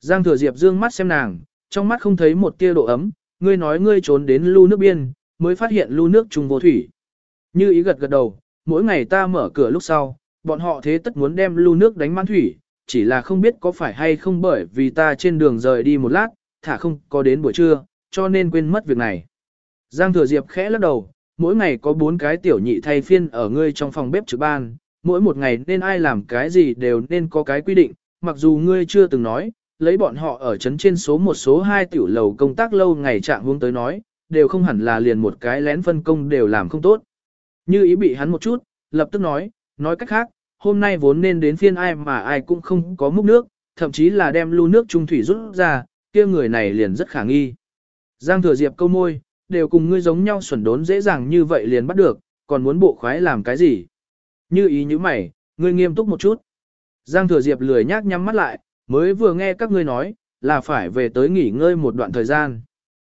Giang thừa diệp dương mắt xem nàng, trong mắt không thấy một tia độ ấm, ngươi nói ngươi trốn đến lưu nước biên, mới phát hiện lưu nước trùng vô thủy. Như ý gật gật đầu, mỗi ngày ta mở cửa lúc sau, bọn họ thế tất muốn đem lưu nước đánh mãn thủy, chỉ là không biết có phải hay không bởi vì ta trên đường rời đi một lát, thả không có đến buổi trưa, cho nên quên mất việc này. Giang thừa diệp khẽ lắc đầu, mỗi ngày có bốn cái tiểu nhị thay phiên ở ngươi trong phòng bếp trực ban, mỗi một ngày nên ai làm cái gì đều nên có cái quy định, mặc dù ngươi chưa từng nói, lấy bọn họ ở chấn trên số một số hai tiểu lầu công tác lâu ngày trạng hướng tới nói, đều không hẳn là liền một cái lén phân công đều làm không tốt. Như ý bị hắn một chút, lập tức nói, nói cách khác, hôm nay vốn nên đến phiên ai mà ai cũng không có múc nước, thậm chí là đem lưu nước trung thủy rút ra, kia người này liền rất khả nghi. Giang thừa diệp câu môi, đều cùng ngươi giống nhau xuẩn đốn dễ dàng như vậy liền bắt được, còn muốn bộ khoái làm cái gì? Như ý như mày, ngươi nghiêm túc một chút. Giang thừa diệp lười nhác nhắm mắt lại, mới vừa nghe các ngươi nói, là phải về tới nghỉ ngơi một đoạn thời gian.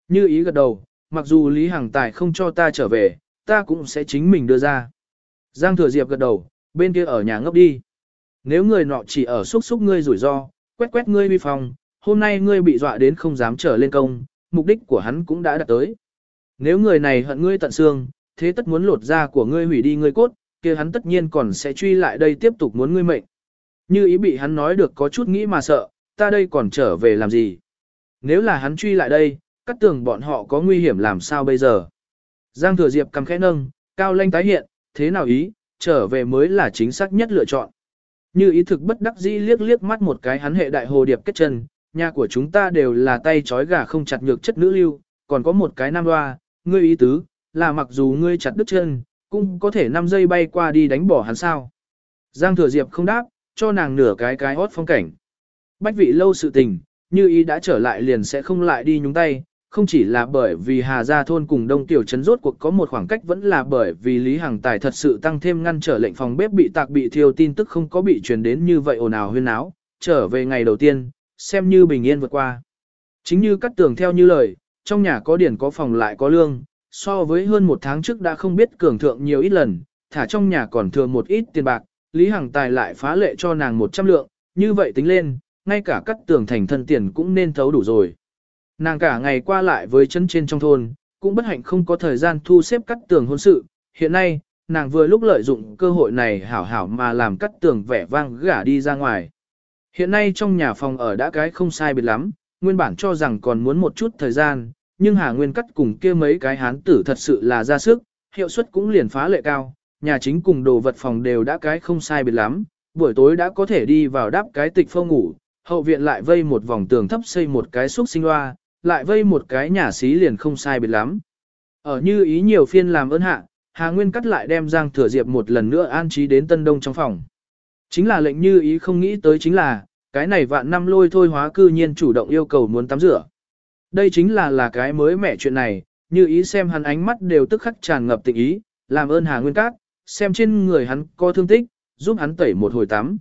Như ý gật đầu, mặc dù Lý Hằng Tài không cho ta trở về, ta cũng sẽ chính mình đưa ra. Giang thừa diệp gật đầu, bên kia ở nhà ngốc đi. Nếu người nọ chỉ ở xúc xúc ngươi rủi ro, quét quét ngươi vi phòng, hôm nay ngươi bị dọa đến không dám trở lên công, mục đích của hắn cũng đã đạt tới. Nếu người này hận ngươi tận xương, thế tất muốn lột da của ngươi hủy đi ngươi cốt, kia hắn tất nhiên còn sẽ truy lại đây tiếp tục muốn ngươi mệnh. Như ý bị hắn nói được có chút nghĩ mà sợ, ta đây còn trở về làm gì? Nếu là hắn truy lại đây, cắt tường bọn họ có nguy hiểm làm sao bây giờ? Giang thừa diệp cầm khẽ nâng, cao lanh tái hiện, thế nào ý, trở về mới là chính xác nhất lựa chọn. Như ý thực bất đắc dĩ liếc liếc mắt một cái hắn hệ đại hồ điệp kết chân, nhà của chúng ta đều là tay trói gà không chặt nhược chất nữ lưu, còn có một cái nam hoa, ngươi ý tứ, là mặc dù ngươi chặt đứt chân, cũng có thể 5 giây bay qua đi đánh bỏ hắn sao. Giang thừa diệp không đáp, cho nàng nửa cái cái hót phong cảnh. Bách vị lâu sự tình, như ý đã trở lại liền sẽ không lại đi nhúng tay, không chỉ là bởi vì Hà Gia Thôn cùng Đông Tiểu Trấn rốt cuộc có một khoảng cách vẫn là bởi vì Lý Hằng Tài thật sự tăng thêm ngăn trở lệnh phòng bếp bị tạc bị thiêu tin tức không có bị truyền đến như vậy ồn ào huyên áo, trở về ngày đầu tiên, xem như bình yên vượt qua. Chính như cắt tường theo như lời, trong nhà có điển có phòng lại có lương, so với hơn một tháng trước đã không biết cường thượng nhiều ít lần, thả trong nhà còn thừa một ít tiền bạc, Lý Hằng Tài lại phá lệ cho nàng 100 lượng, như vậy tính lên, ngay cả cắt tường thành thân tiền cũng nên thấu đủ rồi. Nàng cả ngày qua lại với chân trên trong thôn, cũng bất hạnh không có thời gian thu xếp cắt tường hôn sự, hiện nay, nàng vừa lúc lợi dụng cơ hội này hảo hảo mà làm cắt tường vẻ vang gả đi ra ngoài. Hiện nay trong nhà phòng ở đã cái không sai biệt lắm, nguyên bản cho rằng còn muốn một chút thời gian, nhưng Hà Nguyên cắt cùng kia mấy cái hán tử thật sự là ra sức, hiệu suất cũng liền phá lệ cao, nhà chính cùng đồ vật phòng đều đã cái không sai biệt lắm, buổi tối đã có thể đi vào đắp cái tịch phong ngủ, hậu viện lại vây một vòng tường thấp xây một cái xúc sinh loa, lại vây một cái nhà xí liền không sai biệt lắm. Ở như ý nhiều phiên làm ơn hạ, Hà Nguyên cắt lại đem Giang Thừa Diệp một lần nữa an trí đến Tân Đông trong phòng. Chính là lệnh như ý không nghĩ tới chính là, cái này vạn năm lôi thôi hóa cư nhiên chủ động yêu cầu muốn tắm rửa. Đây chính là là cái mới mẻ chuyện này, như ý xem hắn ánh mắt đều tức khắc tràn ngập tình ý, làm ơn Hà Nguyên Cát, xem trên người hắn có thương tích, giúp hắn tẩy một hồi tắm.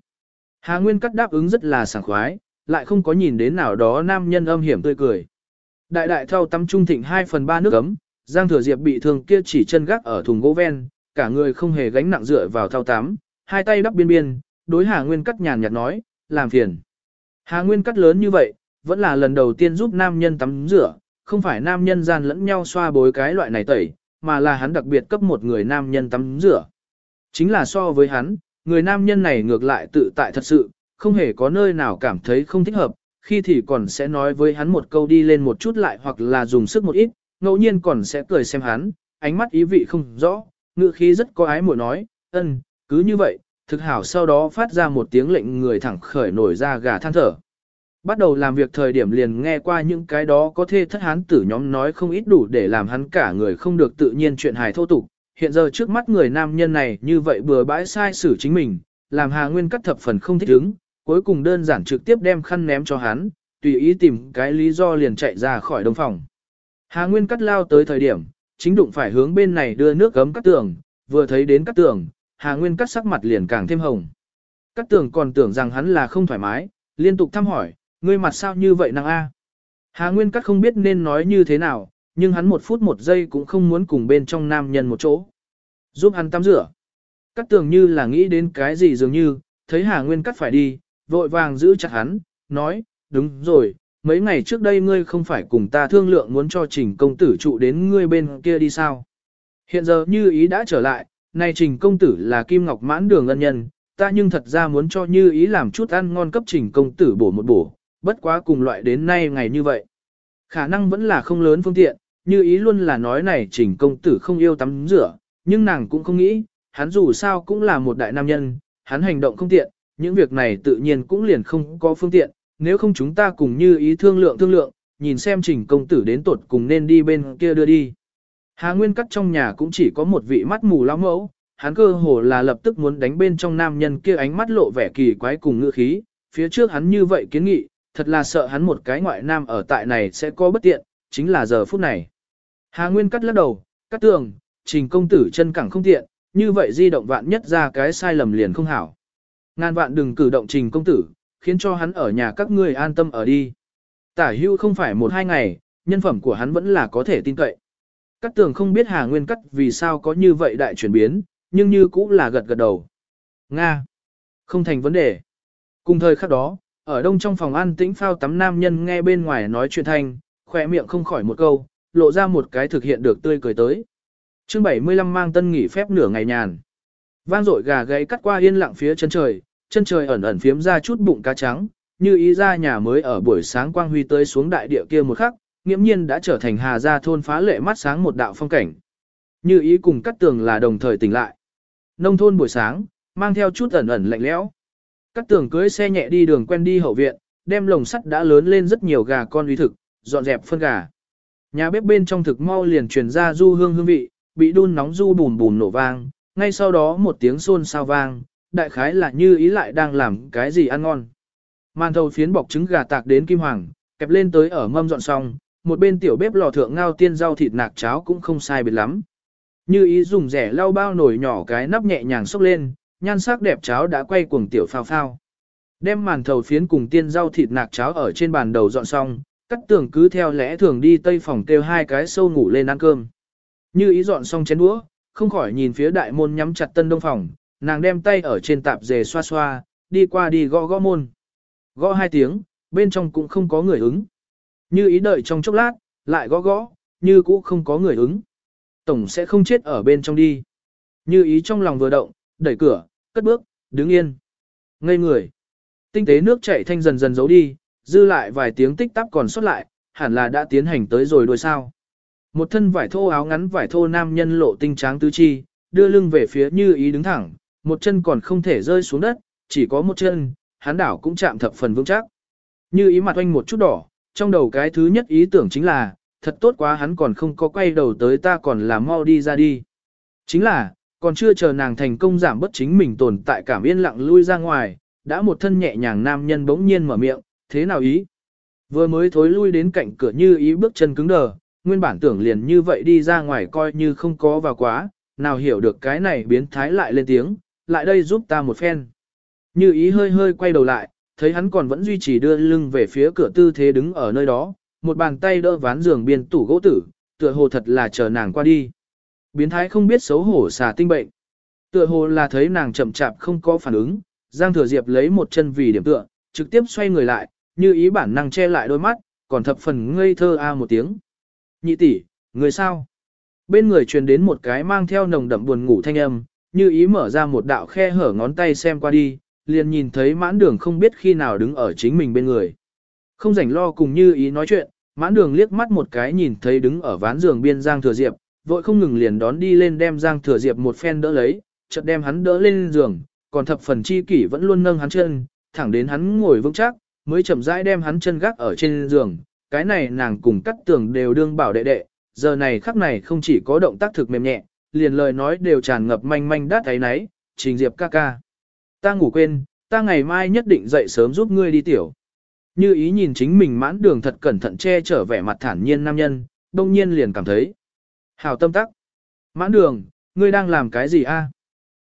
Hà Nguyên Cát đáp ứng rất là sảng khoái, lại không có nhìn đến nào đó nam nhân âm hiểm tươi cười. Đại đại thao tắm trung thịnh 2 phần 3 nước ấm, Giang Thừa Diệp bị thương kia chỉ chân gác ở thùng gỗ ven, cả người không hề gánh nặng dựa vào thao tắm, hai tay đắp biên biên, đối Hà Nguyên Cát nhàn nhạt nói, làm phiền. Hà Nguyên Cát lớn như vậy, vẫn là lần đầu tiên giúp nam nhân tắm rửa, không phải nam nhân gian lẫn nhau xoa bối cái loại này tẩy, mà là hắn đặc biệt cấp một người nam nhân tắm rửa. Chính là so với hắn, người nam nhân này ngược lại tự tại thật sự, không hề có nơi nào cảm thấy không thích hợp, khi thì còn sẽ nói với hắn một câu đi lên một chút lại hoặc là dùng sức một ít, ngẫu nhiên còn sẽ cười xem hắn, ánh mắt ý vị không rõ, ngựa khí rất có ái muội nói, ân, cứ như vậy, thực hảo sau đó phát ra một tiếng lệnh người thẳng khởi nổi ra gà than thở. Bắt đầu làm việc thời điểm liền nghe qua những cái đó có thể thất hán tử nhóm nói không ít đủ để làm hắn cả người không được tự nhiên chuyện hài thô tục. Hiện giờ trước mắt người nam nhân này như vậy bừa bãi sai xử chính mình, làm Hà Nguyên cắt thập phần không thích ứng, cuối cùng đơn giản trực tiếp đem khăn ném cho hắn, tùy ý tìm cái lý do liền chạy ra khỏi đồng phòng. Hà Nguyên cắt lao tới thời điểm, chính đụng phải hướng bên này đưa nước gấm cắt tường, vừa thấy đến cắt tường, Hà Nguyên cắt sắc mặt liền càng thêm hồng. Cắt tường còn tưởng rằng hắn là không thoải mái, liên tục thăm hỏi, Ngươi mặt sao như vậy năng a? Hà Nguyên Cát không biết nên nói như thế nào, nhưng hắn một phút một giây cũng không muốn cùng bên trong nam nhân một chỗ. Giúp hắn tắm rửa. cắt tường như là nghĩ đến cái gì dường như, thấy Hà Nguyên cắt phải đi, vội vàng giữ chặt hắn, nói, đúng rồi, mấy ngày trước đây ngươi không phải cùng ta thương lượng muốn cho trình công tử trụ đến ngươi bên kia đi sao. Hiện giờ như ý đã trở lại, nay trình công tử là kim ngọc mãn đường ân nhân, ta nhưng thật ra muốn cho như ý làm chút ăn ngon cấp trình công tử bổ một bổ, bất quá cùng loại đến nay ngày như vậy. Khả năng vẫn là không lớn phương tiện, như ý luôn là nói này trình công tử không yêu tắm rửa, nhưng nàng cũng không nghĩ, hắn dù sao cũng là một đại nam nhân, hắn hành động không tiện, những việc này tự nhiên cũng liền không có phương tiện, nếu không chúng ta cùng như ý thương lượng thương lượng, nhìn xem trình công tử đến tột cùng nên đi bên kia đưa đi. Hà Nguyên cắt trong nhà cũng chỉ có một vị mắt mù lão mẫu, hắn cơ hồ là lập tức muốn đánh bên trong nam nhân kia ánh mắt lộ vẻ kỳ quái cùng ngựa khí, phía trước hắn như vậy kiến nghị, thật là sợ hắn một cái ngoại nam ở tại này sẽ có bất tiện, chính là giờ phút này. Hà Nguyên cắt lắc đầu, cắt tường, trình công tử chân cẳng không tiện, như vậy di động vạn nhất ra cái sai lầm liền không hảo. Ngàn vạn đừng cử động trình công tử, khiến cho hắn ở nhà các ngươi an tâm ở đi. Tả hưu không phải một hai ngày, nhân phẩm của hắn vẫn là có thể tin cậy. Cắt tường không biết Hà Nguyên Cắt vì sao có như vậy đại chuyển biến, nhưng như cũng là gật gật đầu. Nga. Không thành vấn đề. Cùng thời khắc đó, ở đông trong phòng an tĩnh phao tắm nam nhân nghe bên ngoài nói chuyện thanh, khỏe miệng không khỏi một câu, lộ ra một cái thực hiện được tươi cười tới. chương 75 mang tân nghỉ phép nửa ngày nhàn. Vang rội gà gáy cắt qua yên lặng phía chân trời, chân trời ẩn ẩn phiếm ra chút bụng cá trắng, như ý ra nhà mới ở buổi sáng quang huy tới xuống đại địa kia một khắc, nghiễm nhiên đã trở thành hà gia thôn phá lệ mắt sáng một đạo phong cảnh. Như ý cùng cắt tường là đồng thời tỉnh lại. Nông thôn buổi sáng, mang theo chút ẩn ẩn lạnh lẽo. Cắt tường cưới xe nhẹ đi đường quen đi hậu viện, đem lồng sắt đã lớn lên rất nhiều gà con uy thực, dọn dẹp phân gà. Nhà bếp bên trong thực mau liền truyền ra du hương hương vị, bị đun nóng du bùn bùn nổ vang, ngay sau đó một tiếng xôn xao vang, đại khái là như ý lại đang làm cái gì ăn ngon. Màn thầu phiến bọc trứng gà tạc đến kim hoàng, kẹp lên tới ở mâm dọn xong, một bên tiểu bếp lò thượng ngao tiên rau thịt nạc cháo cũng không sai biệt lắm. Như ý dùng rẻ lau bao nồi nhỏ cái nắp nhẹ nhàng xốc lên, nhan sắc đẹp cháo đã quay cuồng tiểu phao phao. Đem màn thầu phiến cùng tiên rau thịt nạc cháo ở trên bàn đầu dọn xong, cắt tường cứ theo lẽ thường đi tây phòng kêu hai cái sâu ngủ lên ăn cơm. Như ý dọn xong chén đũa, không khỏi nhìn phía đại môn nhắm chặt tân đông phòng, nàng đem tay ở trên tạp dề xoa xoa, đi qua đi gõ gõ môn. Gõ hai tiếng, bên trong cũng không có người ứng. Như ý đợi trong chốc lát, lại gõ gõ, như cũ không có người ứng. Tổng sẽ không chết ở bên trong đi. Như ý trong lòng vừa động, đẩy cửa, cất bước, đứng yên. Ngây người. Tinh tế nước chảy thanh dần dần giấu đi, dư lại vài tiếng tích tắc còn xuất lại, hẳn là đã tiến hành tới rồi đôi sao. Một thân vải thô áo ngắn vải thô nam nhân lộ tinh tráng tứ chi, đưa lưng về phía như ý đứng thẳng, một chân còn không thể rơi xuống đất, chỉ có một chân, hắn đảo cũng chạm thập phần vững chắc. Như ý mặt oanh một chút đỏ, trong đầu cái thứ nhất ý tưởng chính là, thật tốt quá hắn còn không có quay đầu tới ta còn làm mau đi ra đi. Chính là, còn chưa chờ nàng thành công giảm bất chính mình tồn tại cảm yên lặng lui ra ngoài, đã một thân nhẹ nhàng nam nhân bỗng nhiên mở miệng, thế nào ý? Vừa mới thối lui đến cạnh cửa như ý bước chân cứng đờ, nguyên bản tưởng liền như vậy đi ra ngoài coi như không có vào quá, nào hiểu được cái này biến thái lại lên tiếng, lại đây giúp ta một phen. Như ý hơi hơi quay đầu lại, thấy hắn còn vẫn duy trì đưa lưng về phía cửa tư thế đứng ở nơi đó, một bàn tay đỡ ván giường biên tủ gỗ tử, tựa hồ thật là chờ nàng qua đi. Biến thái không biết xấu hổ xà tinh bệnh. Tựa hồ là thấy nàng chậm chạp không có phản ứng, Giang Thừa Diệp lấy một chân vì điểm tựa, trực tiếp xoay người lại, như ý bản năng che lại đôi mắt, còn thập phần ngây thơ a một tiếng. Nhị tỷ, người sao? Bên người truyền đến một cái mang theo nồng đậm buồn ngủ thanh âm, như ý mở ra một đạo khe hở ngón tay xem qua đi, liền nhìn thấy mãn đường không biết khi nào đứng ở chính mình bên người. Không rảnh lo cùng như ý nói chuyện, mãn đường liếc mắt một cái nhìn thấy đứng ở ván giường biên Giang Thừa Diệp, vội không ngừng liền đón đi lên đem Giang Thừa Diệp một phen đỡ lấy, chợt đem hắn đỡ lên giường, còn thập phần chi kỷ vẫn luôn nâng hắn chân, thẳng đến hắn ngồi vững chắc, mới chậm rãi đem hắn chân gác ở trên giường. Cái này nàng cùng cắt tường đều đương bảo đệ đệ, giờ này khắc này không chỉ có động tác thực mềm nhẹ, liền lời nói đều tràn ngập manh manh đát ấy nấy, trình diệp ca ca. Ta ngủ quên, ta ngày mai nhất định dậy sớm giúp ngươi đi tiểu. Như ý nhìn chính mình mãn đường thật cẩn thận che chở vẻ mặt thản nhiên nam nhân, đông nhiên liền cảm thấy. Hào tâm tắc. Mãn đường, ngươi đang làm cái gì a?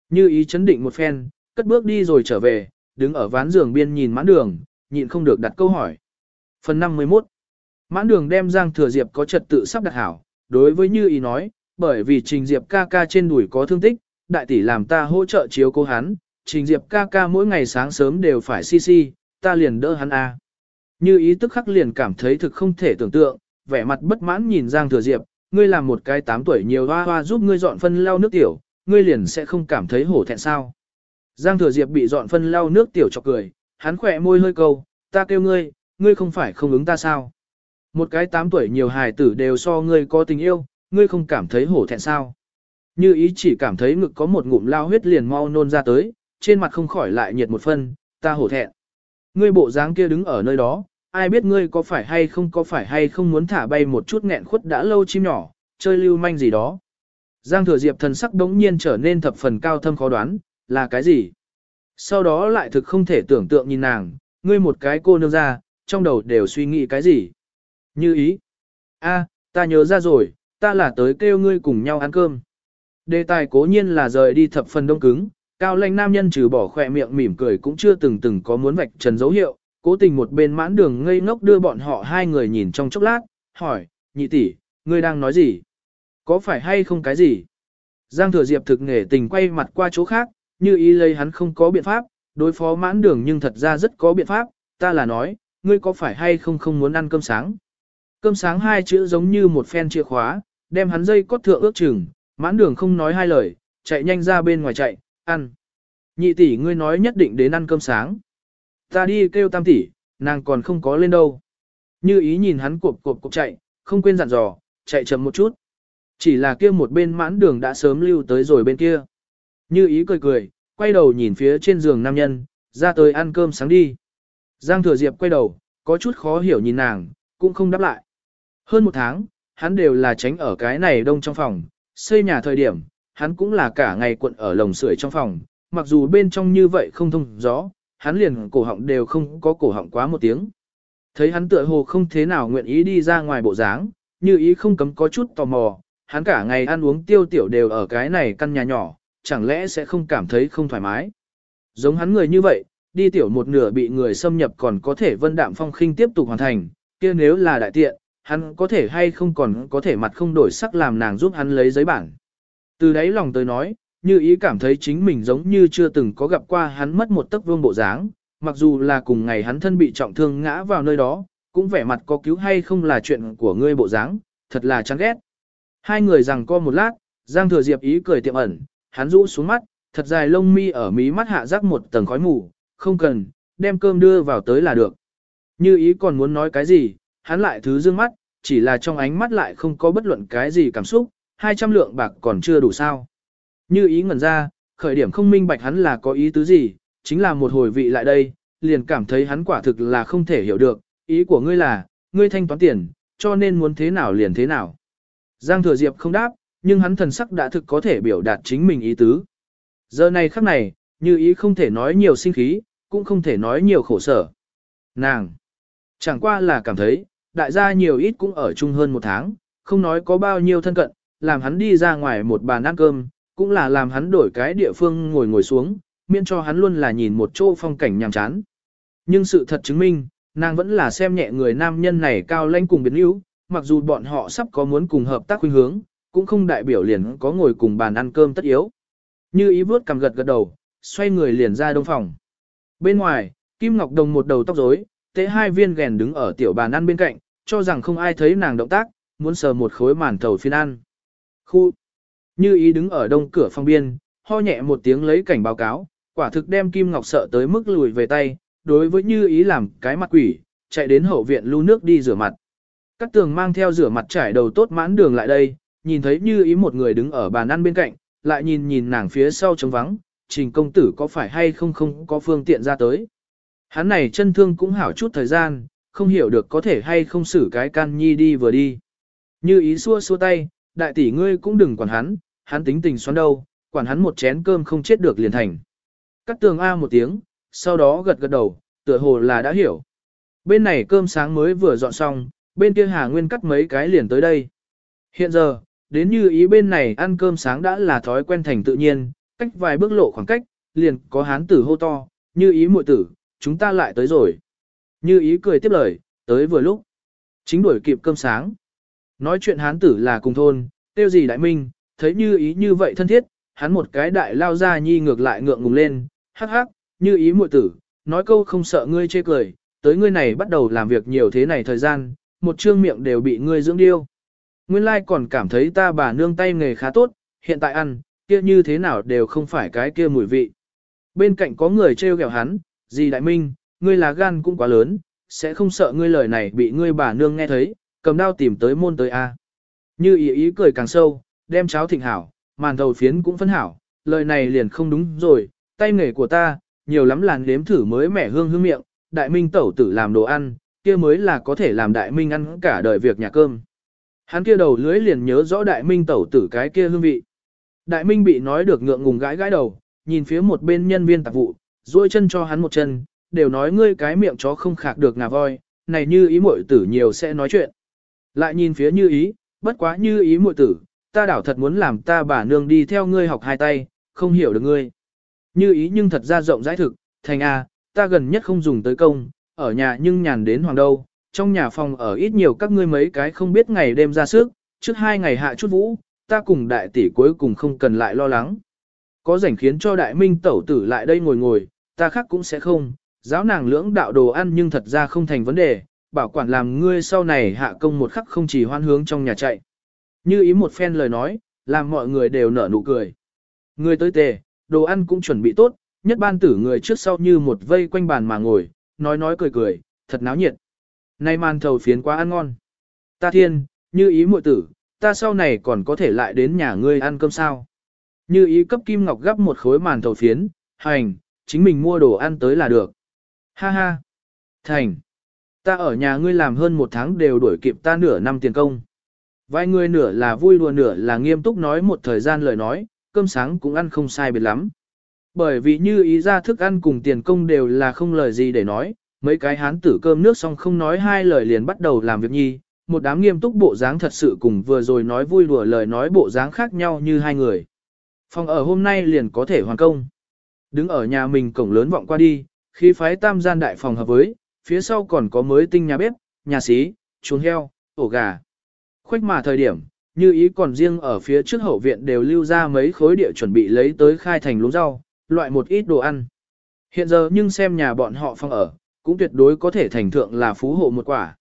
Như ý chấn định một phen, cất bước đi rồi trở về, đứng ở ván giường biên nhìn mãn đường, nhịn không được đặt câu hỏi. Phần 51 Mãn đường đem Giang Thừa Diệp có trật tự sắp đặt hảo, đối với Như ý nói, bởi vì Trình Diệp ca ca trên đùi có thương tích, đại tỷ làm ta hỗ trợ chiếu cố hắn, Trình Diệp ca ca mỗi ngày sáng sớm đều phải si si, ta liền đỡ hắn a. Như ý tức khắc liền cảm thấy thực không thể tưởng tượng, vẻ mặt bất mãn nhìn Giang Thừa Diệp, ngươi làm một cái 8 tuổi nhiều hoa hoa giúp ngươi dọn phân lau nước tiểu, ngươi liền sẽ không cảm thấy hổ thẹn sao. Giang Thừa Diệp bị dọn phân lau nước tiểu cho cười, hắn khỏe môi hơi câu, ta kêu ngươi, ngươi không phải không ứng ta sao. Một cái tám tuổi nhiều hài tử đều so ngươi có tình yêu, ngươi không cảm thấy hổ thẹn sao. Như ý chỉ cảm thấy ngực có một ngụm lao huyết liền mau nôn ra tới, trên mặt không khỏi lại nhiệt một phân, ta hổ thẹn. Ngươi bộ dáng kia đứng ở nơi đó, ai biết ngươi có phải hay không có phải hay không muốn thả bay một chút nghẹn khuất đã lâu chim nhỏ, chơi lưu manh gì đó. Giang thừa diệp thần sắc đống nhiên trở nên thập phần cao thâm khó đoán, là cái gì? Sau đó lại thực không thể tưởng tượng nhìn nàng, ngươi một cái cô nương ra, trong đầu đều suy nghĩ cái gì? Như ý. a, ta nhớ ra rồi, ta là tới kêu ngươi cùng nhau ăn cơm. Đề tài cố nhiên là rời đi thập phần đông cứng, cao lãnh nam nhân trừ bỏ khỏe miệng mỉm cười cũng chưa từng từng có muốn vạch trần dấu hiệu, cố tình một bên mãn đường ngây ngốc đưa bọn họ hai người nhìn trong chốc lát, hỏi, nhị tỷ, ngươi đang nói gì? Có phải hay không cái gì? Giang thừa diệp thực nghề tình quay mặt qua chỗ khác, như ý lấy hắn không có biện pháp, đối phó mãn đường nhưng thật ra rất có biện pháp, ta là nói, ngươi có phải hay không không muốn ăn cơm sáng? Cơm sáng hai chữ giống như một phen chìa khóa, đem hắn dây cốt thượng ước chừng, mãn đường không nói hai lời, chạy nhanh ra bên ngoài chạy, ăn. Nhị tỷ ngươi nói nhất định đến ăn cơm sáng. Ta đi kêu tam tỷ, nàng còn không có lên đâu. Như ý nhìn hắn cộp cộp cộp chạy, không quên dặn dò, chạy chậm một chút. Chỉ là kia một bên mãn đường đã sớm lưu tới rồi bên kia. Như ý cười cười, quay đầu nhìn phía trên giường nam nhân, ra tới ăn cơm sáng đi. Giang thừa diệp quay đầu, có chút khó hiểu nhìn nàng, cũng không đáp lại. Hơn một tháng, hắn đều là tránh ở cái này đông trong phòng, xây nhà thời điểm, hắn cũng là cả ngày cuộn ở lồng sưởi trong phòng, mặc dù bên trong như vậy không thông gió, hắn liền cổ họng đều không có cổ họng quá một tiếng. Thấy hắn tựa hồ không thế nào nguyện ý đi ra ngoài bộ dáng, như ý không cấm có chút tò mò, hắn cả ngày ăn uống tiêu tiểu đều ở cái này căn nhà nhỏ, chẳng lẽ sẽ không cảm thấy không thoải mái. Giống hắn người như vậy, đi tiểu một nửa bị người xâm nhập còn có thể vân đạm phong khinh tiếp tục hoàn thành, kia nếu là đại tiện, hắn có thể hay không còn có thể mặt không đổi sắc làm nàng giúp hắn lấy giấy bản. Từ đấy lòng tới nói, như ý cảm thấy chính mình giống như chưa từng có gặp qua hắn mất một tấc vương bộ dáng, mặc dù là cùng ngày hắn thân bị trọng thương ngã vào nơi đó, cũng vẻ mặt có cứu hay không là chuyện của ngươi bộ dáng, thật là chán ghét. Hai người rằng co một lát, Giang Thừa Diệp ý cười tiệm ẩn, hắn rũ xuống mắt, thật dài lông mi ở mí mắt hạ rắc một tầng khói mù, không cần, đem cơm đưa vào tới là được. Như ý còn muốn nói cái gì, hắn lại thứ dương mắt, chỉ là trong ánh mắt lại không có bất luận cái gì cảm xúc, 200 lượng bạc còn chưa đủ sao. Như ý ngẩn ra, khởi điểm không minh bạch hắn là có ý tứ gì, chính là một hồi vị lại đây, liền cảm thấy hắn quả thực là không thể hiểu được, ý của ngươi là, ngươi thanh toán tiền, cho nên muốn thế nào liền thế nào. Giang Thừa Diệp không đáp, nhưng hắn thần sắc đã thực có thể biểu đạt chính mình ý tứ. Giờ này khắc này, như ý không thể nói nhiều sinh khí, cũng không thể nói nhiều khổ sở. Nàng, chẳng qua là cảm thấy, đại gia nhiều ít cũng ở chung hơn một tháng, không nói có bao nhiêu thân cận, làm hắn đi ra ngoài một bàn ăn cơm, cũng là làm hắn đổi cái địa phương ngồi ngồi xuống, miễn cho hắn luôn là nhìn một chỗ phong cảnh nhàm chán. Nhưng sự thật chứng minh, nàng vẫn là xem nhẹ người nam nhân này cao lãnh cùng biến yếu, mặc dù bọn họ sắp có muốn cùng hợp tác khuynh hướng, cũng không đại biểu liền có ngồi cùng bàn ăn cơm tất yếu. Như ý vớt cầm gật gật đầu, xoay người liền ra đông phòng. Bên ngoài, Kim Ngọc Đồng một đầu tóc rối, tế hai viên ghèn đứng ở tiểu bàn ăn bên cạnh, cho rằng không ai thấy nàng động tác, muốn sờ một khối màn thầu phiên ăn. Khu! Như ý đứng ở đông cửa phòng biên, ho nhẹ một tiếng lấy cảnh báo cáo, quả thực đem Kim Ngọc sợ tới mức lùi về tay, đối với như ý làm cái mặt quỷ, chạy đến hậu viện lưu nước đi rửa mặt. Các tường mang theo rửa mặt trải đầu tốt mãn đường lại đây, nhìn thấy như ý một người đứng ở bàn ăn bên cạnh, lại nhìn nhìn nàng phía sau trống vắng, trình công tử có phải hay không không có phương tiện ra tới. Hắn này chân thương cũng hảo chút thời gian, không hiểu được có thể hay không xử cái can nhi đi vừa đi. Như ý xua xua tay, đại tỷ ngươi cũng đừng quản hắn, hắn tính tình xoắn đâu, quản hắn một chén cơm không chết được liền thành. Cắt tường A một tiếng, sau đó gật gật đầu, tựa hồ là đã hiểu. Bên này cơm sáng mới vừa dọn xong, bên kia Hà Nguyên cắt mấy cái liền tới đây. Hiện giờ, đến như ý bên này ăn cơm sáng đã là thói quen thành tự nhiên, cách vài bước lộ khoảng cách, liền có hán tử hô to, như ý muội tử, chúng ta lại tới rồi. Như ý cười tiếp lời, tới vừa lúc. Chính đuổi kịp cơm sáng. Nói chuyện hán tử là cùng thôn, tiêu gì đại minh, thấy như ý như vậy thân thiết, hắn một cái đại lao ra nhi ngược lại ngượng ngùng lên, hắc hắc, như ý muội tử, nói câu không sợ ngươi chê cười, tới ngươi này bắt đầu làm việc nhiều thế này thời gian, một trương miệng đều bị ngươi dưỡng điêu. Nguyên lai like còn cảm thấy ta bà nương tay nghề khá tốt, hiện tại ăn, kia như thế nào đều không phải cái kia mùi vị. Bên cạnh có người trêu ghẹo hắn, gì đại minh, ngươi là gan cũng quá lớn, sẽ không sợ ngươi lời này bị ngươi bà nương nghe thấy, cầm đao tìm tới môn tới a. Như ý ý cười càng sâu, đem cháo thịnh hảo, màn thầu phiến cũng phân hảo, lời này liền không đúng rồi, tay nghề của ta, nhiều lắm làn đếm thử mới mẻ hương hương miệng, đại minh tẩu tử làm đồ ăn, kia mới là có thể làm đại minh ăn cả đời việc nhà cơm. Hắn kia đầu lưới liền nhớ rõ đại minh tẩu tử cái kia hương vị. Đại minh bị nói được ngượng ngùng gãi gãi đầu, nhìn phía một bên nhân viên tạp vụ, duỗi chân cho hắn một chân, đều nói ngươi cái miệng chó không khạc được ngà voi, này như ý muội tử nhiều sẽ nói chuyện. Lại nhìn phía như ý, bất quá như ý muội tử, ta đảo thật muốn làm ta bà nương đi theo ngươi học hai tay, không hiểu được ngươi. Như ý nhưng thật ra rộng rãi thực, thành A, ta gần nhất không dùng tới công, ở nhà nhưng nhàn đến hoàng đâu, trong nhà phòng ở ít nhiều các ngươi mấy cái không biết ngày đêm ra sức, trước hai ngày hạ chút vũ, ta cùng đại tỷ cuối cùng không cần lại lo lắng. Có rảnh khiến cho đại minh tẩu tử lại đây ngồi ngồi, ta khác cũng sẽ không, giáo nàng lưỡng đạo đồ ăn nhưng thật ra không thành vấn đề, bảo quản làm ngươi sau này hạ công một khắc không chỉ hoan hướng trong nhà chạy. Như ý một phen lời nói, làm mọi người đều nở nụ cười. Người tới tề, đồ ăn cũng chuẩn bị tốt, nhất ban tử người trước sau như một vây quanh bàn mà ngồi, nói nói cười cười, thật náo nhiệt. Nay màn thầu phiến quá ăn ngon. Ta thiên, như ý muội tử, ta sau này còn có thể lại đến nhà ngươi ăn cơm sao. Như ý cấp Kim Ngọc gấp một khối màn thầu phiến, hành, chính mình mua đồ ăn tới là được. Ha ha. Thành. Ta ở nhà ngươi làm hơn một tháng đều đuổi kịp ta nửa năm tiền công. Vài người nửa là vui đùa nửa là nghiêm túc nói một thời gian lời nói, cơm sáng cũng ăn không sai biệt lắm. Bởi vì như ý ra thức ăn cùng tiền công đều là không lời gì để nói, mấy cái hán tử cơm nước xong không nói hai lời liền bắt đầu làm việc nhi, một đám nghiêm túc bộ dáng thật sự cùng vừa rồi nói vui đùa lời nói bộ dáng khác nhau như hai người. Phòng ở hôm nay liền có thể hoàn công. Đứng ở nhà mình cổng lớn vọng qua đi, khi phái tam gian đại phòng hợp với, phía sau còn có mới tinh nhà bếp, nhà xí, chuồng heo, ổ gà. Khoách mà thời điểm, như ý còn riêng ở phía trước hậu viện đều lưu ra mấy khối địa chuẩn bị lấy tới khai thành lúa rau, loại một ít đồ ăn. Hiện giờ nhưng xem nhà bọn họ phòng ở, cũng tuyệt đối có thể thành thượng là phú hộ một quả.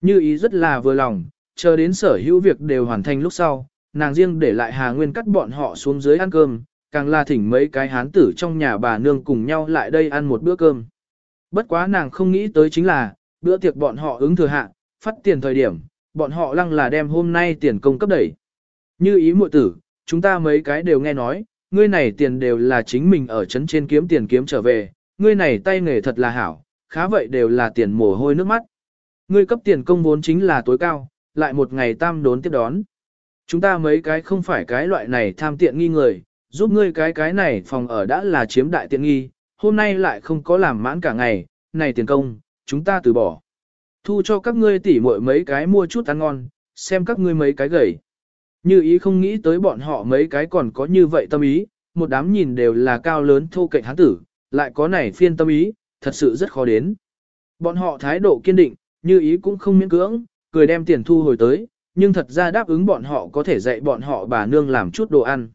Như ý rất là vừa lòng, chờ đến sở hữu việc đều hoàn thành lúc sau, nàng riêng để lại Hà Nguyên cắt bọn họ xuống dưới ăn cơm, càng là thỉnh mấy cái hán tử trong nhà bà nương cùng nhau lại đây ăn một bữa cơm. Bất quá nàng không nghĩ tới chính là, bữa tiệc bọn họ ứng thừa hạ, phát tiền thời điểm, bọn họ lăng là đem hôm nay tiền công cấp đẩy. Như ý muội tử, chúng ta mấy cái đều nghe nói, ngươi này tiền đều là chính mình ở trấn trên kiếm tiền kiếm trở về, ngươi này tay nghề thật là hảo, khá vậy đều là tiền mồ hôi nước mắt. Ngươi cấp tiền công vốn chính là tối cao, lại một ngày tam đốn tiếp đón. Chúng ta mấy cái không phải cái loại này tham tiện nghi người, giúp ngươi cái cái này phòng ở đã là chiếm đại tiện nghi, hôm nay lại không có làm mãn cả ngày, này tiền công, chúng ta từ bỏ. Thu cho các ngươi tỉ muội mấy cái mua chút ăn ngon, xem các ngươi mấy cái gầy. Như ý không nghĩ tới bọn họ mấy cái còn có như vậy tâm ý, một đám nhìn đều là cao lớn thô cạnh hán tử, lại có này phiên tâm ý, thật sự rất khó đến. Bọn họ thái độ kiên định, như ý cũng không miễn cưỡng, cười đem tiền thu hồi tới, nhưng thật ra đáp ứng bọn họ có thể dạy bọn họ bà nương làm chút đồ ăn.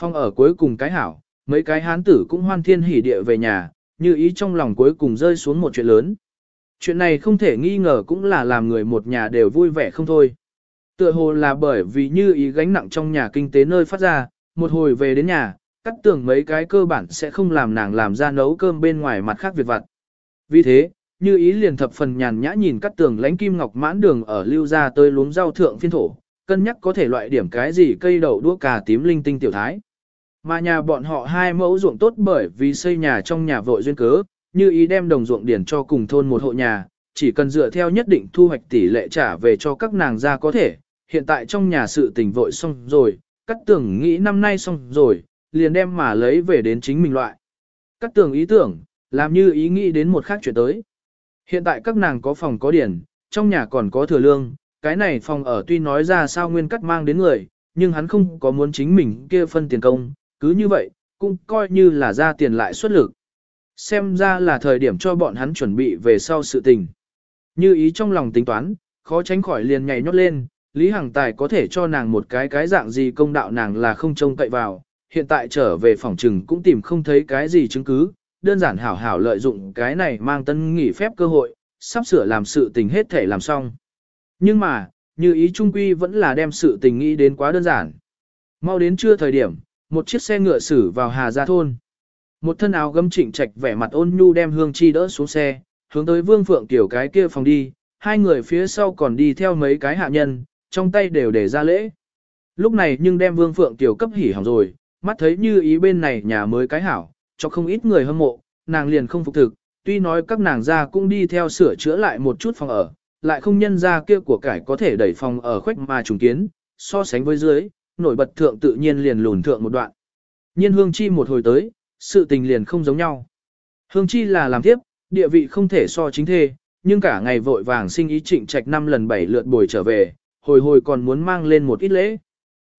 Phong ở cuối cùng cái hảo, mấy cái hán tử cũng hoan thiên hỉ địa về nhà, như ý trong lòng cuối cùng rơi xuống một chuyện lớn. Chuyện này không thể nghi ngờ cũng là làm người một nhà đều vui vẻ không thôi. Tựa hồ là bởi vì như ý gánh nặng trong nhà kinh tế nơi phát ra, một hồi về đến nhà, cắt tưởng mấy cái cơ bản sẽ không làm nàng làm ra nấu cơm bên ngoài mặt khác việc vặt. Vì thế, như ý liền thập phần nhàn nhã nhìn cắt tường lánh kim ngọc mãn đường ở lưu ra tới luống rau thượng phiên thổ, cân nhắc có thể loại điểm cái gì cây đậu đũa cà tím linh tinh tiểu thái. Mà nhà bọn họ hai mẫu ruộng tốt bởi vì xây nhà trong nhà vội duyên cớ, như ý đem đồng ruộng điển cho cùng thôn một hộ nhà, chỉ cần dựa theo nhất định thu hoạch tỷ lệ trả về cho các nàng ra có thể, hiện tại trong nhà sự tình vội xong rồi, cắt tưởng nghĩ năm nay xong rồi, liền đem mà lấy về đến chính mình loại. Cắt tưởng ý tưởng, làm như ý nghĩ đến một khác chuyện tới. Hiện tại các nàng có phòng có điển, trong nhà còn có thừa lương, cái này phòng ở tuy nói ra sao nguyên cắt mang đến người, nhưng hắn không có muốn chính mình kia phân tiền công, cứ như vậy, cũng coi như là ra tiền lại xuất lực. Xem ra là thời điểm cho bọn hắn chuẩn bị về sau sự tình. Như ý trong lòng tính toán, khó tránh khỏi liền nhảy nhót lên, Lý Hằng Tài có thể cho nàng một cái cái dạng gì công đạo nàng là không trông cậy vào, hiện tại trở về phòng trừng cũng tìm không thấy cái gì chứng cứ, đơn giản hảo hảo lợi dụng cái này mang tân nghỉ phép cơ hội, sắp sửa làm sự tình hết thể làm xong. Nhưng mà, như ý trung quy vẫn là đem sự tình nghĩ đến quá đơn giản. Mau đến trưa thời điểm, một chiếc xe ngựa xử vào Hà Gia Thôn. Một thân áo gấm chỉnh trạch vẻ mặt ôn nhu đem Hương Chi đỡ xuống xe, hướng tới Vương Phượng Tiểu cái kia phòng đi, hai người phía sau còn đi theo mấy cái hạ nhân, trong tay đều để ra lễ. Lúc này nhưng đem Vương Phượng Tiểu cấp hỉ hỏng rồi, mắt thấy như ý bên này nhà mới cái hảo, cho không ít người hâm mộ, nàng liền không phục thực, tuy nói các nàng ra cũng đi theo sửa chữa lại một chút phòng ở, lại không nhân ra kia của cải có thể đẩy phòng ở khuếch mà trùng kiến, so sánh với dưới, nổi bật thượng tự nhiên liền lùn thượng một đoạn. Nhiên hương chi một hồi tới, sự tình liền không giống nhau. Hương chi là làm tiếp, địa vị không thể so chính thê, nhưng cả ngày vội vàng sinh ý trịnh trạch năm lần bảy lượt bồi trở về, hồi hồi còn muốn mang lên một ít lễ.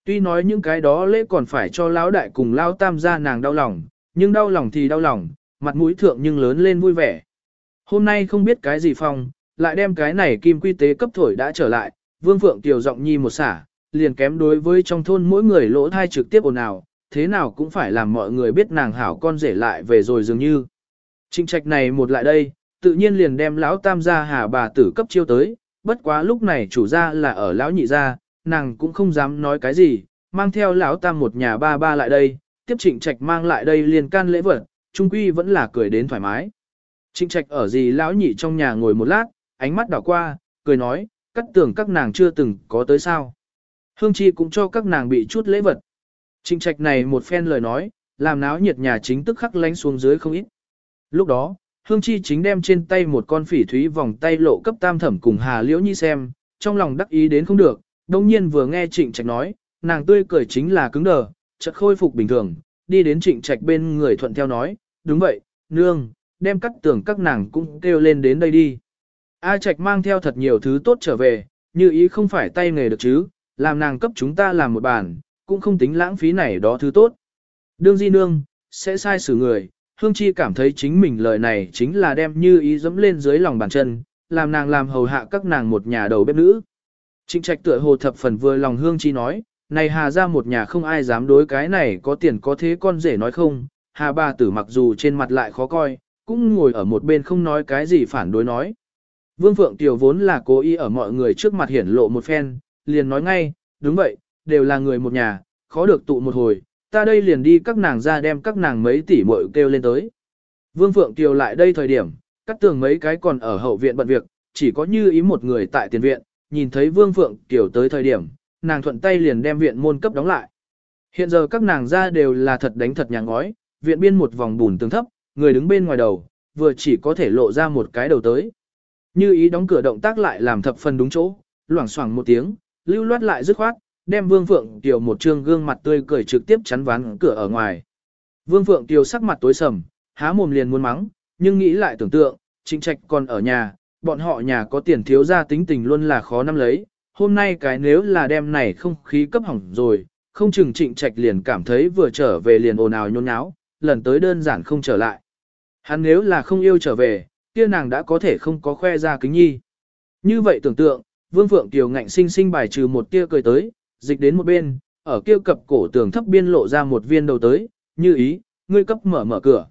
Tuy nói những cái đó lễ còn phải cho lão đại cùng lão tam gia nàng đau lòng, nhưng đau lòng thì đau lòng, mặt mũi thượng nhưng lớn lên vui vẻ. Hôm nay không biết cái gì phong, lại đem cái này kim quy tế cấp thổi đã trở lại, vương phượng tiểu giọng nhi một xả, liền kém đối với trong thôn mỗi người lỗ thai trực tiếp ồn ào, thế nào cũng phải làm mọi người biết nàng hảo con rể lại về rồi dường như. Trinh trạch này một lại đây, tự nhiên liền đem lão tam gia hà bà tử cấp chiêu tới, bất quá lúc này chủ gia là ở lão nhị gia, nàng cũng không dám nói cái gì, mang theo lão tam một nhà ba ba lại đây, tiếp trịnh trạch mang lại đây liền can lễ vật, trung quy vẫn là cười đến thoải mái. Trịnh trạch ở gì lão nhị trong nhà ngồi một lát, ánh mắt đảo qua, cười nói, cắt tưởng các nàng chưa từng có tới sao. Hương Chi cũng cho các nàng bị chút lễ vật. Trịnh trạch này một phen lời nói, làm náo nhiệt nhà chính tức khắc lánh xuống dưới không ít. Lúc đó, Hương Chi chính đem trên tay một con phỉ thúy vòng tay lộ cấp tam thẩm cùng Hà Liễu Nhi xem, trong lòng đắc ý đến không được, đông nhiên vừa nghe trịnh trạch nói, nàng tươi cười chính là cứng đờ, chợt khôi phục bình thường, đi đến trịnh trạch bên người thuận theo nói, đúng vậy, nương, đem cắt tưởng các nàng cũng kêu lên đến đây đi. A trạch mang theo thật nhiều thứ tốt trở về, như ý không phải tay nghề được chứ, làm nàng cấp chúng ta làm một bàn, cũng không tính lãng phí này đó thứ tốt. Đương di nương, sẽ sai xử người, Hương Chi cảm thấy chính mình lời này chính là đem như ý dẫm lên dưới lòng bàn chân, làm nàng làm hầu hạ các nàng một nhà đầu bếp nữ. Trịnh trạch tựa hồ thập phần vừa lòng Hương Chi nói, này hà ra một nhà không ai dám đối cái này có tiền có thế con rể nói không, hà bà tử mặc dù trên mặt lại khó coi, cũng ngồi ở một bên không nói cái gì phản đối nói. Vương Phượng Tiểu vốn là cố ý ở mọi người trước mặt hiển lộ một phen, liền nói ngay, đúng vậy, đều là người một nhà, khó được tụ một hồi, ta đây liền đi các nàng ra đem các nàng mấy tỷ muội kêu lên tới. Vương Phượng Tiểu lại đây thời điểm, cắt tường mấy cái còn ở hậu viện bận việc, chỉ có như ý một người tại tiền viện, nhìn thấy Vương Phượng Kiều tới thời điểm, nàng thuận tay liền đem viện môn cấp đóng lại. Hiện giờ các nàng ra đều là thật đánh thật nhà ngói, viện biên một vòng bùn tường thấp, người đứng bên ngoài đầu, vừa chỉ có thể lộ ra một cái đầu tới. Như ý đóng cửa động tác lại làm thập phần đúng chỗ, loảng xoảng một tiếng, lưu loát lại dứt khoát, đem Vương Phượng Tiều một trương gương mặt tươi cười trực tiếp chắn ván cửa ở ngoài. Vương Phượng Tiều sắc mặt tối sầm, há mồm liền muốn mắng, nhưng nghĩ lại tưởng tượng, trịnh trạch còn ở nhà, bọn họ nhà có tiền thiếu ra tính tình luôn là khó nắm lấy. Hôm nay cái nếu là đem này không khí cấp hỏng rồi, không chừng trịnh trạch liền cảm thấy vừa trở về liền ồn ào nhôn nháo, lần tới đơn giản không trở lại. Hắn nếu là không yêu trở về, kia nàng đã có thể không có khoe ra kính nhi. Như vậy tưởng tượng, Vương Phượng Kiều ngạnh sinh sinh bài trừ một tia cười tới, dịch đến một bên, ở kia cập cổ tường thấp biên lộ ra một viên đầu tới, như ý, ngươi cấp mở mở cửa.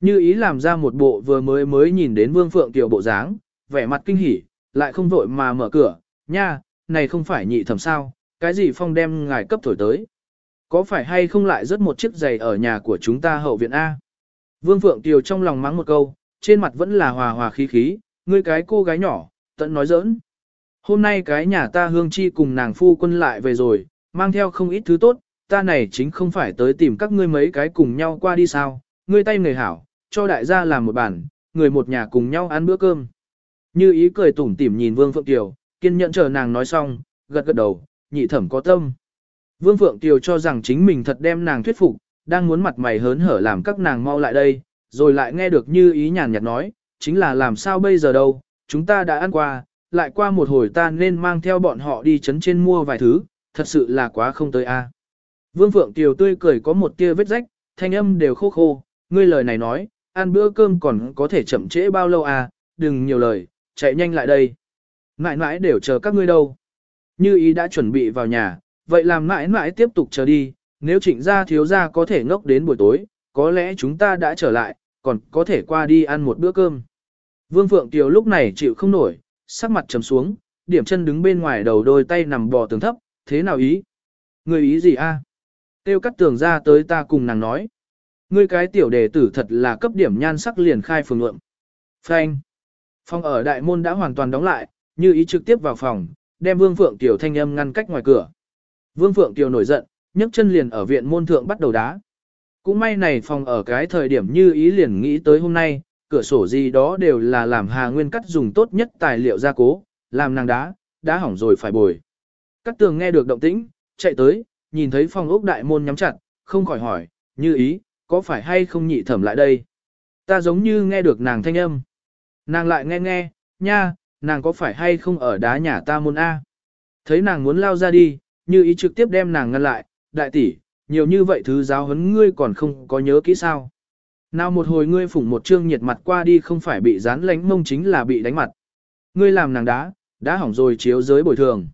Như ý làm ra một bộ vừa mới mới nhìn đến Vương Phượng Kiều bộ dáng, vẻ mặt kinh hỉ, lại không vội mà mở cửa, nha, này không phải nhị thẩm sao, cái gì phong đem ngài cấp thổi tới. Có phải hay không lại rớt một chiếc giày ở nhà của chúng ta hậu viện A? Vương Phượng Tiều trong lòng mắng một câu, trên mặt vẫn là hòa hòa khí khí, ngươi cái cô gái nhỏ, tận nói giỡn. Hôm nay cái nhà ta hương chi cùng nàng phu quân lại về rồi, mang theo không ít thứ tốt, ta này chính không phải tới tìm các ngươi mấy cái cùng nhau qua đi sao, ngươi tay người hảo, cho đại gia làm một bản, người một nhà cùng nhau ăn bữa cơm. Như ý cười tủm tỉm nhìn Vương Phượng Tiều, kiên nhẫn chờ nàng nói xong, gật gật đầu, nhị thẩm có tâm. Vương Phượng Tiều cho rằng chính mình thật đem nàng thuyết phục, đang muốn mặt mày hớn hở làm các nàng mau lại đây, rồi lại nghe được như ý nhàn nhạt nói, chính là làm sao bây giờ đâu, chúng ta đã ăn qua, lại qua một hồi ta nên mang theo bọn họ đi chấn trên mua vài thứ, thật sự là quá không tới a. Vương Phượng Tiều tươi cười có một tia vết rách, thanh âm đều khô khô, ngươi lời này nói, ăn bữa cơm còn có thể chậm trễ bao lâu à, đừng nhiều lời, chạy nhanh lại đây. Mãi mãi đều chờ các ngươi đâu. Như ý đã chuẩn bị vào nhà, vậy làm mãi mãi tiếp tục chờ đi, nếu trịnh gia thiếu gia có thể ngốc đến buổi tối, có lẽ chúng ta đã trở lại, còn có thể qua đi ăn một bữa cơm. Vương Phượng Tiều lúc này chịu không nổi, sắc mặt trầm xuống, điểm chân đứng bên ngoài đầu đôi tay nằm bò tường thấp, thế nào ý? Người ý gì a? Tiêu cắt tường ra tới ta cùng nàng nói. Ngươi cái tiểu đề tử thật là cấp điểm nhan sắc liền khai phường lượng. Phanh. Phòng ở đại môn đã hoàn toàn đóng lại, như ý trực tiếp vào phòng, đem Vương Phượng Tiểu thanh âm ngăn cách ngoài cửa. Vương Phượng Tiểu nổi giận, nhấc chân liền ở viện môn thượng bắt đầu đá. Cũng may này phòng ở cái thời điểm như ý liền nghĩ tới hôm nay, cửa sổ gì đó đều là làm Hà Nguyên cắt dùng tốt nhất tài liệu gia cố, làm nàng đá, đá hỏng rồi phải bồi. Cắt tường nghe được động tĩnh, chạy tới, nhìn thấy phòng ốc đại môn nhắm chặt, không khỏi hỏi, như ý, có phải hay không nhị thẩm lại đây? Ta giống như nghe được nàng thanh âm. Nàng lại nghe nghe, nha, nàng có phải hay không ở đá nhà ta môn A? Thấy nàng muốn lao ra đi, như ý trực tiếp đem nàng ngăn lại, đại tỷ, nhiều như vậy thứ giáo huấn ngươi còn không có nhớ kỹ sao. Nào một hồi ngươi phủng một trương nhiệt mặt qua đi không phải bị dán lánh mông chính là bị đánh mặt. Ngươi làm nàng đá, đã hỏng rồi chiếu giới bồi thường.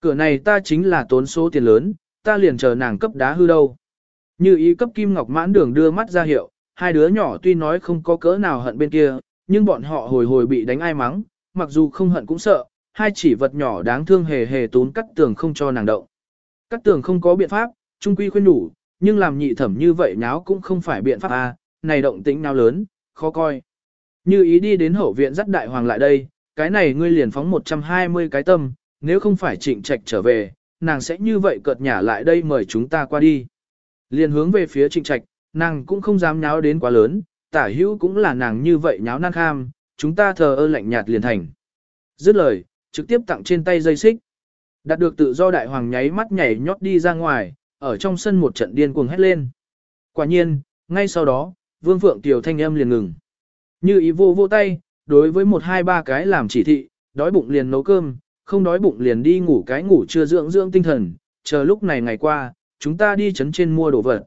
Cửa này ta chính là tốn số tiền lớn, ta liền chờ nàng cấp đá hư đâu. Như ý cấp Kim Ngọc mãn đường đưa mắt ra hiệu, hai đứa nhỏ tuy nói không có cỡ nào hận bên kia, nhưng bọn họ hồi hồi bị đánh ai mắng, mặc dù không hận cũng sợ, hai chỉ vật nhỏ đáng thương hề hề tốn cắt tường không cho nàng động. Cắt tường không có biện pháp, trung quy khuyên đủ, nhưng làm nhị thẩm như vậy nháo cũng không phải biện pháp à, này động tĩnh nào lớn, khó coi. Như ý đi đến hậu viện dắt đại hoàng lại đây, cái này ngươi liền phóng 120 cái tâm, nếu không phải trịnh trạch trở về, nàng sẽ như vậy cợt nhả lại đây mời chúng ta qua đi. Liền hướng về phía trịnh trạch, nàng cũng không dám nháo đến quá lớn, tả hữu cũng là nàng như vậy nháo nan kham, chúng ta thờ ơ lạnh nhạt liền thành. Dứt lời, trực tiếp tặng trên tay dây xích. Đạt được tự do đại hoàng nháy mắt nhảy nhót đi ra ngoài, ở trong sân một trận điên cuồng hét lên. Quả nhiên, ngay sau đó, Vương Phượng Tiểu thanh âm liền ngừng. Như ý vô vô tay, đối với một hai ba cái làm chỉ thị, đói bụng liền nấu cơm, không đói bụng liền đi ngủ cái ngủ chưa dưỡng dưỡng tinh thần, chờ lúc này ngày qua, chúng ta đi chấn trên mua đồ vật.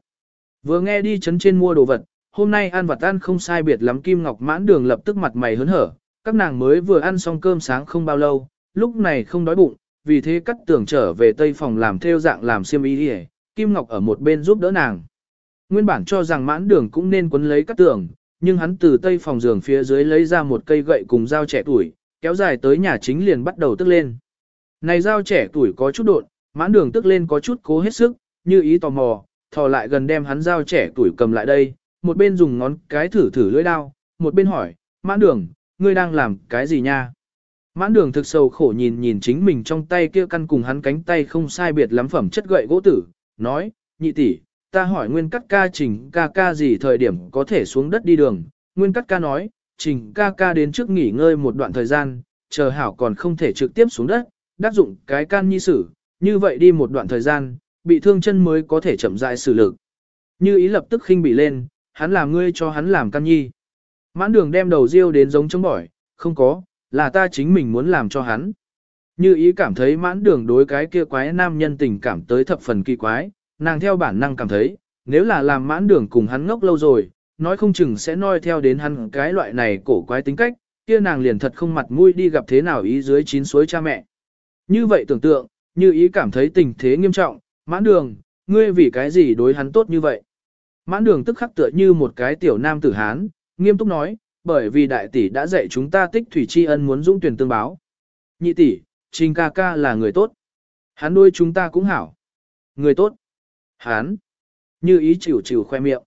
Vừa nghe đi chấn trên mua đồ vật, hôm nay ăn vặt ăn không sai biệt lắm Kim Ngọc mãn đường lập tức mặt mày hớn hở, các nàng mới vừa ăn xong cơm sáng không bao lâu, lúc này không đói bụng, vì thế cắt tưởng trở về tây phòng làm theo dạng làm xiêm y đi Kim Ngọc ở một bên giúp đỡ nàng. Nguyên bản cho rằng mãn đường cũng nên quấn lấy cắt tưởng, nhưng hắn từ tây phòng giường phía dưới lấy ra một cây gậy cùng dao trẻ tuổi, kéo dài tới nhà chính liền bắt đầu tức lên. Này dao trẻ tuổi có chút đột, mãn đường tức lên có chút cố hết sức, như ý tò mò, thò lại gần đem hắn dao trẻ tuổi cầm lại đây, một bên dùng ngón cái thử thử lưỡi đao, một bên hỏi, mãn đường, ngươi đang làm cái gì nha? Mãn đường thực sầu khổ nhìn nhìn chính mình trong tay kia căn cùng hắn cánh tay không sai biệt lắm phẩm chất gậy gỗ tử, nói, nhị tỷ, ta hỏi nguyên cắt ca trình ca ca gì thời điểm có thể xuống đất đi đường, nguyên cắt ca nói, trình ca ca đến trước nghỉ ngơi một đoạn thời gian, chờ hảo còn không thể trực tiếp xuống đất, đáp dụng cái can nhi sử, như vậy đi một đoạn thời gian, bị thương chân mới có thể chậm rãi xử lực. Như ý lập tức khinh bị lên, hắn làm ngươi cho hắn làm can nhi. Mãn đường đem đầu riêu đến giống chống bỏi, không có, là ta chính mình muốn làm cho hắn. Như ý cảm thấy mãn đường đối cái kia quái nam nhân tình cảm tới thập phần kỳ quái, nàng theo bản năng cảm thấy, nếu là làm mãn đường cùng hắn ngốc lâu rồi, nói không chừng sẽ noi theo đến hắn cái loại này cổ quái tính cách, kia nàng liền thật không mặt mũi đi gặp thế nào ý dưới chín suối cha mẹ. Như vậy tưởng tượng, như ý cảm thấy tình thế nghiêm trọng, mãn đường, ngươi vì cái gì đối hắn tốt như vậy. Mãn đường tức khắc tựa như một cái tiểu nam tử Hán, nghiêm túc nói, bởi vì đại tỷ đã dạy chúng ta tích thủy tri ân muốn dũng tuyển tương báo. Nhị tỷ, trình ca ca là người tốt. Hắn nuôi chúng ta cũng hảo. Người tốt. Hán. Như ý chịu chịu khoe miệng.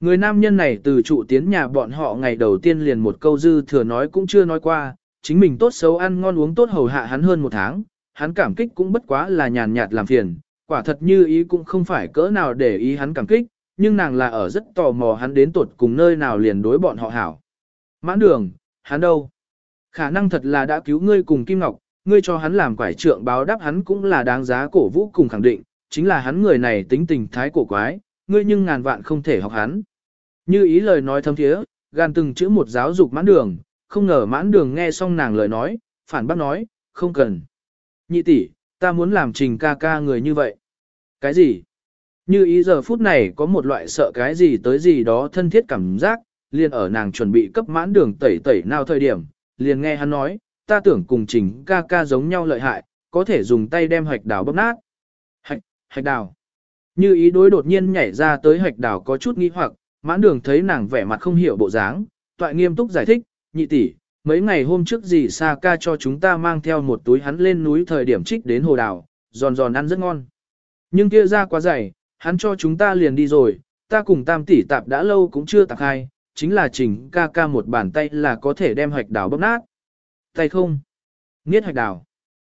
Người nam nhân này từ trụ tiến nhà bọn họ ngày đầu tiên liền một câu dư thừa nói cũng chưa nói qua, chính mình tốt xấu ăn ngon uống tốt hầu hạ hắn hơn một tháng, hắn cảm kích cũng bất quá là nhàn nhạt làm phiền, quả thật như ý cũng không phải cỡ nào để ý hắn cảm kích, nhưng nàng là ở rất tò mò hắn đến tuột cùng nơi nào liền đối bọn họ hảo. Mãn đường, hắn đâu? Khả năng thật là đã cứu ngươi cùng Kim Ngọc, ngươi cho hắn làm quải trượng báo đáp hắn cũng là đáng giá cổ vũ cùng khẳng định, chính là hắn người này tính tình thái cổ quái, ngươi nhưng ngàn vạn không thể học hắn. Như ý lời nói thâm thiế, gan từng chữ một giáo dục mãn đường, không ngờ mãn đường nghe xong nàng lời nói, phản bác nói, không cần. Nhị tỷ, ta muốn làm trình ca ca người như vậy. Cái gì? Như ý giờ phút này có một loại sợ cái gì tới gì đó thân thiết cảm giác, liền ở nàng chuẩn bị cấp mãn đường tẩy tẩy nào thời điểm, liền nghe hắn nói, ta tưởng cùng trình ca ca giống nhau lợi hại, có thể dùng tay đem hạch đào bóp nát. Hạch, hạch đào. Như ý đối đột nhiên nhảy ra tới hạch đào có chút nghi hoặc, mãn đường thấy nàng vẻ mặt không hiểu bộ dáng, toại nghiêm túc giải thích, nhị tỷ, mấy ngày hôm trước gì Sa ca cho chúng ta mang theo một túi hắn lên núi thời điểm trích đến hồ đào, giòn giòn ăn rất ngon. Nhưng kia ra quá dày, hắn cho chúng ta liền đi rồi, ta cùng tam tỷ tạp đã lâu cũng chưa tạp hai, chính là chỉnh ca ca một bàn tay là có thể đem hạch đào bóp nát. Tay không? Niết hạch đào.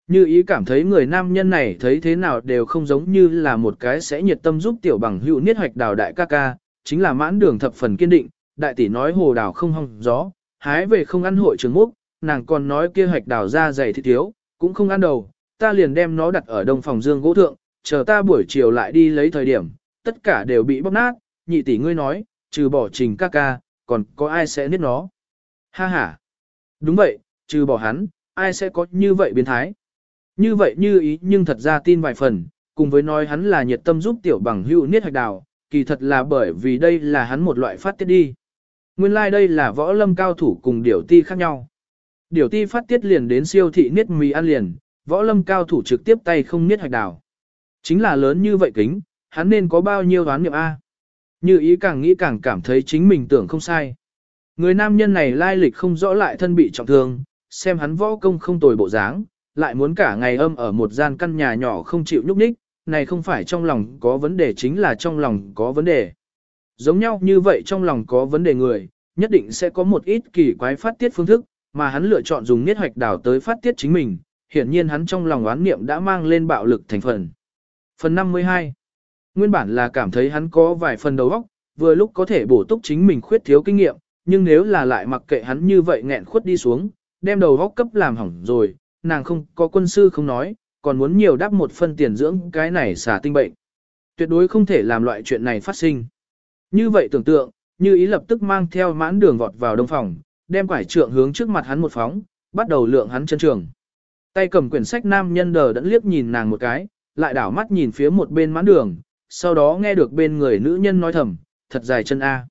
Như ý cảm thấy người nam nhân này thấy thế nào đều không giống như là một cái sẽ nhiệt tâm giúp tiểu bằng hữu niết hoạch đào đại ca ca, chính là mãn đường thập phần kiên định, đại tỷ nói hồ đào không hong gió, hái về không ăn hội trường múc, nàng còn nói kia hoạch đào ra dày thịt thiếu, cũng không ăn đầu, ta liền đem nó đặt ở đông phòng dương gỗ thượng, chờ ta buổi chiều lại đi lấy thời điểm, tất cả đều bị bóc nát, nhị tỷ ngươi nói, trừ bỏ trình ca ca, còn có ai sẽ niết nó. Ha ha. Đúng vậy, trừ bỏ hắn, ai sẽ có như vậy biến thái. Như vậy như ý nhưng thật ra tin vài phần, cùng với nói hắn là nhiệt tâm giúp tiểu bằng hữu niết hạch đào, kỳ thật là bởi vì đây là hắn một loại phát tiết đi. Nguyên lai like đây là võ lâm cao thủ cùng điểu ti khác nhau. Điểu ti phát tiết liền đến siêu thị niết mì ăn liền, võ lâm cao thủ trực tiếp tay không niết hạch đào. Chính là lớn như vậy kính, hắn nên có bao nhiêu đoán niệm A. Như ý càng nghĩ càng cảm thấy chính mình tưởng không sai. Người nam nhân này lai lịch không rõ lại thân bị trọng thương, xem hắn võ công không tồi bộ dáng, lại muốn cả ngày âm ở một gian căn nhà nhỏ không chịu nhúc nhích, này không phải trong lòng có vấn đề chính là trong lòng có vấn đề. Giống nhau như vậy trong lòng có vấn đề người, nhất định sẽ có một ít kỳ quái phát tiết phương thức, mà hắn lựa chọn dùng niết hoạch đảo tới phát tiết chính mình, hiển nhiên hắn trong lòng oán niệm đã mang lên bạo lực thành phần. Phần 52 Nguyên bản là cảm thấy hắn có vài phần đầu óc, vừa lúc có thể bổ túc chính mình khuyết thiếu kinh nghiệm, nhưng nếu là lại mặc kệ hắn như vậy nghẹn khuất đi xuống, đem đầu óc cấp làm hỏng rồi, nàng không có quân sư không nói, còn muốn nhiều đáp một phân tiền dưỡng cái này xả tinh bệnh. Tuyệt đối không thể làm loại chuyện này phát sinh. Như vậy tưởng tượng, như ý lập tức mang theo mãn đường vọt vào đông phòng, đem quải trượng hướng trước mặt hắn một phóng, bắt đầu lượng hắn chân trường. Tay cầm quyển sách nam nhân đờ đẫn liếc nhìn nàng một cái, lại đảo mắt nhìn phía một bên mãn đường, sau đó nghe được bên người nữ nhân nói thầm, thật dài chân A.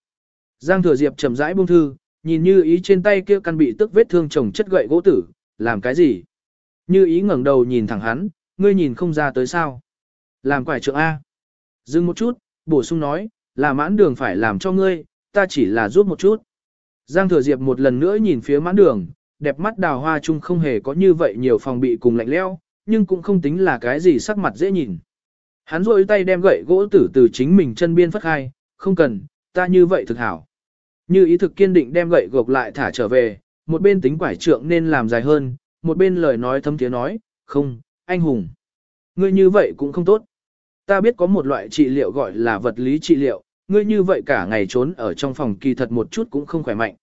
Giang thừa diệp chậm rãi buông thư, nhìn như ý trên tay kia căn bị tức vết thương chồng chất gậy gỗ tử, làm cái gì? Như ý ngẩng đầu nhìn thẳng hắn, ngươi nhìn không ra tới sao. Làm quải trượng A. Dừng một chút, bổ sung nói, là mãn đường phải làm cho ngươi, ta chỉ là giúp một chút. Giang thừa diệp một lần nữa nhìn phía mãn đường, đẹp mắt đào hoa chung không hề có như vậy nhiều phòng bị cùng lạnh leo, nhưng cũng không tính là cái gì sắc mặt dễ nhìn. Hắn rôi tay đem gậy gỗ tử từ chính mình chân biên phất khai, không cần, ta như vậy thực hảo. Như ý thực kiên định đem gậy gộc lại thả trở về, một bên tính quải trượng nên làm dài hơn, một bên lời nói thấm tiếng nói, không, anh hùng. Ngươi như vậy cũng không tốt. Ta biết có một loại trị liệu gọi là vật lý trị liệu, ngươi như vậy cả ngày trốn ở trong phòng kỳ thật một chút cũng không khỏe mạnh.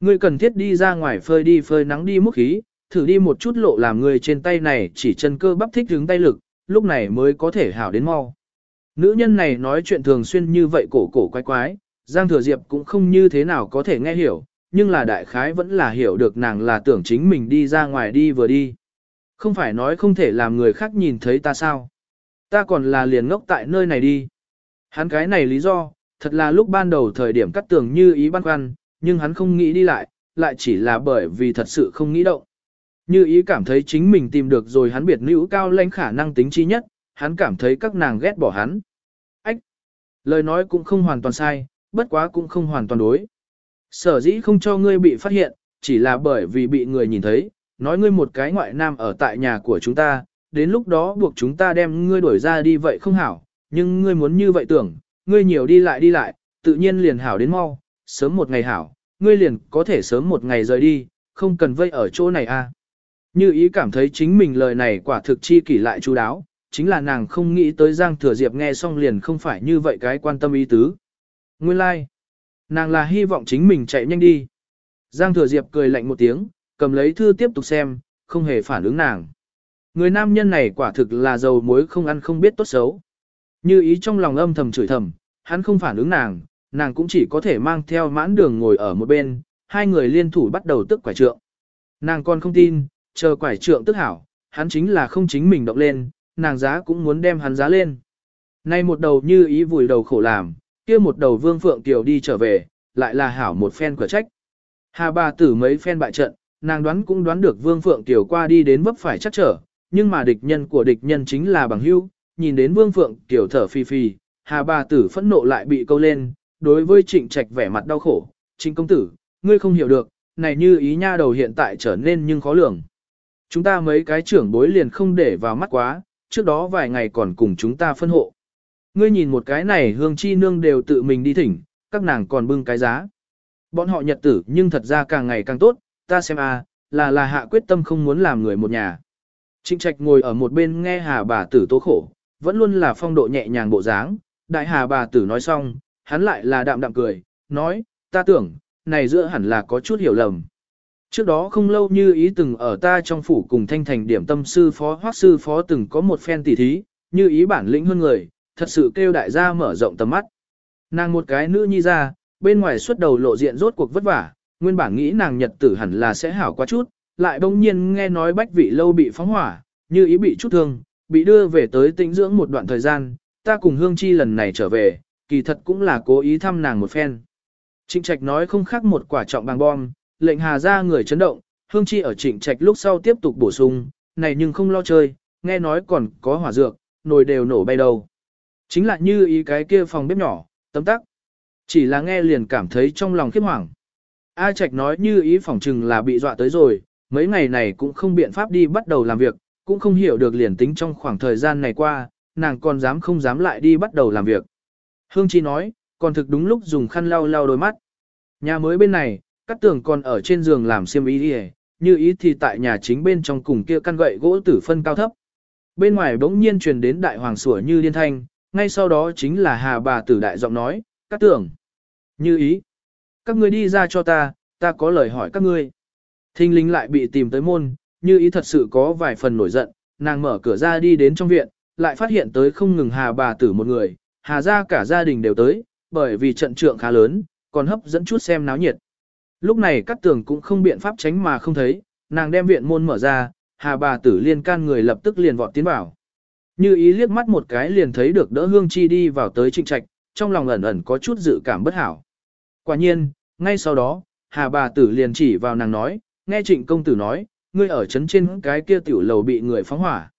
Ngươi cần thiết đi ra ngoài phơi đi phơi nắng đi múc khí, thử đi một chút lộ làm người trên tay này chỉ chân cơ bắp thích đứng tay lực, lúc này mới có thể hảo đến mau. Nữ nhân này nói chuyện thường xuyên như vậy cổ cổ quái quái, Giang Thừa Diệp cũng không như thế nào có thể nghe hiểu, nhưng là đại khái vẫn là hiểu được nàng là tưởng chính mình đi ra ngoài đi vừa đi. Không phải nói không thể làm người khác nhìn thấy ta sao. Ta còn là liền ngốc tại nơi này đi. Hắn cái này lý do, thật là lúc ban đầu thời điểm cắt tường như ý băn khoăn, nhưng hắn không nghĩ đi lại, lại chỉ là bởi vì thật sự không nghĩ động. Như ý cảm thấy chính mình tìm được rồi hắn biệt nữ cao lãnh khả năng tính chi nhất, hắn cảm thấy các nàng ghét bỏ hắn. Ách! Lời nói cũng không hoàn toàn sai, bất quá cũng không hoàn toàn đối. Sở dĩ không cho ngươi bị phát hiện, chỉ là bởi vì bị người nhìn thấy, nói ngươi một cái ngoại nam ở tại nhà của chúng ta, đến lúc đó buộc chúng ta đem ngươi đuổi ra đi vậy không hảo, nhưng ngươi muốn như vậy tưởng, ngươi nhiều đi lại đi lại, tự nhiên liền hảo đến mau, sớm một ngày hảo, ngươi liền có thể sớm một ngày rời đi, không cần vây ở chỗ này a. À. Như ý cảm thấy chính mình lời này quả thực chi kỷ lại chú đáo, chính là nàng không nghĩ tới Giang Thừa Diệp nghe xong liền không phải như vậy cái quan tâm ý tứ. Nguyên lai, like. nàng là hy vọng chính mình chạy nhanh đi. Giang Thừa Diệp cười lạnh một tiếng, cầm lấy thư tiếp tục xem, không hề phản ứng nàng. Người nam nhân này quả thực là dầu muối không ăn không biết tốt xấu. Như ý trong lòng âm thầm chửi thầm, hắn không phản ứng nàng, nàng cũng chỉ có thể mang theo mãn đường ngồi ở một bên, hai người liên thủ bắt đầu tức quả trượng. Nàng còn không tin, chờ quải trượng tức hảo, hắn chính là không chính mình động lên, nàng giá cũng muốn đem hắn giá lên. Nay một đầu như ý vùi đầu khổ làm, kia một đầu vương phượng tiểu đi trở về, lại là hảo một phen quả trách. Hà bà tử mấy phen bại trận, nàng đoán cũng đoán được vương phượng tiểu qua đi đến vấp phải chắc trở, nhưng mà địch nhân của địch nhân chính là bằng hưu, nhìn đến vương phượng tiểu thở phi phi, hà bà tử phẫn nộ lại bị câu lên, đối với trịnh trạch vẻ mặt đau khổ, trịnh công tử, ngươi không hiểu được, này như ý nha đầu hiện tại trở nên nhưng khó lường. Chúng ta mấy cái trưởng bối liền không để vào mắt quá, trước đó vài ngày còn cùng chúng ta phân hộ. Ngươi nhìn một cái này hương chi nương đều tự mình đi thỉnh, các nàng còn bưng cái giá. Bọn họ nhật tử nhưng thật ra càng ngày càng tốt, ta xem a, là là hạ quyết tâm không muốn làm người một nhà. Trịnh trạch ngồi ở một bên nghe hà bà tử tố khổ, vẫn luôn là phong độ nhẹ nhàng bộ dáng. Đại hà bà tử nói xong, hắn lại là đạm đạm cười, nói, ta tưởng, này giữa hẳn là có chút hiểu lầm. Trước đó không lâu như ý từng ở ta trong phủ cùng thanh thành điểm tâm sư phó hoác sư phó từng có một phen tỉ thí, như ý bản lĩnh hơn người, thật sự kêu đại gia mở rộng tầm mắt. Nàng một cái nữ nhi ra, bên ngoài xuất đầu lộ diện rốt cuộc vất vả, nguyên bản nghĩ nàng nhật tử hẳn là sẽ hảo quá chút, lại bỗng nhiên nghe nói bách vị lâu bị phóng hỏa, như ý bị chút thương, bị đưa về tới tĩnh dưỡng một đoạn thời gian, ta cùng hương chi lần này trở về, kỳ thật cũng là cố ý thăm nàng một phen. Trịnh trạch nói không khác một quả trọng bằng bom, lệnh hà ra người chấn động, hương chi ở trịnh trạch lúc sau tiếp tục bổ sung, này nhưng không lo chơi, nghe nói còn có hỏa dược, nồi đều nổ bay đầu. Chính là như ý cái kia phòng bếp nhỏ, tấm tắc. Chỉ là nghe liền cảm thấy trong lòng khiếp hoảng. A Trạch nói như ý phòng trừng là bị dọa tới rồi, mấy ngày này cũng không biện pháp đi bắt đầu làm việc, cũng không hiểu được liền tính trong khoảng thời gian này qua, nàng còn dám không dám lại đi bắt đầu làm việc. Hương Chi nói, còn thực đúng lúc dùng khăn lau lau đôi mắt. Nhà mới bên này, các tường còn ở trên giường làm xiêm ý đi như ý thì tại nhà chính bên trong cùng kia căn gậy gỗ tử phân cao thấp. Bên ngoài bỗng nhiên truyền đến đại hoàng sủa như liên thanh, ngay sau đó chính là hà bà tử đại giọng nói, các tưởng. Như ý. Các ngươi đi ra cho ta, ta có lời hỏi các ngươi. Thinh linh lại bị tìm tới môn, như ý thật sự có vài phần nổi giận, nàng mở cửa ra đi đến trong viện, lại phát hiện tới không ngừng hà bà tử một người, hà ra cả gia đình đều tới, bởi vì trận trượng khá lớn, còn hấp dẫn chút xem náo nhiệt. Lúc này các tường cũng không biện pháp tránh mà không thấy, nàng đem viện môn mở ra, hà bà tử liên can người lập tức liền vọt tiến vào. Như ý liếc mắt một cái liền thấy được đỡ hương chi đi vào tới trịnh trạch, trong lòng ẩn ẩn có chút dự cảm bất hảo. Quả nhiên, ngay sau đó, hà bà tử liền chỉ vào nàng nói, nghe trịnh công tử nói, ngươi ở trấn trên cái kia tiểu lầu bị người phóng hỏa.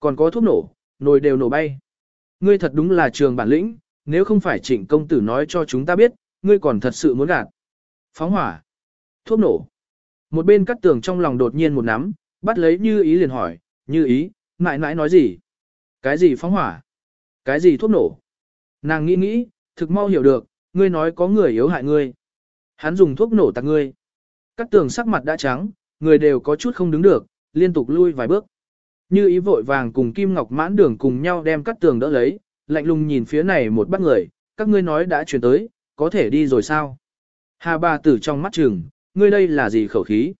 Còn có thuốc nổ, nồi đều nổ bay. Ngươi thật đúng là trường bản lĩnh, nếu không phải trịnh công tử nói cho chúng ta biết, ngươi còn thật sự muốn gạt. Phóng hỏa, thuốc nổ. Một bên cắt tường trong lòng đột nhiên một nắm, bắt lấy như ý liền hỏi, như ý, mãi mãi nói gì? Cái gì phóng hỏa? Cái gì thuốc nổ? Nàng nghĩ nghĩ, thực mau hiểu được, ngươi nói có người yếu hại ngươi. Hắn dùng thuốc nổ tạc ngươi. Cắt tường sắc mặt đã trắng, người đều có chút không đứng được, liên tục lui vài bước. Như ý vội vàng cùng Kim Ngọc mãn đường cùng nhau đem cắt tường đỡ lấy, lạnh lùng nhìn phía này một bác người, các ngươi nói đã chuyển tới, có thể đi rồi sao? Hà bà tử trong mắt trường, ngươi đây là gì khẩu khí?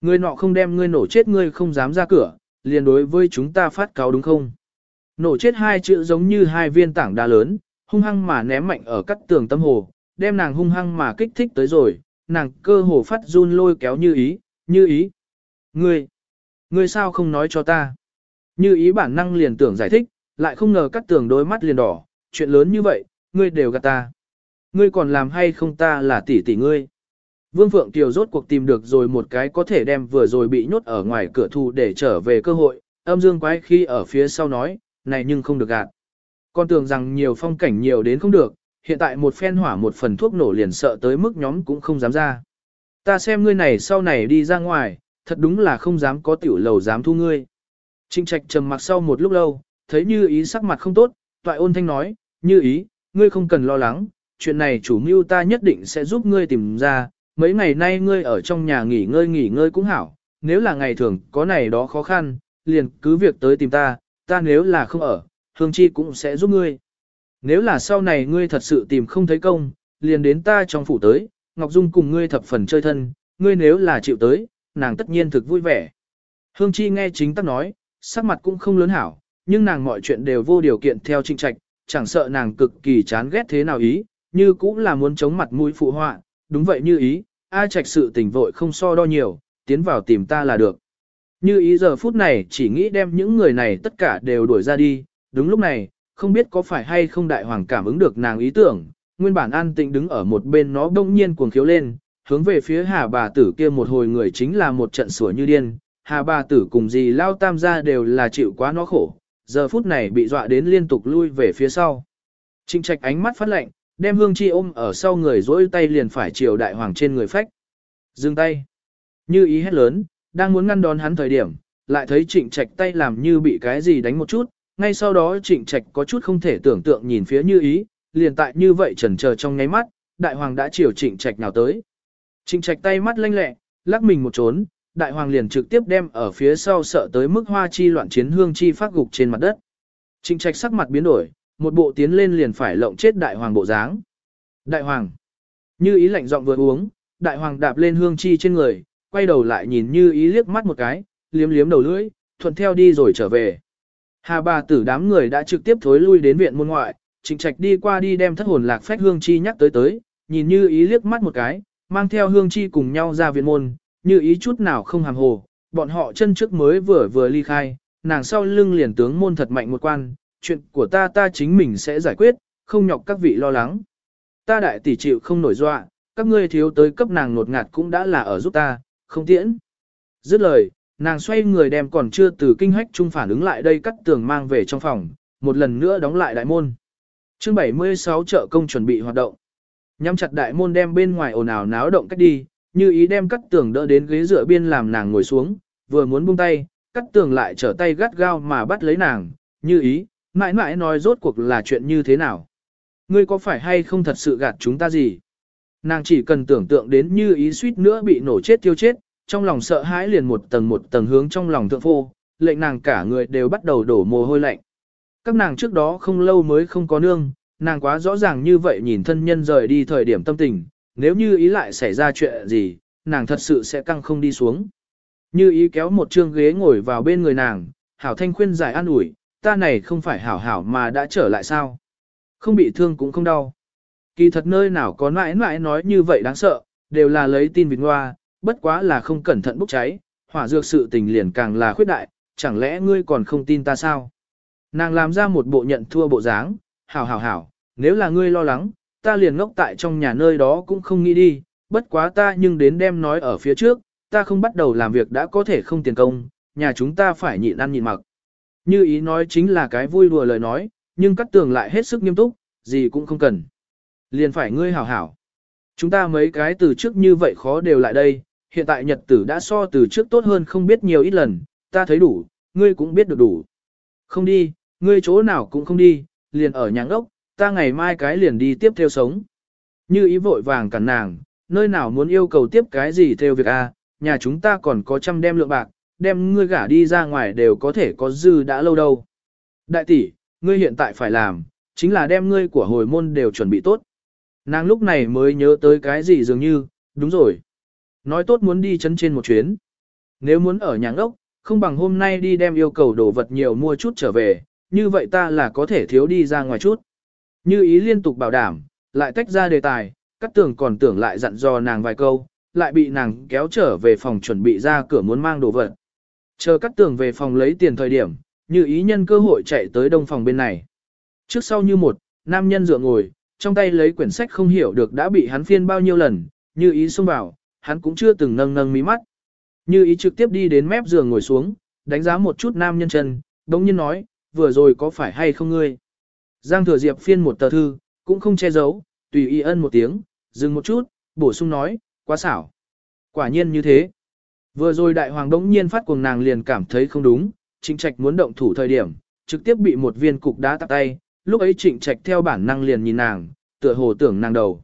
Ngươi nọ không đem ngươi nổ chết ngươi không dám ra cửa, liền đối với chúng ta phát cáo đúng không? Nổ chết hai chữ giống như hai viên tảng đá lớn, hung hăng mà ném mạnh ở cắt tường tâm hồ, đem nàng hung hăng mà kích thích tới rồi, nàng cơ hồ phát run lôi kéo như ý, như ý. Ngươi, ngươi sao không nói cho ta? Như ý bản năng liền tưởng giải thích, lại không ngờ cắt tường đôi mắt liền đỏ, chuyện lớn như vậy, ngươi đều gạt ta. Ngươi còn làm hay không ta là tỷ tỷ ngươi. Vương Phượng Kiều rốt cuộc tìm được rồi một cái có thể đem vừa rồi bị nhốt ở ngoài cửa thù để trở về cơ hội, âm dương quái khi ở phía sau nói, này nhưng không được gạt. Con tưởng rằng nhiều phong cảnh nhiều đến không được, hiện tại một phen hỏa một phần thuốc nổ liền sợ tới mức nhóm cũng không dám ra. Ta xem ngươi này sau này đi ra ngoài, thật đúng là không dám có tiểu lầu dám thu ngươi. Trinh trạch trầm mặc sau một lúc lâu, thấy như ý sắc mặt không tốt, toại ôn thanh nói, như ý, ngươi không cần lo lắng, chuyện này chủ mưu ta nhất định sẽ giúp ngươi tìm ra, mấy ngày nay ngươi ở trong nhà nghỉ ngơi nghỉ ngơi cũng hảo, nếu là ngày thường có này đó khó khăn, liền cứ việc tới tìm ta, ta nếu là không ở, Hương Chi cũng sẽ giúp ngươi. Nếu là sau này ngươi thật sự tìm không thấy công, liền đến ta trong phủ tới, Ngọc Dung cùng ngươi thập phần chơi thân, ngươi nếu là chịu tới, nàng tất nhiên thực vui vẻ. Hương Chi nghe chính tắc nói, sắc mặt cũng không lớn hảo, nhưng nàng mọi chuyện đều vô điều kiện theo trinh trạch, chẳng sợ nàng cực kỳ chán ghét thế nào ý, như cũng là muốn chống mặt mũi phụ họa, đúng vậy như ý, ai trạch sự tình vội không so đo nhiều, tiến vào tìm ta là được. Như ý giờ phút này chỉ nghĩ đem những người này tất cả đều đuổi ra đi, đúng lúc này, không biết có phải hay không đại hoàng cảm ứng được nàng ý tưởng, nguyên bản an tĩnh đứng ở một bên nó đông nhiên cuồng khiếu lên, hướng về phía hà bà tử kia một hồi người chính là một trận sủa như điên, hà bà tử cùng gì lao tam gia đều là chịu quá nó khổ, giờ phút này bị dọa đến liên tục lui về phía sau. Trinh trạch ánh mắt phát lạnh, đem hương chi ôm ở sau người dỗi tay liền phải chiều đại hoàng trên người phách. Dừng tay. Như ý hét lớn, đang muốn ngăn đón hắn thời điểm, lại thấy trịnh trạch tay làm như bị cái gì đánh một chút, ngay sau đó trịnh trạch có chút không thể tưởng tượng nhìn phía như ý, liền tại như vậy chần chờ trong ngáy mắt, đại hoàng đã chiều trịnh trạch nào tới. Trịnh trạch tay mắt lanh lẹ, lắc mình một trốn, đại hoàng liền trực tiếp đem ở phía sau sợ tới mức hoa chi loạn chiến hương chi phát gục trên mặt đất. Trịnh trạch sắc mặt biến đổi, một bộ tiến lên liền phải lộng chết đại hoàng bộ dáng. Đại hoàng, như ý lạnh giọng vừa uống, đại hoàng đạp lên hương chi trên người, quay đầu lại nhìn như ý liếc mắt một cái, liếm liếm đầu lưỡi, thuận theo đi rồi trở về. Hà bà tử đám người đã trực tiếp thối lui đến viện môn ngoại, trịnh trạch đi qua đi đem thất hồn lạc phách hương chi nhắc tới tới, nhìn như ý liếc mắt một cái, mang theo hương chi cùng nhau ra viện môn, như ý chút nào không hàm hồ, bọn họ chân trước mới vừa vừa ly khai, nàng sau lưng liền tướng môn thật mạnh một quan, chuyện của ta ta chính mình sẽ giải quyết, không nhọc các vị lo lắng. Ta đại tỷ chịu không nổi dọa, các ngươi thiếu tới cấp nàng nột ngạt cũng đã là ở giúp ta, không tiễn. Dứt lời, nàng xoay người đem còn chưa từ kinh hách trung phản ứng lại đây cắt tường mang về trong phòng, một lần nữa đóng lại đại môn. chương 76 chợ công chuẩn bị hoạt động. Nhắm chặt đại môn đem bên ngoài ồn ào náo động cách đi, như ý đem cắt tường đỡ đến ghế dựa biên làm nàng ngồi xuống, vừa muốn buông tay, cắt tường lại trở tay gắt gao mà bắt lấy nàng, như ý, mãi mãi nói rốt cuộc là chuyện như thế nào. Ngươi có phải hay không thật sự gạt chúng ta gì? Nàng chỉ cần tưởng tượng đến như ý suýt nữa bị nổ chết tiêu chết, trong lòng sợ hãi liền một tầng một tầng hướng trong lòng thượng phô, lệnh nàng cả người đều bắt đầu đổ mồ hôi lạnh. Các nàng trước đó không lâu mới không có nương, nàng quá rõ ràng như vậy nhìn thân nhân rời đi thời điểm tâm tình, nếu như ý lại xảy ra chuyện gì, nàng thật sự sẽ căng không đi xuống. Như ý kéo một chương ghế ngồi vào bên người nàng, hảo thanh khuyên giải an ủi, ta này không phải hảo hảo mà đã trở lại sao. Không bị thương cũng không đau. Kỳ thật nơi nào có mãi mãi nói như vậy đáng sợ, đều là lấy tin vịt ngoa, bất quá là không cẩn thận bốc cháy, hỏa dược sự tình liền càng là khuyết đại, chẳng lẽ ngươi còn không tin ta sao? Nàng làm ra một bộ nhận thua bộ dáng, hảo hảo hảo, nếu là ngươi lo lắng, ta liền ngốc tại trong nhà nơi đó cũng không nghĩ đi, bất quá ta nhưng đến đem nói ở phía trước, ta không bắt đầu làm việc đã có thể không tiền công, nhà chúng ta phải nhịn ăn nhịn mặc. Như ý nói chính là cái vui đùa lời nói, nhưng cắt tường lại hết sức nghiêm túc, gì cũng không cần. Liền phải ngươi hảo hảo. Chúng ta mấy cái từ trước như vậy khó đều lại đây, hiện tại nhật tử đã so từ trước tốt hơn không biết nhiều ít lần, ta thấy đủ, ngươi cũng biết được đủ. Không đi, ngươi chỗ nào cũng không đi, liền ở nhà ốc, ta ngày mai cái liền đi tiếp theo sống. Như ý vội vàng cản nàng, nơi nào muốn yêu cầu tiếp cái gì theo việc a, nhà chúng ta còn có trăm đem lượng bạc, đem ngươi gả đi ra ngoài đều có thể có dư đã lâu đâu. Đại tỷ, ngươi hiện tại phải làm, chính là đem ngươi của hồi môn đều chuẩn bị tốt. Nàng lúc này mới nhớ tới cái gì dường như, đúng rồi. Nói tốt muốn đi chân trên một chuyến. Nếu muốn ở nhà ngốc, không bằng hôm nay đi đem yêu cầu đồ vật nhiều mua chút trở về, như vậy ta là có thể thiếu đi ra ngoài chút. Như ý liên tục bảo đảm, lại tách ra đề tài, cắt tường còn tưởng lại dặn dò nàng vài câu, lại bị nàng kéo trở về phòng chuẩn bị ra cửa muốn mang đồ vật. Chờ cắt tường về phòng lấy tiền thời điểm, như ý nhân cơ hội chạy tới đông phòng bên này. Trước sau như một, nam nhân dựa ngồi, trong tay lấy quyển sách không hiểu được đã bị hắn phiên bao nhiêu lần, như ý xông vào, hắn cũng chưa từng nâng nâng mí mắt. Như ý trực tiếp đi đến mép giường ngồi xuống, đánh giá một chút nam nhân chân, đống nhiên nói, vừa rồi có phải hay không ngươi? Giang thừa diệp phiên một tờ thư, cũng không che giấu, tùy y ân một tiếng, dừng một chút, bổ sung nói, quá xảo. Quả nhiên như thế. Vừa rồi đại hoàng đống nhiên phát cuồng nàng liền cảm thấy không đúng, trịnh trạch muốn động thủ thời điểm, trực tiếp bị một viên cục đá tạp tay, lúc ấy trịnh trạch theo bản năng liền nhìn nàng, tựa hồ tưởng nàng đầu.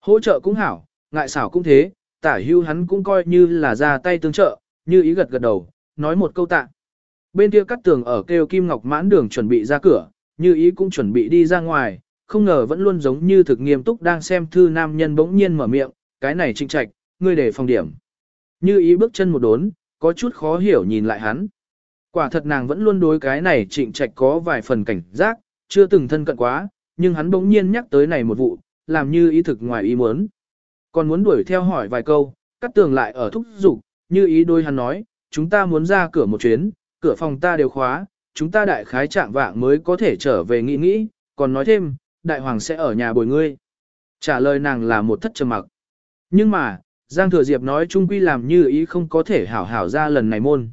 Hỗ trợ cũng hảo, ngại xảo cũng thế, tả hưu hắn cũng coi như là ra tay tương trợ, như ý gật gật đầu, nói một câu tạ. Bên kia cắt tường ở kêu Kim Ngọc mãn đường chuẩn bị ra cửa, như ý cũng chuẩn bị đi ra ngoài, không ngờ vẫn luôn giống như thực nghiêm túc đang xem thư nam nhân bỗng nhiên mở miệng, cái này trịnh trạch, ngươi để phòng điểm. Như ý bước chân một đốn, có chút khó hiểu nhìn lại hắn. Quả thật nàng vẫn luôn đối cái này trịnh trạch có vài phần cảnh giác, chưa từng thân cận quá, nhưng hắn bỗng nhiên nhắc tới này một vụ, làm như ý thực ngoài ý muốn. Còn muốn đuổi theo hỏi vài câu, cắt tường lại ở thúc dục như ý đôi hắn nói, chúng ta muốn ra cửa một chuyến, cửa phòng ta đều khóa, chúng ta đại khái trạng vạng mới có thể trở về nghĩ nghĩ, còn nói thêm, đại hoàng sẽ ở nhà bồi ngươi. Trả lời nàng là một thất trầm mặc. Nhưng mà, Giang Thừa Diệp nói chung quy làm như ý không có thể hảo hảo ra lần này môn.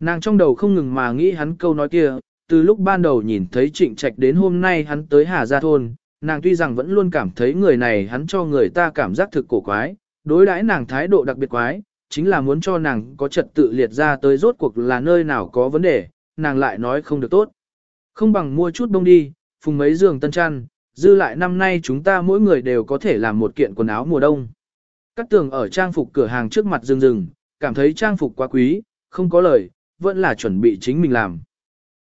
Nàng trong đầu không ngừng mà nghĩ hắn câu nói kia, từ lúc ban đầu nhìn thấy trịnh trạch đến hôm nay hắn tới Hà Gia Thôn, nàng tuy rằng vẫn luôn cảm thấy người này hắn cho người ta cảm giác thực cổ quái, đối đãi nàng thái độ đặc biệt quái, chính là muốn cho nàng có trật tự liệt ra tới rốt cuộc là nơi nào có vấn đề, nàng lại nói không được tốt. Không bằng mua chút đông đi, phùng mấy giường tân chăn, dư lại năm nay chúng ta mỗi người đều có thể làm một kiện quần áo mùa đông. Các tường ở trang phục cửa hàng trước mặt rừng rừng, cảm thấy trang phục quá quý, không có lời, vẫn là chuẩn bị chính mình làm.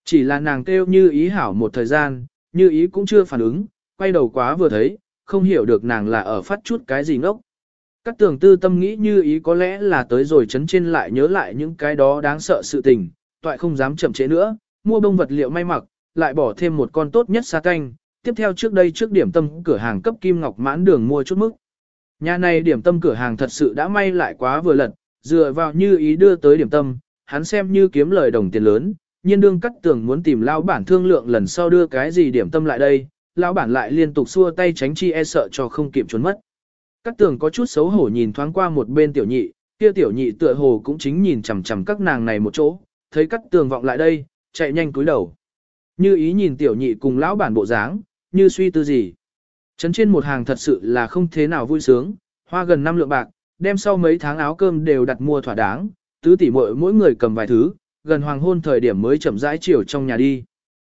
Chỉ là nàng kêu như ý hảo một thời gian, như ý cũng chưa phản ứng, quay đầu quá vừa thấy, không hiểu được nàng là ở phát chút cái gì ngốc. Các tường tư tâm nghĩ như ý có lẽ là tới rồi chấn trên lại nhớ lại những cái đó đáng sợ sự tình, toại không dám chậm chế nữa, mua bông vật liệu may mặc, lại bỏ thêm một con tốt nhất xa canh, tiếp theo trước đây trước điểm tâm cửa hàng cấp kim ngọc mãn đường mua chút mức. Nhà này điểm tâm cửa hàng thật sự đã may lại quá vừa lật, dựa vào như ý đưa tới điểm tâm, hắn xem như kiếm lời đồng tiền lớn, nhiên đương cắt tường muốn tìm lao bản thương lượng lần sau đưa cái gì điểm tâm lại đây, lao bản lại liên tục xua tay tránh chi e sợ cho không kịp trốn mất. Cắt tường có chút xấu hổ nhìn thoáng qua một bên tiểu nhị, kia tiểu nhị tựa hồ cũng chính nhìn chằm chằm các nàng này một chỗ, thấy cắt tường vọng lại đây, chạy nhanh cúi đầu. Như ý nhìn tiểu nhị cùng lão bản bộ dáng, như suy tư gì. Trấn trên một hàng thật sự là không thế nào vui sướng, hoa gần năm lượng bạc, đem sau mấy tháng áo cơm đều đặt mua thỏa đáng, tứ tỷ muội mỗi người cầm vài thứ, gần hoàng hôn thời điểm mới chậm rãi chiều trong nhà đi.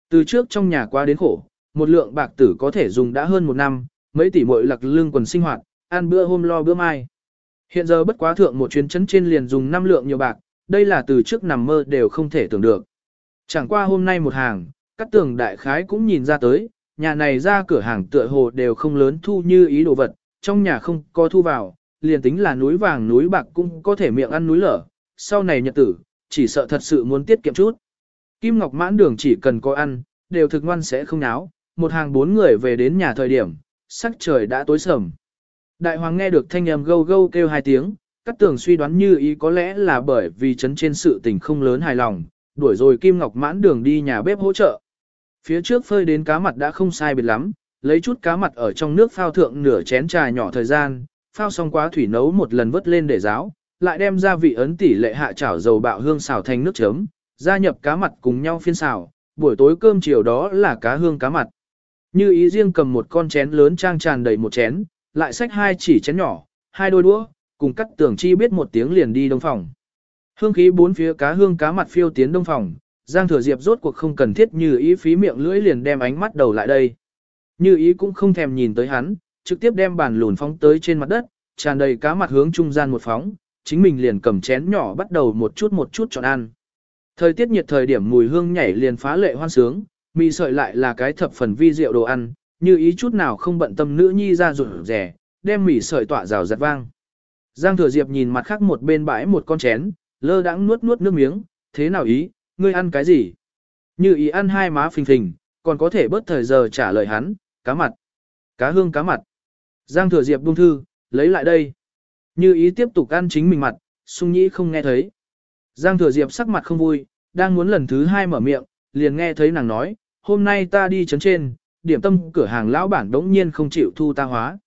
Từ trước trong nhà qua đến khổ, một lượng bạc tử có thể dùng đã hơn một năm, mấy tỷ muội lặc lương quần sinh hoạt, ăn bữa hôm lo bữa mai. Hiện giờ bất quá thượng một chuyến chấn trên liền dùng năm lượng nhiều bạc, đây là từ trước nằm mơ đều không thể tưởng được. Chẳng qua hôm nay một hàng, các tường đại khái cũng nhìn ra tới, nhà này ra cửa hàng tựa hồ đều không lớn thu như ý đồ vật, trong nhà không có thu vào, liền tính là núi vàng núi bạc cũng có thể miệng ăn núi lở, sau này nhật tử, chỉ sợ thật sự muốn tiết kiệm chút. Kim Ngọc mãn đường chỉ cần có ăn, đều thực ngoan sẽ không náo, một hàng bốn người về đến nhà thời điểm, sắc trời đã tối sầm. Đại hoàng nghe được thanh âm gâu gâu kêu hai tiếng, các tường suy đoán như ý có lẽ là bởi vì chấn trên sự tình không lớn hài lòng, đuổi rồi Kim Ngọc mãn đường đi nhà bếp hỗ trợ. Phía trước phơi đến cá mặt đã không sai biệt lắm, lấy chút cá mặt ở trong nước phao thượng nửa chén trà nhỏ thời gian, phao xong quá thủy nấu một lần vớt lên để ráo, lại đem gia vị ấn tỷ lệ hạ chảo dầu bạo hương xào thành nước chấm, gia nhập cá mặt cùng nhau phiên xào, buổi tối cơm chiều đó là cá hương cá mặt. Như ý riêng cầm một con chén lớn trang tràn đầy một chén, lại xách hai chỉ chén nhỏ, hai đôi đũa, cùng cắt tưởng chi biết một tiếng liền đi đông phòng. Hương khí bốn phía cá hương cá mặt phiêu tiến đông phòng, Giang Thừa Diệp rốt cuộc không cần thiết như ý phí miệng lưỡi liền đem ánh mắt đầu lại đây. Như ý cũng không thèm nhìn tới hắn, trực tiếp đem bàn lùn phóng tới trên mặt đất, tràn đầy cá mặt hướng trung gian một phóng, chính mình liền cầm chén nhỏ bắt đầu một chút một chút chọn ăn. Thời tiết nhiệt thời điểm mùi hương nhảy liền phá lệ hoan sướng, mì sợi lại là cái thập phần vi rượu đồ ăn, như ý chút nào không bận tâm nữ nhi ra rụt rẻ, đem mì sợi tỏa rào giật vang. Giang Thừa Diệp nhìn mặt khác một bên bãi một con chén, lơ đãng nuốt nuốt nước miếng, thế nào ý, ngươi ăn cái gì? Như ý ăn hai má phình phình, còn có thể bớt thời giờ trả lời hắn, cá mặt. Cá hương cá mặt. Giang thừa diệp buông thư, lấy lại đây. Như ý tiếp tục ăn chính mình mặt, sung nhĩ không nghe thấy. Giang thừa diệp sắc mặt không vui, đang muốn lần thứ hai mở miệng, liền nghe thấy nàng nói, hôm nay ta đi chấn trên, điểm tâm cửa hàng lão bản đống nhiên không chịu thu ta hóa.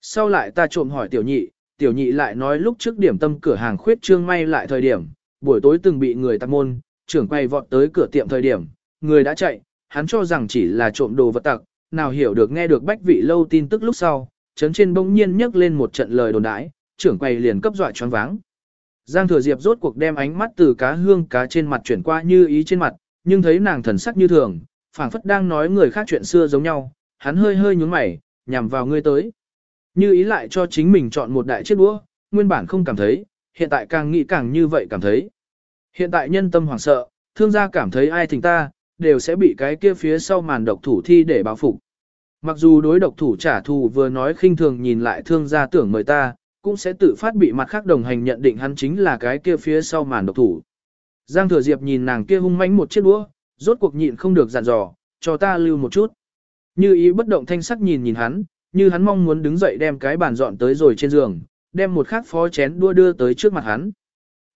Sau lại ta trộm hỏi tiểu nhị, tiểu nhị lại nói lúc trước điểm tâm cửa hàng khuyết trương may lại thời điểm, buổi tối từng bị người tạc môn, trưởng quay vọt tới cửa tiệm thời điểm, người đã chạy, hắn cho rằng chỉ là trộm đồ vật tặc, nào hiểu được nghe được bách vị lâu tin tức lúc sau, chấn trên bỗng nhiên nhấc lên một trận lời đồn đãi, trưởng quay liền cấp dọa choáng váng. Giang thừa diệp rốt cuộc đem ánh mắt từ cá hương cá trên mặt chuyển qua như ý trên mặt, nhưng thấy nàng thần sắc như thường, phảng phất đang nói người khác chuyện xưa giống nhau, hắn hơi hơi nhún mày, nhằm vào ngươi tới. Như ý lại cho chính mình chọn một đại chiếc đũa, nguyên bản không cảm thấy, hiện tại càng nghĩ càng như vậy cảm thấy. Hiện tại nhân tâm hoảng sợ, thương gia cảm thấy ai thỉnh ta, đều sẽ bị cái kia phía sau màn độc thủ thi để báo phục. Mặc dù đối độc thủ trả thù vừa nói khinh thường nhìn lại thương gia tưởng mời ta, cũng sẽ tự phát bị mặt khác đồng hành nhận định hắn chính là cái kia phía sau màn độc thủ. Giang Thừa Diệp nhìn nàng kia hung mãnh một chiếc đũa, rốt cuộc nhịn không được dặn dò, cho ta lưu một chút. Như ý bất động thanh sắc nhìn nhìn hắn, như hắn mong muốn đứng dậy đem cái bàn dọn tới rồi trên giường, đem một khắc phó chén đua đưa tới trước mặt hắn.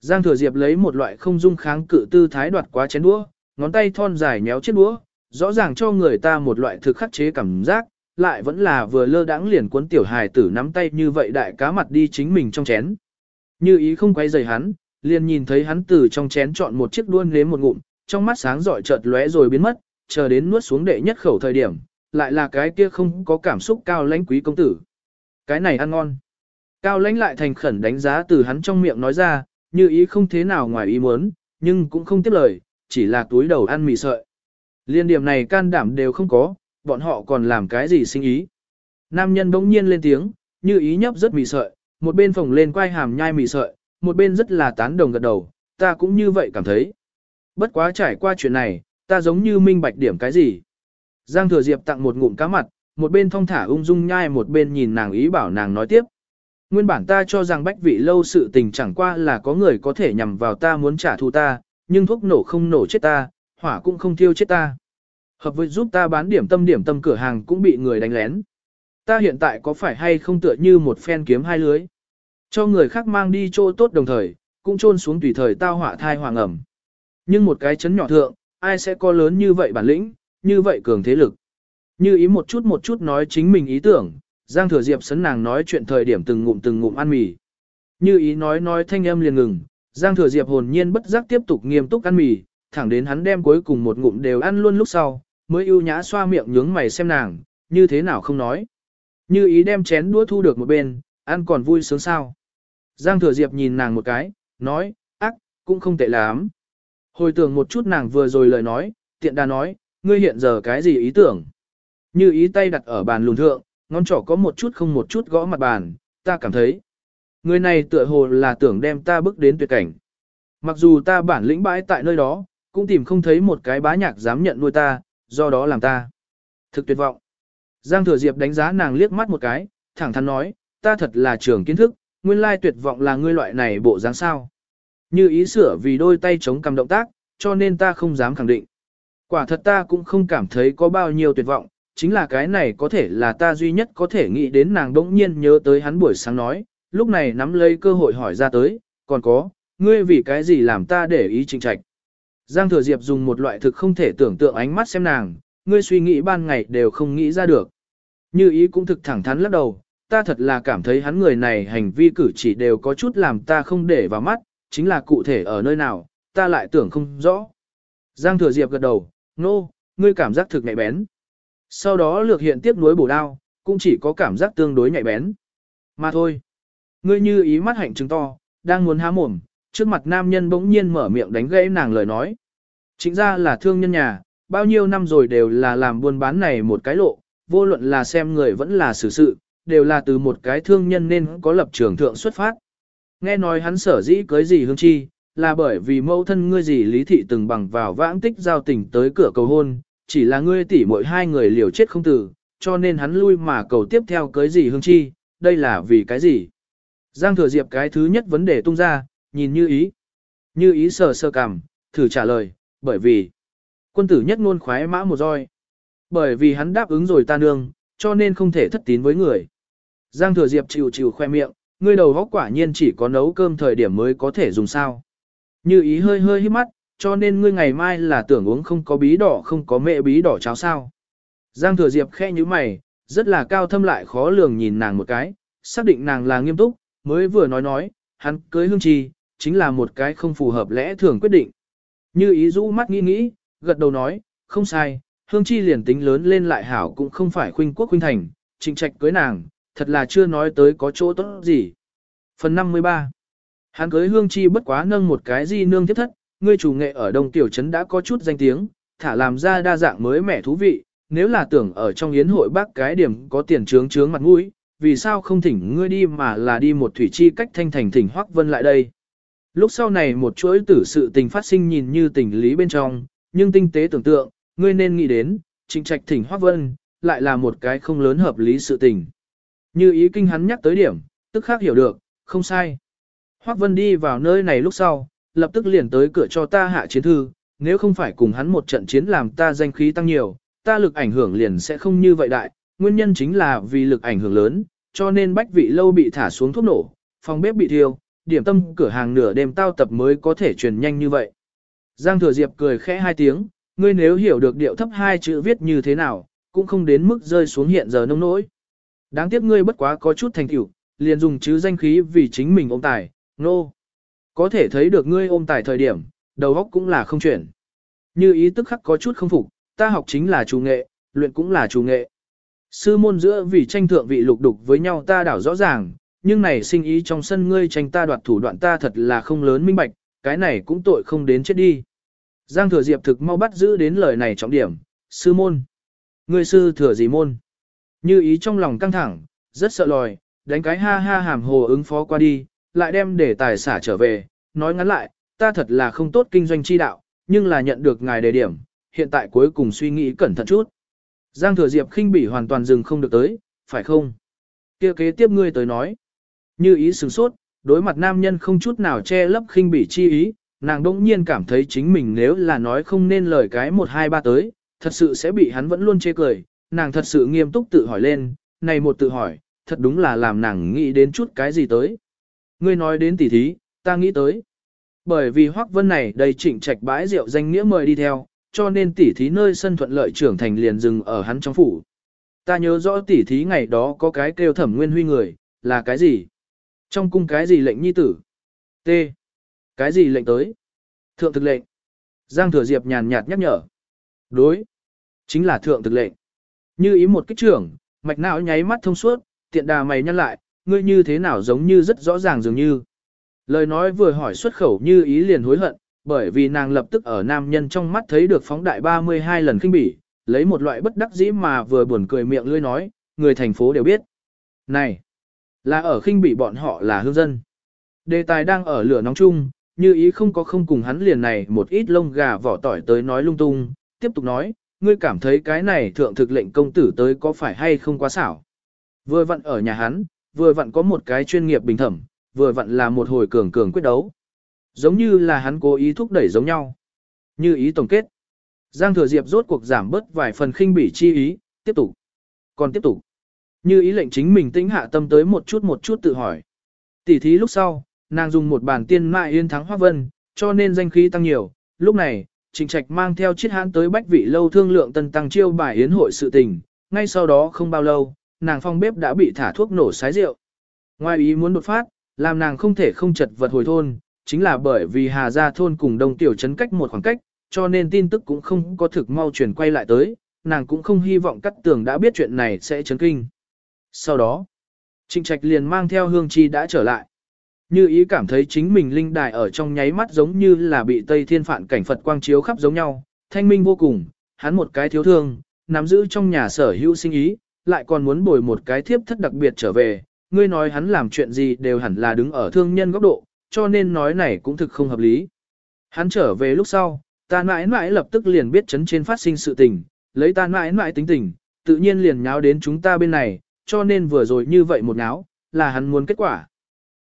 Giang Thừa Diệp lấy một loại không dung kháng cự tư thái đoạt quá chén đũa, ngón tay thon dài méo chiếc đũa, rõ ràng cho người ta một loại thực khắc chế cảm giác, lại vẫn là vừa lơ đãng liền cuốn tiểu hài tử nắm tay như vậy đại cá mặt đi chính mình trong chén. Như ý không quay rời hắn, liền nhìn thấy hắn từ trong chén chọn một chiếc đuôn nếm một ngụm, trong mắt sáng rọi chợt lóe rồi biến mất, chờ đến nuốt xuống đệ nhất khẩu thời điểm, lại là cái kia không có cảm xúc cao lãnh quý công tử. Cái này ăn ngon. Cao lãnh lại thành khẩn đánh giá từ hắn trong miệng nói ra, như ý không thế nào ngoài ý muốn, nhưng cũng không tiếp lời, chỉ là túi đầu ăn mì sợi. Liên điểm này can đảm đều không có, bọn họ còn làm cái gì sinh ý. Nam nhân bỗng nhiên lên tiếng, như ý nhấp rất mì sợi, một bên phồng lên quay hàm nhai mì sợi, một bên rất là tán đồng gật đầu, ta cũng như vậy cảm thấy. Bất quá trải qua chuyện này, ta giống như minh bạch điểm cái gì. Giang thừa diệp tặng một ngụm cá mặt, một bên thong thả ung dung nhai một bên nhìn nàng ý bảo nàng nói tiếp. Nguyên bản ta cho rằng bách vị lâu sự tình chẳng qua là có người có thể nhằm vào ta muốn trả thù ta, nhưng thuốc nổ không nổ chết ta, hỏa cũng không thiêu chết ta. Hợp với giúp ta bán điểm tâm điểm tâm cửa hàng cũng bị người đánh lén. Ta hiện tại có phải hay không tựa như một phen kiếm hai lưới. Cho người khác mang đi chỗ tốt đồng thời, cũng trôn xuống tùy thời tao hỏa thai hoàng ẩm. Nhưng một cái chấn nhỏ thượng, ai sẽ có lớn như vậy bản lĩnh, như vậy cường thế lực. Như ý một chút một chút nói chính mình ý tưởng, Giang Thừa Diệp sấn nàng nói chuyện thời điểm từng ngụm từng ngụm ăn mì. Như ý nói nói thanh âm liền ngừng, Giang Thừa Diệp hồn nhiên bất giác tiếp tục nghiêm túc ăn mì, thẳng đến hắn đem cuối cùng một ngụm đều ăn luôn lúc sau, mới ưu nhã xoa miệng nhướng mày xem nàng, như thế nào không nói. Như ý đem chén đũa thu được một bên, ăn còn vui sướng sao. Giang Thừa Diệp nhìn nàng một cái, nói, ác, cũng không tệ lắm. Hồi tưởng một chút nàng vừa rồi lời nói, tiện đà nói, ngươi hiện giờ cái gì ý tưởng? Như ý tay đặt ở bàn lùn thượng, ngón trỏ có một chút không một chút gõ mặt bàn, ta cảm thấy. Người này tựa hồ là tưởng đem ta bước đến tuyệt cảnh. Mặc dù ta bản lĩnh bãi tại nơi đó, cũng tìm không thấy một cái bá nhạc dám nhận nuôi ta, do đó làm ta. Thực tuyệt vọng. Giang Thừa Diệp đánh giá nàng liếc mắt một cái, thẳng thắn nói, ta thật là trường kiến thức, nguyên lai tuyệt vọng là ngươi loại này bộ dáng sao. Như ý sửa vì đôi tay chống cầm động tác, cho nên ta không dám khẳng định. Quả thật ta cũng không cảm thấy có bao nhiêu tuyệt vọng, chính là cái này có thể là ta duy nhất có thể nghĩ đến nàng đỗng nhiên nhớ tới hắn buổi sáng nói, lúc này nắm lấy cơ hội hỏi ra tới, còn có, ngươi vì cái gì làm ta để ý trình trạch. Giang Thừa Diệp dùng một loại thực không thể tưởng tượng ánh mắt xem nàng, ngươi suy nghĩ ban ngày đều không nghĩ ra được. Như ý cũng thực thẳng thắn lắc đầu, ta thật là cảm thấy hắn người này hành vi cử chỉ đều có chút làm ta không để vào mắt, chính là cụ thể ở nơi nào, ta lại tưởng không rõ. Giang Thừa Diệp gật đầu, nô, no, ngươi cảm giác thực nhạy bén. Sau đó lược hiện tiếp nối bổ đao, cũng chỉ có cảm giác tương đối nhạy bén. Mà thôi. Ngươi như ý mắt hạnh trứng to, đang muốn há mồm, trước mặt nam nhân bỗng nhiên mở miệng đánh gãy nàng lời nói. Chính ra là thương nhân nhà, bao nhiêu năm rồi đều là làm buôn bán này một cái lộ, vô luận là xem người vẫn là xử sự, đều là từ một cái thương nhân nên có lập trường thượng xuất phát. Nghe nói hắn sở dĩ cưới gì hương chi, là bởi vì mẫu thân ngươi gì lý thị từng bằng vào vãng tích giao tình tới cửa cầu hôn, chỉ là ngươi tỷ mỗi hai người liều chết không tử, cho nên hắn lui mà cầu tiếp theo cưới gì hương chi, đây là vì cái gì? Giang thừa diệp cái thứ nhất vấn đề tung ra, nhìn như ý. Như ý sờ sơ cằm, thử trả lời, bởi vì quân tử nhất ngôn khoái mã một roi. Bởi vì hắn đáp ứng rồi ta nương, cho nên không thể thất tín với người. Giang thừa diệp chịu chịu khoe miệng, ngươi đầu góc quả nhiên chỉ có nấu cơm thời điểm mới có thể dùng sao. Như ý hơi hơi hít mắt, cho nên ngươi ngày mai là tưởng uống không có bí đỏ không có mẹ bí đỏ cháo sao. Giang thừa diệp khe như mày, rất là cao thâm lại khó lường nhìn nàng một cái, xác định nàng là nghiêm túc, mới vừa nói nói, hắn cưới hương trì, chính là một cái không phù hợp lẽ thường quyết định. Như ý rũ mắt nghĩ nghĩ, gật đầu nói, không sai, hương chi liền tính lớn lên lại hảo cũng không phải khuynh quốc khuynh thành, trịnh trạch cưới nàng, thật là chưa nói tới có chỗ tốt gì. Phần 53 Hắn cưới hương chi bất quá nâng một cái gì nương tiếp thất, ngươi chủ nghệ ở Đông Tiểu Trấn đã có chút danh tiếng, thả làm ra đa dạng mới mẻ thú vị, nếu là tưởng ở trong yến hội bác cái điểm có tiền trướng trướng mặt mũi, vì sao không thỉnh ngươi đi mà là đi một thủy chi cách thanh thành thỉnh Hoắc Vân lại đây. Lúc sau này một chuỗi tử sự tình phát sinh nhìn như tình lý bên trong, nhưng tinh tế tưởng tượng, ngươi nên nghĩ đến, trịnh trạch thỉnh Hoắc Vân, lại là một cái không lớn hợp lý sự tình. Như ý kinh hắn nhắc tới điểm, tức khác hiểu được, không sai. Hoắc Vân đi vào nơi này lúc sau, lập tức liền tới cửa cho ta hạ chiến thư, nếu không phải cùng hắn một trận chiến làm ta danh khí tăng nhiều, ta lực ảnh hưởng liền sẽ không như vậy đại, nguyên nhân chính là vì lực ảnh hưởng lớn, cho nên bách vị lâu bị thả xuống thuốc nổ, phòng bếp bị thiêu, điểm tâm cửa hàng nửa đêm tao tập mới có thể truyền nhanh như vậy. Giang Thừa Diệp cười khẽ hai tiếng, ngươi nếu hiểu được điệu thấp hai chữ viết như thế nào, cũng không đến mức rơi xuống hiện giờ nông nỗi. Đáng tiếc ngươi bất quá có chút thành tựu, liền dùng chữ danh khí vì chính mình ôm tài, nô. No. Có thể thấy được ngươi ôm tài thời điểm, đầu óc cũng là không chuyển. Như ý tức khắc có chút không phục, ta học chính là chủ nghệ, luyện cũng là chủ nghệ. Sư môn giữa vì tranh thượng vị lục đục với nhau ta đảo rõ ràng, nhưng này sinh ý trong sân ngươi tranh ta đoạt thủ đoạn ta thật là không lớn minh bạch, cái này cũng tội không đến chết đi. Giang thừa diệp thực mau bắt giữ đến lời này trọng điểm, sư môn. Ngươi sư thừa gì môn? Như ý trong lòng căng thẳng, rất sợ lòi, đánh cái ha ha hàm hồ ứng phó qua đi, lại đem để tài xả trở về, nói ngắn lại, ta thật là không tốt kinh doanh chi đạo, nhưng là nhận được ngài đề điểm, hiện tại cuối cùng suy nghĩ cẩn thận chút. Giang thừa diệp khinh bỉ hoàn toàn dừng không được tới, phải không? kia kế tiếp ngươi tới nói. Như ý sửng sốt, đối mặt nam nhân không chút nào che lấp khinh bỉ chi ý, nàng đỗng nhiên cảm thấy chính mình nếu là nói không nên lời cái một hai ba tới, thật sự sẽ bị hắn vẫn luôn chê cười, nàng thật sự nghiêm túc tự hỏi lên, này một tự hỏi, thật đúng là làm nàng nghĩ đến chút cái gì tới. Ngươi nói đến tỉ thí, ta nghĩ tới. Bởi vì Hoắc Vân này đầy trịnh trạch bãi rượu danh nghĩa mời đi theo, cho nên tỉ thí nơi sân thuận lợi trưởng thành liền dừng ở hắn trong phủ. Ta nhớ rõ tỉ thí ngày đó có cái kêu thẩm nguyên huy người, là cái gì? Trong cung cái gì lệnh nhi tử? T. Cái gì lệnh tới? Thượng thực lệnh. Giang thừa diệp nhàn nhạt nhắc nhở. Đối. Chính là thượng thực lệnh. Như ý một kích trưởng, mạch não nháy mắt thông suốt, tiện đà mày nhăn lại, ngươi như thế nào giống như rất rõ ràng dường như. Lời nói vừa hỏi xuất khẩu như ý liền hối hận, bởi vì nàng lập tức ở nam nhân trong mắt thấy được phóng đại 32 lần kinh bỉ, lấy một loại bất đắc dĩ mà vừa buồn cười miệng lươi nói, người thành phố đều biết. Này, là ở khinh bỉ bọn họ là hương dân. Đề tài đang ở lửa nóng chung, như ý không có không cùng hắn liền này một ít lông gà vỏ tỏi tới nói lung tung, tiếp tục nói, ngươi cảm thấy cái này thượng thực lệnh công tử tới có phải hay không quá xảo. Vừa vặn ở nhà hắn, vừa vặn có một cái chuyên nghiệp bình thẩm, vừa vặn là một hồi cường cường quyết đấu. Giống như là hắn cố ý thúc đẩy giống nhau. Như ý tổng kết. Giang Thừa Diệp rốt cuộc giảm bớt vài phần khinh bỉ chi ý, tiếp tục. Còn tiếp tục. Như ý lệnh chính mình tĩnh hạ tâm tới một chút một chút tự hỏi. Tỉ thí lúc sau, nàng dùng một bản tiên mại yên thắng hoa Vân, cho nên danh khí tăng nhiều. Lúc này, Trịnh Trạch mang theo chiếc hãn tới bách vị lâu thương lượng tân tăng chiêu bài yến hội sự tình. Ngay sau đó không bao lâu, nàng phong bếp đã bị thả thuốc nổ sái rượu. Ngoài ý muốn đột phát, làm nàng không thể không chật vật hồi thôn, chính là bởi vì Hà Gia thôn cùng Đông Tiểu trấn cách một khoảng cách, cho nên tin tức cũng không có thực mau truyền quay lại tới, nàng cũng không hy vọng cắt tường đã biết chuyện này sẽ chấn kinh. Sau đó, Trịnh Trạch liền mang theo Hương Chi đã trở lại. Như ý cảm thấy chính mình linh đài ở trong nháy mắt giống như là bị Tây Thiên Phạn cảnh Phật quang chiếu khắp giống nhau, thanh minh vô cùng, hắn một cái thiếu thương, nắm giữ trong nhà sở hữu sinh ý, lại còn muốn bồi một cái thiếp thất đặc biệt trở về, ngươi nói hắn làm chuyện gì đều hẳn là đứng ở thương nhân góc độ, cho nên nói này cũng thực không hợp lý. Hắn trở về lúc sau, ta mãi mãi lập tức liền biết chấn trên phát sinh sự tình, lấy ta mãi mãi tính tình, tự nhiên liền nháo đến chúng ta bên này, cho nên vừa rồi như vậy một nháo, là hắn muốn kết quả.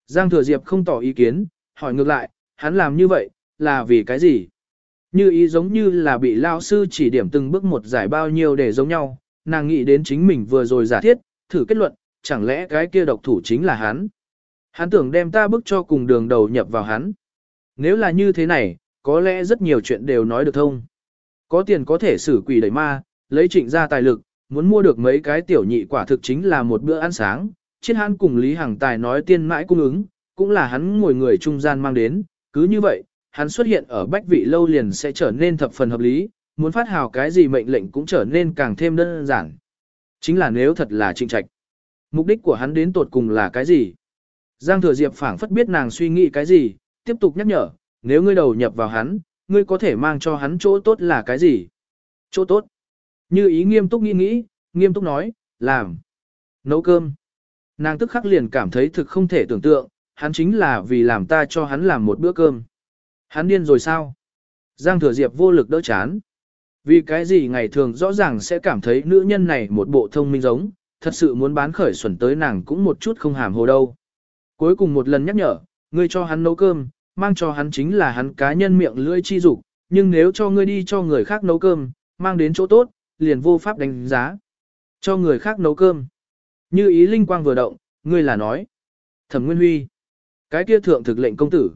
Giang Thừa Diệp không tỏ ý kiến, hỏi ngược lại, hắn làm như vậy, là vì cái gì? Như ý giống như là bị lao sư chỉ điểm từng bước một giải bao nhiêu để giống nhau, nàng nghĩ đến chính mình vừa rồi giả thiết, thử kết luận, chẳng lẽ cái kia độc thủ chính là hắn? Hắn tưởng đem ta bức cho cùng đường đầu nhập vào hắn. Nếu là như thế này, có lẽ rất nhiều chuyện đều nói được thông. Có tiền có thể xử quỷ đẩy ma, lấy trịnh ra tài lực, muốn mua được mấy cái tiểu nhị quả thực chính là một bữa ăn sáng. Chiết hắn cùng Lý Hằng Tài nói tiên mãi cung ứng, cũng là hắn ngồi người trung gian mang đến, cứ như vậy, hắn xuất hiện ở bách vị lâu liền sẽ trở nên thập phần hợp lý, muốn phát hào cái gì mệnh lệnh cũng trở nên càng thêm đơn giản. Chính là nếu thật là trịnh trạch. Mục đích của hắn đến tột cùng là cái gì? Giang Thừa Diệp phảng phất biết nàng suy nghĩ cái gì, tiếp tục nhắc nhở, nếu ngươi đầu nhập vào hắn, ngươi có thể mang cho hắn chỗ tốt là cái gì? Chỗ tốt. Như ý nghiêm túc nghĩ nghĩ, nghiêm túc nói, làm. Nấu cơm. Nàng tức khắc liền cảm thấy thực không thể tưởng tượng, hắn chính là vì làm ta cho hắn làm một bữa cơm. Hắn điên rồi sao? Giang Thừa Diệp vô lực đỡ chán. Vì cái gì ngày thường rõ ràng sẽ cảm thấy nữ nhân này một bộ thông minh giống, thật sự muốn bán khởi xuẩn tới nàng cũng một chút không hàm hồ đâu. Cuối cùng một lần nhắc nhở, ngươi cho hắn nấu cơm, mang cho hắn chính là hắn cá nhân miệng lưỡi chi dục, nhưng nếu cho ngươi đi cho người khác nấu cơm, mang đến chỗ tốt, liền vô pháp đánh giá. Cho người khác nấu cơm. Như ý linh quang vừa động, ngươi là nói. Thẩm Nguyên Huy. Cái kia thượng thực lệnh công tử.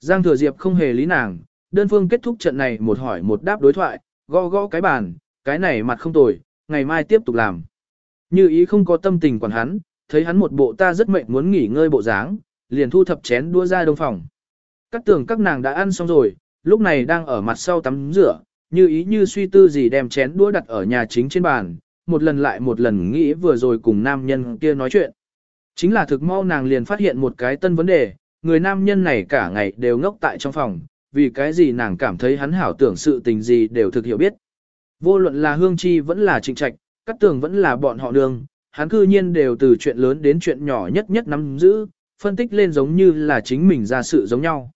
Giang Thừa Diệp không hề lý nàng, đơn phương kết thúc trận này một hỏi một đáp đối thoại, gõ gõ cái bàn, cái này mặt không tồi, ngày mai tiếp tục làm. Như ý không có tâm tình quản hắn, thấy hắn một bộ ta rất mệt muốn nghỉ ngơi bộ dáng, liền thu thập chén đua ra đông phòng. Các tưởng các nàng đã ăn xong rồi, lúc này đang ở mặt sau tắm rửa, như ý như suy tư gì đem chén đũa đặt ở nhà chính trên bàn, một lần lại một lần nghĩ vừa rồi cùng nam nhân kia nói chuyện. Chính là thực mau nàng liền phát hiện một cái tân vấn đề, người nam nhân này cả ngày đều ngốc tại trong phòng, vì cái gì nàng cảm thấy hắn hảo tưởng sự tình gì đều thực hiểu biết. Vô luận là hương chi vẫn là trịnh trạch, cắt tường vẫn là bọn họ đường, hắn cư nhiên đều từ chuyện lớn đến chuyện nhỏ nhất nhất nắm giữ, phân tích lên giống như là chính mình ra sự giống nhau.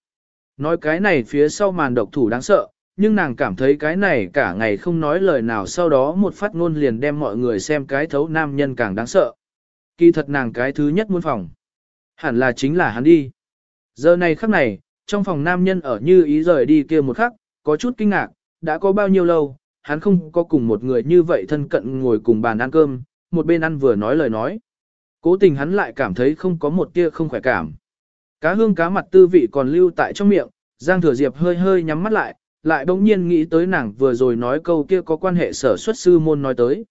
Nói cái này phía sau màn độc thủ đáng sợ, nhưng nàng cảm thấy cái này cả ngày không nói lời nào sau đó một phát ngôn liền đem mọi người xem cái thấu nam nhân càng đáng sợ. Kỳ thật nàng cái thứ nhất muôn phòng. Hẳn là chính là hắn đi. Giờ này khắc này, trong phòng nam nhân ở như ý rời đi kia một khắc, có chút kinh ngạc, đã có bao nhiêu lâu, hắn không có cùng một người như vậy thân cận ngồi cùng bàn ăn cơm, một bên ăn vừa nói lời nói. Cố tình hắn lại cảm thấy không có một tia không khỏe cảm. Cá hương cá mặt tư vị còn lưu tại trong miệng, Giang Thừa Diệp hơi hơi nhắm mắt lại, lại bỗng nhiên nghĩ tới nàng vừa rồi nói câu kia có quan hệ sở xuất sư môn nói tới.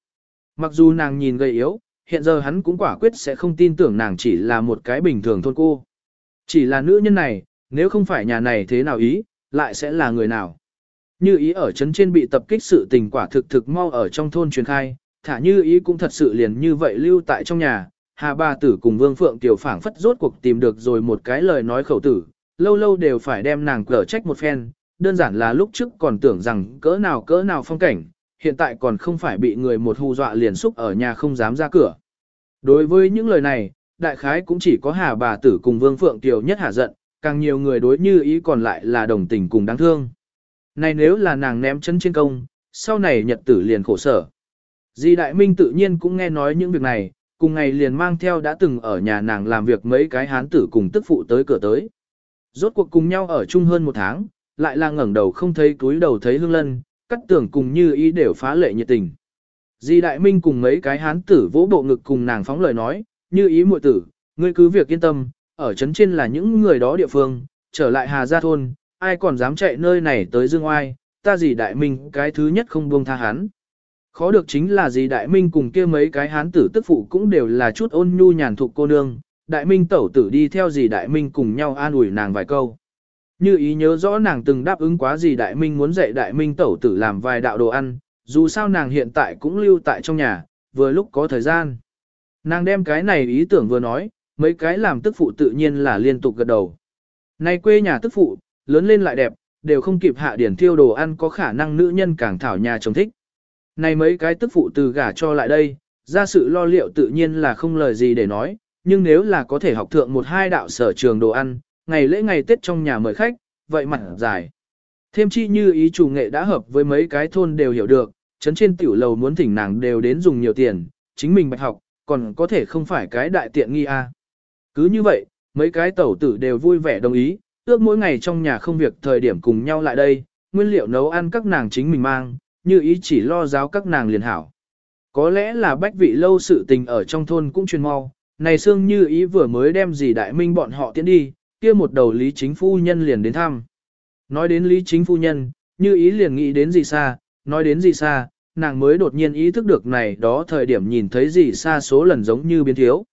Mặc dù nàng nhìn gầy yếu, hiện giờ hắn cũng quả quyết sẽ không tin tưởng nàng chỉ là một cái bình thường thôn cô. Chỉ là nữ nhân này, nếu không phải nhà này thế nào ý, lại sẽ là người nào. Như ý ở trấn trên bị tập kích sự tình quả thực thực mau ở trong thôn truyền khai, thả như ý cũng thật sự liền như vậy lưu tại trong nhà, Hà bà Tử cùng Vương Phượng Tiểu phảng phất rốt cuộc tìm được rồi một cái lời nói khẩu tử, lâu lâu đều phải đem nàng cở trách một phen, đơn giản là lúc trước còn tưởng rằng cỡ nào cỡ nào phong cảnh, hiện tại còn không phải bị người một hù dọa liền xúc ở nhà không dám ra cửa. Đối với những lời này, đại khái cũng chỉ có Hà Bà Tử cùng Vương Phượng Tiểu nhất hà giận, càng nhiều người đối như ý còn lại là đồng tình cùng đáng thương. Này nếu là nàng ném chân trên công, sau này nhật tử liền khổ sở. Di Đại Minh tự nhiên cũng nghe nói những việc này, cùng ngày liền mang theo đã từng ở nhà nàng làm việc mấy cái hán tử cùng tức phụ tới cửa tới. Rốt cuộc cùng nhau ở chung hơn một tháng, lại là ngẩng đầu không thấy túi đầu thấy hương lân, cắt tưởng cùng như ý đều phá lệ nhiệt tình. Di Đại Minh cùng mấy cái hán tử vỗ bộ ngực cùng nàng phóng lời nói, như ý muội tử, ngươi cứ việc yên tâm, ở trấn trên là những người đó địa phương, trở lại Hà Gia Thôn, ai còn dám chạy nơi này tới Dương Oai, ta gì Đại Minh cái thứ nhất không buông tha hắn. Khó được chính là gì Đại Minh cùng kia mấy cái hán tử tức phụ cũng đều là chút ôn nhu nhàn thục cô nương, Đại Minh tẩu tử đi theo gì Đại Minh cùng nhau an ủi nàng vài câu. Như ý nhớ rõ nàng từng đáp ứng quá gì Đại Minh muốn dạy Đại Minh tẩu tử làm vài đạo đồ ăn, dù sao nàng hiện tại cũng lưu tại trong nhà, vừa lúc có thời gian. Nàng đem cái này ý tưởng vừa nói, mấy cái làm tức phụ tự nhiên là liên tục gật đầu. nay quê nhà tức phụ, lớn lên lại đẹp, đều không kịp hạ điển thiêu đồ ăn có khả năng nữ nhân càng thảo nhà chồng thích. Này mấy cái tức phụ từ gả cho lại đây, ra sự lo liệu tự nhiên là không lời gì để nói, nhưng nếu là có thể học thượng một hai đạo sở trường đồ ăn, ngày lễ ngày Tết trong nhà mời khách, vậy mặt dài. Thêm chi như ý chủ nghệ đã hợp với mấy cái thôn đều hiểu được, chấn trên tiểu lầu muốn thỉnh nàng đều đến dùng nhiều tiền, chính mình bạch học, còn có thể không phải cái đại tiện nghi a. À. Cứ như vậy, mấy cái tẩu tử đều vui vẻ đồng ý, ước mỗi ngày trong nhà không việc thời điểm cùng nhau lại đây, nguyên liệu nấu ăn các nàng chính mình mang, như ý chỉ lo giáo các nàng liền hảo. Có lẽ là bách vị lâu sự tình ở trong thôn cũng truyền mau, này xương như ý vừa mới đem gì đại minh bọn họ tiến đi, kia một đầu lý chính phu nhân liền đến thăm. Nói đến lý chính phu nhân, như ý liền nghĩ đến gì xa, nói đến gì xa, nàng mới đột nhiên ý thức được này đó thời điểm nhìn thấy gì xa số lần giống như biến thiếu.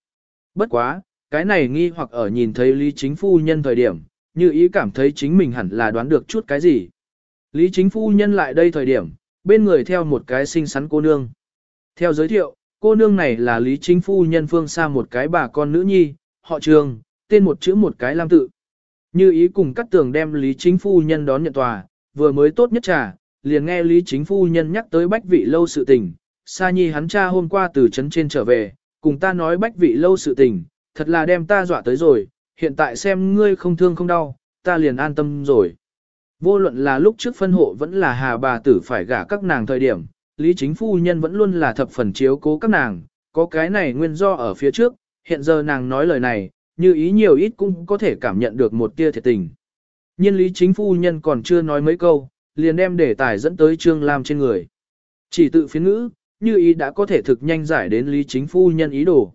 Bất quá, cái này nghi hoặc ở nhìn thấy lý chính phu nhân thời điểm, như ý cảm thấy chính mình hẳn là đoán được chút cái gì. Lý chính phu nhân lại đây thời điểm, bên người theo một cái xinh xắn cô nương. Theo giới thiệu, cô nương này là Lý Chính Phu nhân phương xa một cái bà con nữ nhi, họ trường, tên một chữ một cái lam tự. Như ý cùng cắt tường đem Lý Chính Phu nhân đón nhận tòa, vừa mới tốt nhất trà, liền nghe Lý Chính Phu nhân nhắc tới bách vị lâu sự tình. Sa nhi hắn cha hôm qua từ trấn trên trở về, cùng ta nói bách vị lâu sự tình, thật là đem ta dọa tới rồi, hiện tại xem ngươi không thương không đau, ta liền an tâm rồi. Vô luận là lúc trước phân hộ vẫn là hà bà tử phải gả các nàng thời điểm, Lý Chính Phu Nhân vẫn luôn là thập phần chiếu cố các nàng, có cái này nguyên do ở phía trước, hiện giờ nàng nói lời này, như ý nhiều ít cũng có thể cảm nhận được một tia thiệt tình. Nhân Lý Chính Phu Nhân còn chưa nói mấy câu, liền đem đề tài dẫn tới Trương Lam trên người. Chỉ tự phiến ngữ, như ý đã có thể thực nhanh giải đến Lý Chính Phu Nhân ý đồ.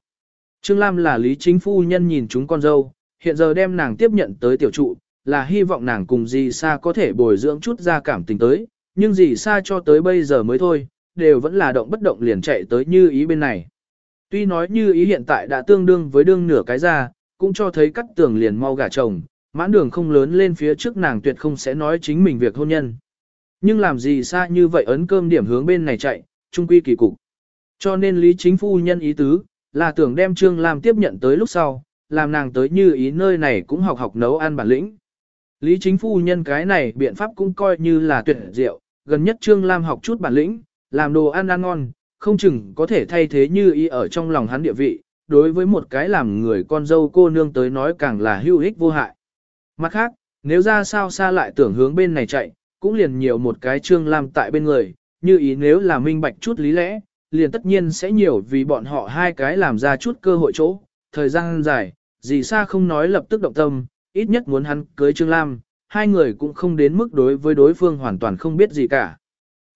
Trương Lam là Lý Chính Phu Nhân nhìn chúng con dâu, hiện giờ đem nàng tiếp nhận tới tiểu trụ, là hy vọng nàng cùng dì Sa có thể bồi dưỡng chút ra cảm tình tới, nhưng dì Sa cho tới bây giờ mới thôi, đều vẫn là động bất động liền chạy tới như ý bên này. Tuy nói như ý hiện tại đã tương đương với đương nửa cái ra, cũng cho thấy cắt tường liền mau gả chồng, mãn đường không lớn lên phía trước nàng tuyệt không sẽ nói chính mình việc hôn nhân. Nhưng làm gì xa như vậy ấn cơm điểm hướng bên này chạy, trung quy kỳ cục. Cho nên lý chính phu nhân ý tứ, là tưởng đem Trương Lam tiếp nhận tới lúc sau, làm nàng tới như ý nơi này cũng học học nấu ăn bản lĩnh. Lý chính phu nhân cái này biện pháp cũng coi như là tuyệt diệu, gần nhất Trương Lam học chút bản lĩnh, làm đồ ăn ăn ngon, không chừng có thể thay thế như ý ở trong lòng hắn địa vị, đối với một cái làm người con dâu cô nương tới nói càng là hữu ích vô hại. Mặt khác, nếu ra sao xa lại tưởng hướng bên này chạy, cũng liền nhiều một cái Trương Lam tại bên người, như ý nếu là minh bạch chút lý lẽ, liền tất nhiên sẽ nhiều vì bọn họ hai cái làm ra chút cơ hội chỗ, thời gian dài, gì xa không nói lập tức động tâm, ít nhất muốn hắn cưới Trương Lam, hai người cũng không đến mức đối với đối phương hoàn toàn không biết gì cả.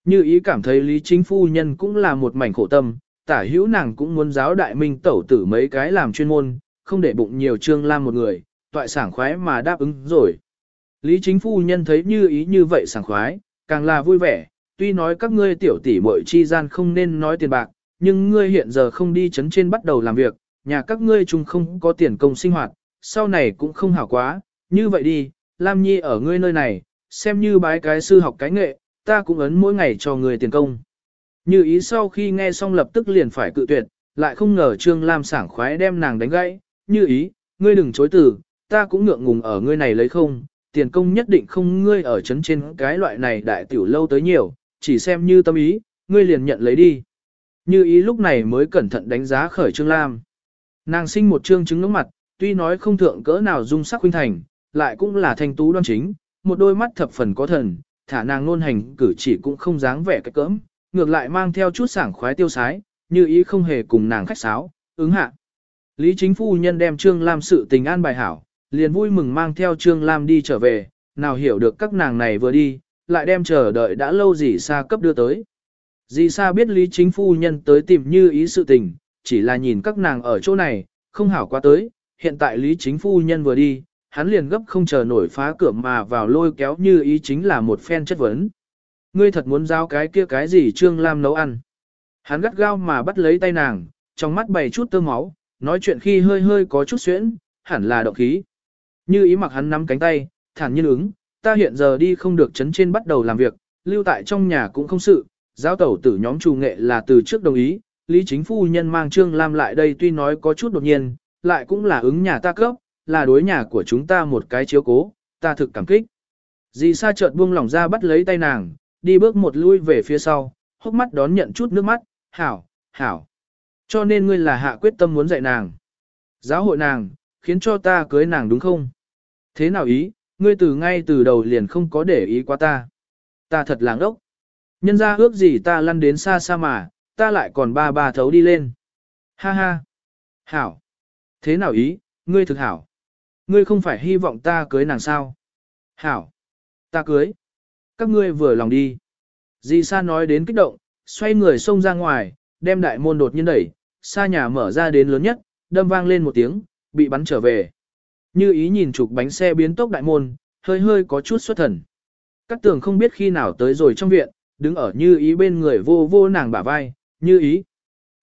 Như ý cảm thấy Lý Chính Phu Nhân cũng là một mảnh khổ tâm, tả hữu nàng cũng muốn giáo đại minh tẩu tử mấy cái làm chuyên môn, không để bụng nhiều Trương Lam một người, toại sảng khoái mà đáp ứng rồi. Lý Chính Phu Nhân thấy như ý như vậy sảng khoái, càng là vui vẻ, tuy nói các ngươi tiểu tỷ muội chi gian không nên nói tiền bạc, nhưng ngươi hiện giờ không đi chấn trên bắt đầu làm việc, nhà các ngươi chung không có tiền công sinh hoạt, sau này cũng không hảo quá, như vậy đi, Lam Nhi ở ngươi nơi này, xem như bái cái sư học cái nghệ, ta cũng ấn mỗi ngày cho người tiền công. Như ý sau khi nghe xong lập tức liền phải cự tuyệt, lại không ngờ Trương Lam sảng khoái đem nàng đánh gãy, như ý, ngươi đừng chối từ, ta cũng ngượng ngùng ở ngươi này lấy không, tiền công nhất định không ngươi ở chấn trên cái loại này đại tiểu lâu tới nhiều, chỉ xem như tâm ý, ngươi liền nhận lấy đi. Như ý lúc này mới cẩn thận đánh giá khởi Trương Lam. Nàng sinh một trương trứng ngưỡng mặt, tuy nói không thượng cỡ nào dung sắc huynh thành, lại cũng là thanh tú đoan chính, một đôi mắt thập phần có thần, thả nàng nôn hành cử chỉ cũng không dáng vẻ cái cỡm, ngược lại mang theo chút sảng khoái tiêu sái, như ý không hề cùng nàng khách sáo, ứng hạ. Lý chính phu nhân đem Trương Lam sự tình an bài hảo, liền vui mừng mang theo Trương Lam đi trở về, nào hiểu được các nàng này vừa đi, lại đem chờ đợi đã lâu dì Sa cấp đưa tới. Dì Sa biết Lý Chính Phu Nhân tới tìm như ý sự tình, chỉ là nhìn các nàng ở chỗ này, không hảo qua tới, hiện tại Lý Chính Phu Nhân vừa đi, hắn liền gấp không chờ nổi phá cửa mà vào lôi kéo như ý chính là một phen chất vấn. Ngươi thật muốn giao cái kia cái gì Trương Lam nấu ăn. Hắn gắt gao mà bắt lấy tay nàng, trong mắt bày chút tơ máu, nói chuyện khi hơi hơi có chút xuyễn, hẳn là động khí. Như ý mặc hắn nắm cánh tay, thản nhiên ứng, ta hiện giờ đi không được chấn trên bắt đầu làm việc, lưu tại trong nhà cũng không sự, giáo tẩu tử nhóm chủ nghệ là từ trước đồng ý, Lý Chính Phu Nhân mang Trương Lam lại đây tuy nói có chút đột nhiên, lại cũng là ứng nhà ta cấp, là đối nhà của chúng ta một cái chiếu cố, ta thực cảm kích. Dì sa chợt buông lỏng ra bắt lấy tay nàng, đi bước một lui về phía sau, hốc mắt đón nhận chút nước mắt, hảo, hảo. Cho nên ngươi là hạ quyết tâm muốn dạy nàng. Giáo hội nàng, khiến cho ta cưới nàng đúng không? Thế nào ý, ngươi từ ngay từ đầu liền không có để ý qua ta. Ta thật làng ốc. Nhân ra ước gì ta lăn đến xa xa mà, ta lại còn ba ba thấu đi lên. Ha ha. Hảo. Thế nào ý, ngươi thực hảo. Ngươi không phải hy vọng ta cưới nàng sao. Hảo. Ta cưới. Các ngươi vừa lòng đi. Dì Sa nói đến kích động, xoay người xông ra ngoài, đem đại môn đột nhiên đẩy, xa nhà mở ra đến lớn nhất, đâm vang lên một tiếng, bị bắn trở về. Như ý nhìn chụp bánh xe biến tốc đại môn, hơi hơi có chút xuất thần. Các tường không biết khi nào tới rồi trong viện, đứng ở như ý bên người vô vô nàng bả vai, như ý.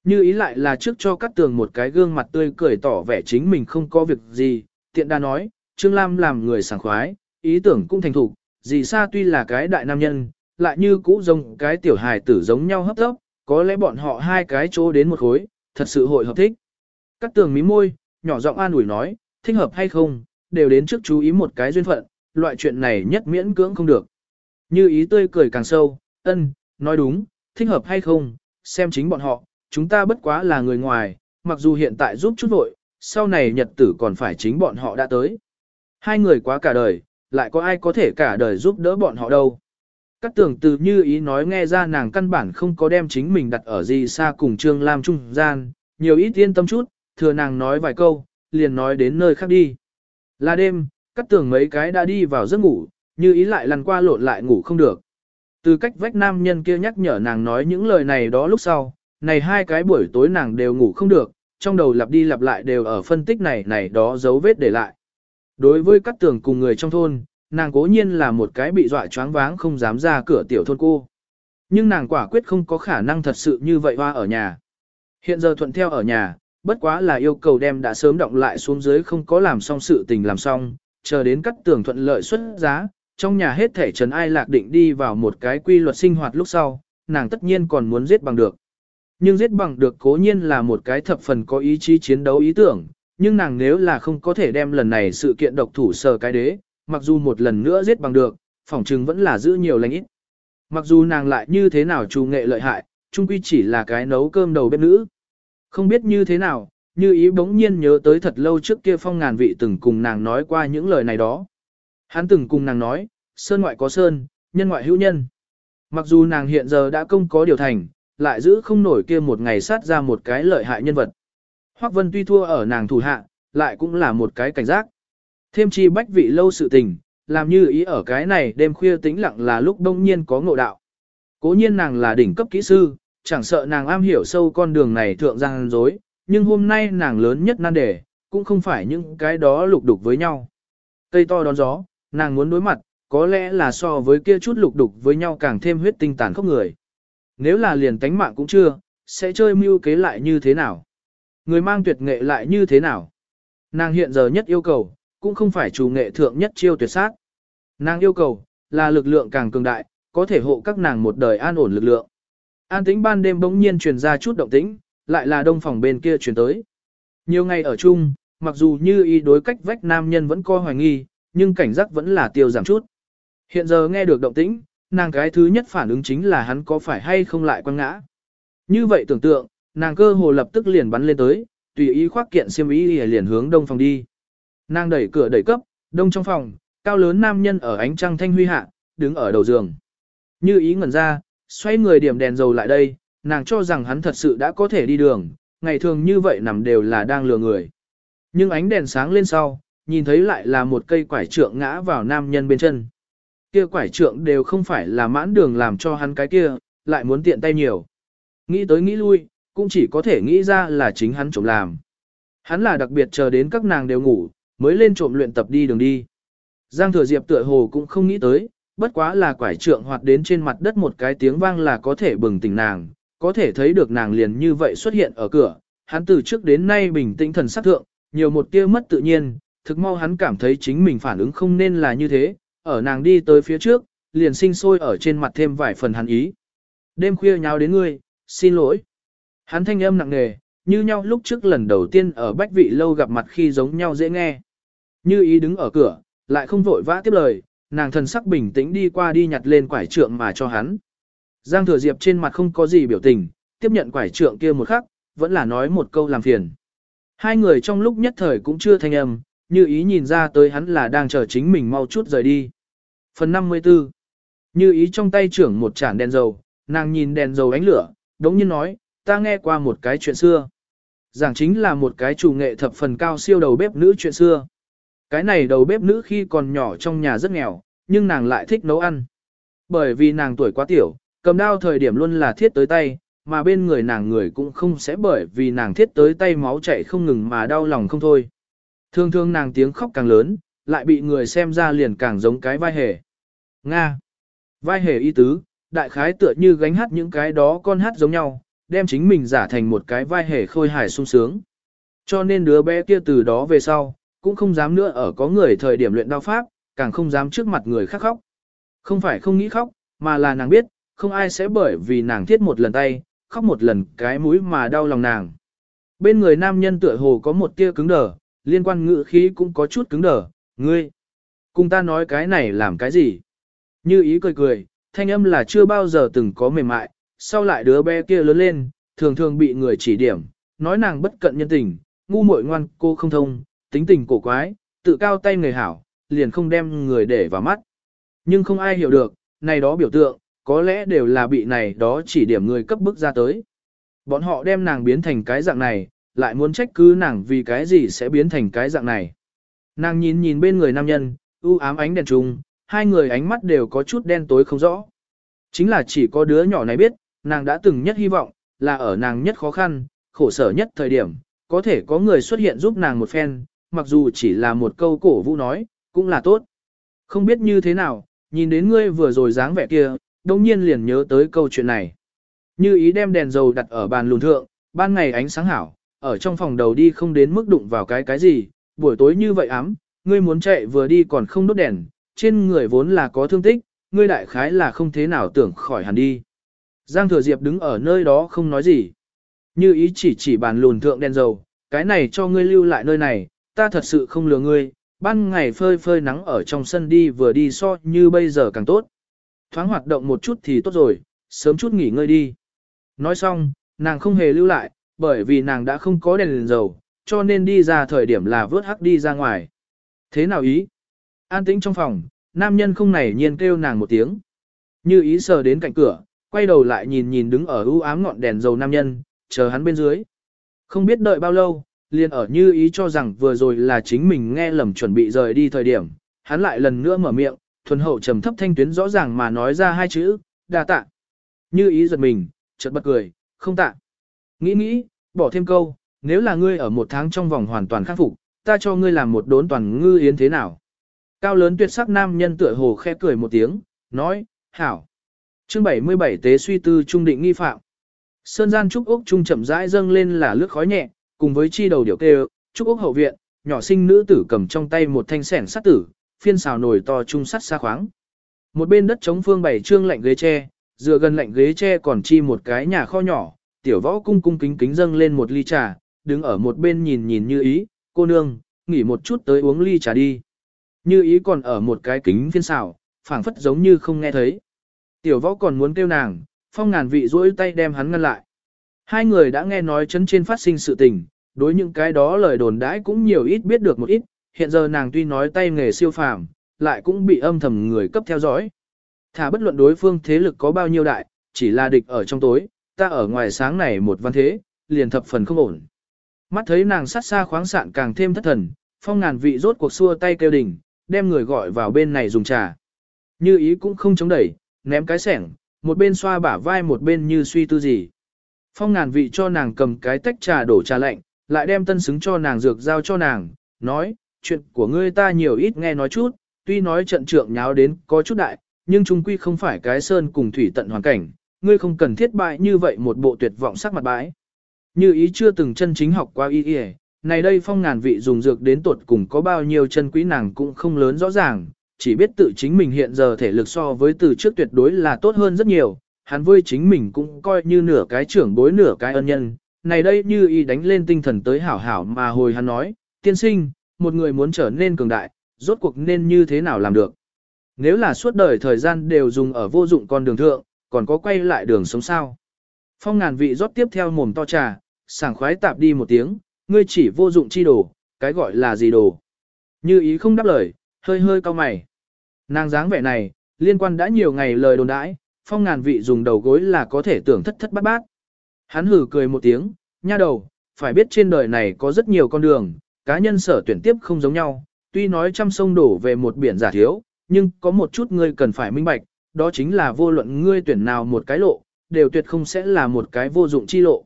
Như ý lại là trước cho các tường một cái gương mặt tươi cười tỏ vẻ chính mình không có việc gì, tiện đa nói, Trương Lam làm người sảng khoái, ý tưởng cũng thành thục, dì Sa tuy là cái đại nam nhân, lại như cũ giống cái tiểu hài tử giống nhau hấp tốc, có lẽ bọn họ hai cái chỗ đến một khối, thật sự hội hợp thích. Các tường mí môi, nhỏ giọng an ủi nói, thích hợp hay không, đều đến trước chú ý một cái duyên phận, loại chuyện này nhất miễn cưỡng không được. Như ý tươi cười càng sâu, ân, nói đúng, thích hợp hay không, xem chính bọn họ, chúng ta bất quá là người ngoài, mặc dù hiện tại giúp chút vội, sau này nhật tử còn phải chính bọn họ đã tới. Hai người quá cả đời, lại có ai có thể cả đời giúp đỡ bọn họ đâu. Các tưởng từ như ý nói nghe ra nàng căn bản không có đem chính mình đặt ở gì xa cùng Trương Lam trung gian, nhiều ít yên tâm chút, thừa nàng nói vài câu, liền nói đến nơi khác đi. Là đêm, cắt tưởng mấy cái đã đi vào giấc ngủ, như ý lại lăn qua lộn lại ngủ không được. Từ cách vách nam nhân kia nhắc nhở nàng nói những lời này đó lúc sau, này hai cái buổi tối nàng đều ngủ không được, trong đầu lặp đi lặp lại đều ở phân tích này này đó dấu vết để lại. Đối với cắt tưởng cùng người trong thôn, nàng cố nhiên là một cái bị dọa choáng váng không dám ra cửa tiểu thôn cô. Nhưng nàng quả quyết không có khả năng thật sự như vậy hoa ở nhà. Hiện giờ thuận theo ở nhà, bất quá là yêu cầu đem đã sớm động lại xuống dưới không có làm xong sự tình làm xong, chờ đến cắt tường thuận lợi xuất giá, trong nhà hết thể trần ai lạc định đi vào một cái quy luật sinh hoạt lúc sau, nàng tất nhiên còn muốn giết bằng được. Nhưng giết bằng được cố nhiên là một cái thập phần có ý chí chiến đấu ý tưởng, nhưng nàng nếu là không có thể đem lần này sự kiện độc thủ sờ cái đế, mặc dù một lần nữa giết bằng được, phỏng chừng vẫn là giữ nhiều lành ít. Mặc dù nàng lại như thế nào trù nghệ lợi hại, chung quy chỉ là cái nấu cơm đầu bếp nữ. Không biết như thế nào, như ý bỗng nhiên nhớ tới thật lâu trước kia phong ngàn vị từng cùng nàng nói qua những lời này đó. Hắn từng cùng nàng nói, sơn ngoại có sơn, nhân ngoại hữu nhân. Mặc dù nàng hiện giờ đã công có điều thành, lại giữ không nổi kia một ngày sát ra một cái lợi hại nhân vật. Hoắc Vân tuy thua ở nàng thủ hạ, lại cũng là một cái cảnh giác. Thêm chi bách vị lâu sự tình, làm như ý ở cái này đêm khuya tĩnh lặng là lúc đông nhiên có ngộ đạo. Cố nhiên nàng là đỉnh cấp kỹ sư, chẳng sợ nàng am hiểu sâu con đường này thượng giang dối, nhưng hôm nay nàng lớn nhất nan đề, cũng không phải những cái đó lục đục với nhau. Cây to đón gió, nàng muốn đối mặt, có lẽ là so với kia chút lục đục với nhau càng thêm huyết tinh tàn khốc người. Nếu là liền tánh mạng cũng chưa, sẽ chơi mưu kế lại như thế nào? Người mang tuyệt nghệ lại như thế nào? Nàng hiện giờ nhất yêu cầu, cũng không phải chủ nghệ thượng nhất chiêu tuyệt sát. Nàng yêu cầu, là lực lượng càng cường đại, có thể hộ các nàng một đời an ổn lực lượng. An tĩnh ban đêm bỗng nhiên truyền ra chút động tĩnh, lại là đông phòng bên kia truyền tới. Nhiều ngày ở chung, mặc dù như y đối cách vách nam nhân vẫn coi hoài nghi, nhưng cảnh giác vẫn là tiêu giảm chút. Hiện giờ nghe được động tĩnh, nàng cái thứ nhất phản ứng chính là hắn có phải hay không lại quăng ngã. Như vậy tưởng tượng, nàng cơ hồ lập tức liền bắn lên tới, tùy ý khoác kiện xiêm y liền hướng đông phòng đi. Nàng đẩy cửa đẩy cấp, đông trong phòng, cao lớn nam nhân ở ánh trăng thanh huy hạ, đứng ở đầu giường. Như ý ngẩn ra, xoay người điểm đèn dầu lại đây, nàng cho rằng hắn thật sự đã có thể đi đường, ngày thường như vậy nằm đều là đang lừa người. Nhưng ánh đèn sáng lên sau, nhìn thấy lại là một cây quải trượng ngã vào nam nhân bên chân. Kia quải trượng đều không phải là mãn đường làm cho hắn cái kia, lại muốn tiện tay nhiều. Nghĩ tới nghĩ lui, cũng chỉ có thể nghĩ ra là chính hắn trộm làm. Hắn là đặc biệt chờ đến các nàng đều ngủ, mới lên trộm luyện tập đi đường đi. Giang thừa diệp tựa hồ cũng không nghĩ tới, bất quá là quải trượng hoạt đến trên mặt đất một cái tiếng vang là có thể bừng tỉnh nàng, có thể thấy được nàng liền như vậy xuất hiện ở cửa. Hắn từ trước đến nay bình tĩnh thần sắc thượng, nhiều một tia mất tự nhiên, thực mau hắn cảm thấy chính mình phản ứng không nên là như thế, ở nàng đi tới phía trước, liền sinh sôi ở trên mặt thêm vài phần hắn ý. Đêm khuya nháo đến ngươi, xin lỗi. Hắn thanh âm nặng nề, như nhau lúc trước lần đầu tiên ở bách vị lâu gặp mặt khi giống nhau dễ nghe. Như ý đứng ở cửa, lại không vội vã tiếp lời, nàng thần sắc bình tĩnh đi qua đi nhặt lên quải trượng mà cho hắn. Giang thừa diệp trên mặt không có gì biểu tình, tiếp nhận quải trượng kia một khắc, vẫn là nói một câu làm phiền. Hai người trong lúc nhất thời cũng chưa thanh âm, như ý nhìn ra tới hắn là đang chờ chính mình mau chút rời đi. Phần 54 Như ý trong tay trưởng một chản đèn dầu, nàng nhìn đèn dầu ánh lửa, đống nhiên nói, ta nghe qua một cái chuyện xưa. Giảng chính là một cái chủ nghệ thập phần cao siêu đầu bếp nữ chuyện xưa. Cái này đầu bếp nữ khi còn nhỏ trong nhà rất nghèo, nhưng nàng lại thích nấu ăn. Bởi vì nàng tuổi quá tiểu, cầm đao thời điểm luôn là thiết tới tay, mà bên người nàng người cũng không sẽ bởi vì nàng thiết tới tay máu chảy không ngừng mà đau lòng không thôi. Thường thường nàng tiếng khóc càng lớn, lại bị người xem ra liền càng giống cái vai hề. Nga. Vai hề y tứ, đại khái tựa như gánh hát những cái đó con hát giống nhau, đem chính mình giả thành một cái vai hề khôi hài sung sướng. Cho nên đứa bé kia từ đó về sau, cũng không dám nữa ở có người thời điểm luyện đao pháp, càng không dám trước mặt người khác khóc. Không phải không nghĩ khóc, mà là nàng biết, không ai sẽ bởi vì nàng thiết một lần tay, khóc một lần cái mũi mà đau lòng nàng. Bên người nam nhân tựa hồ có một tia cứng đờ, liên quan ngữ khí cũng có chút cứng đờ, ngươi, cùng ta nói cái này làm cái gì? Như ý cười cười, thanh âm là chưa bao giờ từng có mềm mại, sau lại đứa bé kia lớn lên, thường thường bị người chỉ điểm, nói nàng bất cận nhân tình, ngu muội ngoan cô không thông, tính tình cổ quái, tự cao tay người hảo, liền không đem người để vào mắt. Nhưng không ai hiểu được, này đó biểu tượng, có lẽ đều là bị này đó chỉ điểm người cấp bức ra tới. Bọn họ đem nàng biến thành cái dạng này, lại muốn trách cứ nàng vì cái gì sẽ biến thành cái dạng này. Nàng nhìn nhìn bên người nam nhân, u ám ánh đèn trùng, hai người ánh mắt đều có chút đen tối không rõ. Chính là chỉ có đứa nhỏ này biết, nàng đã từng nhất hy vọng, là ở nàng nhất khó khăn, khổ sở nhất thời điểm, có thể có người xuất hiện giúp nàng một phen, mặc dù chỉ là một câu cổ vũ nói, cũng là tốt. Không biết như thế nào, nhìn đến ngươi vừa rồi dáng vẻ kia, đồng nhiên liền nhớ tới câu chuyện này. Như ý đem đèn dầu đặt ở bàn lùn thượng, ban ngày ánh sáng hảo, ở trong phòng đầu đi không đến mức đụng vào cái cái gì, buổi tối như vậy ám, ngươi muốn chạy vừa đi còn không đốt đèn, trên người vốn là có thương tích, ngươi đại khái là không thế nào tưởng khỏi hẳn đi. Giang Thừa Diệp đứng ở nơi đó không nói gì. Như ý chỉ chỉ bàn lùn thượng đèn dầu, cái này cho ngươi lưu lại nơi này, ta thật sự không lừa ngươi, ban ngày phơi phơi nắng ở trong sân đi vừa đi so như bây giờ càng tốt. Thoáng hoạt động một chút thì tốt rồi, sớm chút nghỉ ngơi đi. Nói xong, nàng không hề lưu lại, bởi vì nàng đã không có đèn, đèn dầu, cho nên đi ra thời điểm là vớt hắc đi ra ngoài. Thế nào ý? An tĩnh trong phòng, nam nhân không nảy nhiên kêu nàng một tiếng. Như ý sờ đến cạnh cửa, quay đầu lại nhìn nhìn đứng ở ưu ám ngọn đèn dầu nam nhân, chờ hắn bên dưới. Không biết đợi bao lâu, liền ở như ý cho rằng vừa rồi là chính mình nghe lầm chuẩn bị rời đi thời điểm, hắn lại lần nữa mở miệng, thuần hậu trầm thấp thanh tuyến rõ ràng mà nói ra hai chữ, đa tạ. Như ý giật mình, chợt bật cười, không tạ. Nghĩ nghĩ, bỏ thêm câu, nếu là ngươi ở một tháng trong vòng hoàn toàn khắc phục, ta cho ngươi làm một đốn toàn ngư yến thế nào. Cao lớn tuyệt sắc nam nhân tựa hồ khẽ cười một tiếng, nói, hảo. Chương 77 tế suy tư trung định nghi phạm. Sơn gian trúc úc trung chậm rãi dâng lên là lướt khói nhẹ, cùng với chi đầu điệu kêu, trúc ốc hậu viện, nhỏ sinh nữ tử cầm trong tay một thanh sẻn sắt tử, phiên xào nổi to trung sắt xa khoáng. Một bên đất chống phương bảy trương lạnh ghế tre, dựa gần lạnh ghế tre còn chi một cái nhà kho nhỏ, tiểu võ cung cung kính kính dâng lên một ly trà, đứng ở một bên nhìn nhìn như ý, cô nương, nghỉ một chút tới uống ly trà đi. Như ý còn ở một cái kính phiên xào, phảng phất giống như không nghe thấy. Tiểu võ còn muốn kêu nàng, phong ngàn vị duỗi tay đem hắn ngăn lại. Hai người đã nghe nói chấn trên phát sinh sự tình, đối những cái đó lời đồn đãi cũng nhiều ít biết được một ít, hiện giờ nàng tuy nói tay nghề siêu phàm, lại cũng bị âm thầm người cấp theo dõi. Thả bất luận đối phương thế lực có bao nhiêu đại, chỉ là địch ở trong tối, ta ở ngoài sáng này một văn thế, liền thập phần không ổn. Mắt thấy nàng sát xa khoáng sạn càng thêm thất thần, phong ngàn vị rốt cuộc xua tay kêu đỉnh, đem người gọi vào bên này dùng trà. Như ý cũng không chống đẩy, ném cái sẻng, một bên xoa bả vai một bên như suy tư gì. Phong ngàn vị cho nàng cầm cái tách trà đổ trà lạnh, lại đem tân xứng cho nàng dược giao cho nàng, nói, chuyện của ngươi ta nhiều ít nghe nói chút, tuy nói trận trượng nháo đến có chút đại, nhưng trung quy không phải cái sơn cùng thủy tận hoàn cảnh, ngươi không cần thiết bại như vậy một bộ tuyệt vọng sắc mặt bãi. Như ý chưa từng chân chính học qua y y, này đây phong ngàn vị dùng dược đến tuột cùng có bao nhiêu chân quý nàng cũng không lớn rõ ràng, chỉ biết tự chính mình hiện giờ thể lực so với từ trước tuyệt đối là tốt hơn rất nhiều, hắn với chính mình cũng coi như nửa cái trưởng bối nửa cái ân nhân. Này đây như y đánh lên tinh thần tới hảo hảo mà hồi hắn nói, tiên sinh, một người muốn trở nên cường đại, rốt cuộc nên như thế nào làm được. Nếu là suốt đời thời gian đều dùng ở vô dụng con đường thượng, còn có quay lại đường sống sao. Phong ngàn vị rót tiếp theo mồm to trà, sảng khoái tạp đi một tiếng, ngươi chỉ vô dụng chi đồ, cái gọi là gì đồ. Như ý không đáp lời, hơi hơi cau mày. Nàng dáng vẻ này, liên quan đã nhiều ngày lời đồn đãi, phong ngàn vị dùng đầu gối là có thể tưởng thất thất bát bát. Hắn hử cười một tiếng, nha đầu, phải biết trên đời này có rất nhiều con đường, cá nhân sở tuyển tiếp không giống nhau, tuy nói trăm sông đổ về một biển giả thiếu, nhưng có một chút ngươi cần phải minh bạch, đó chính là vô luận ngươi tuyển nào một cái lộ, đều tuyệt không sẽ là một cái vô dụng chi lộ.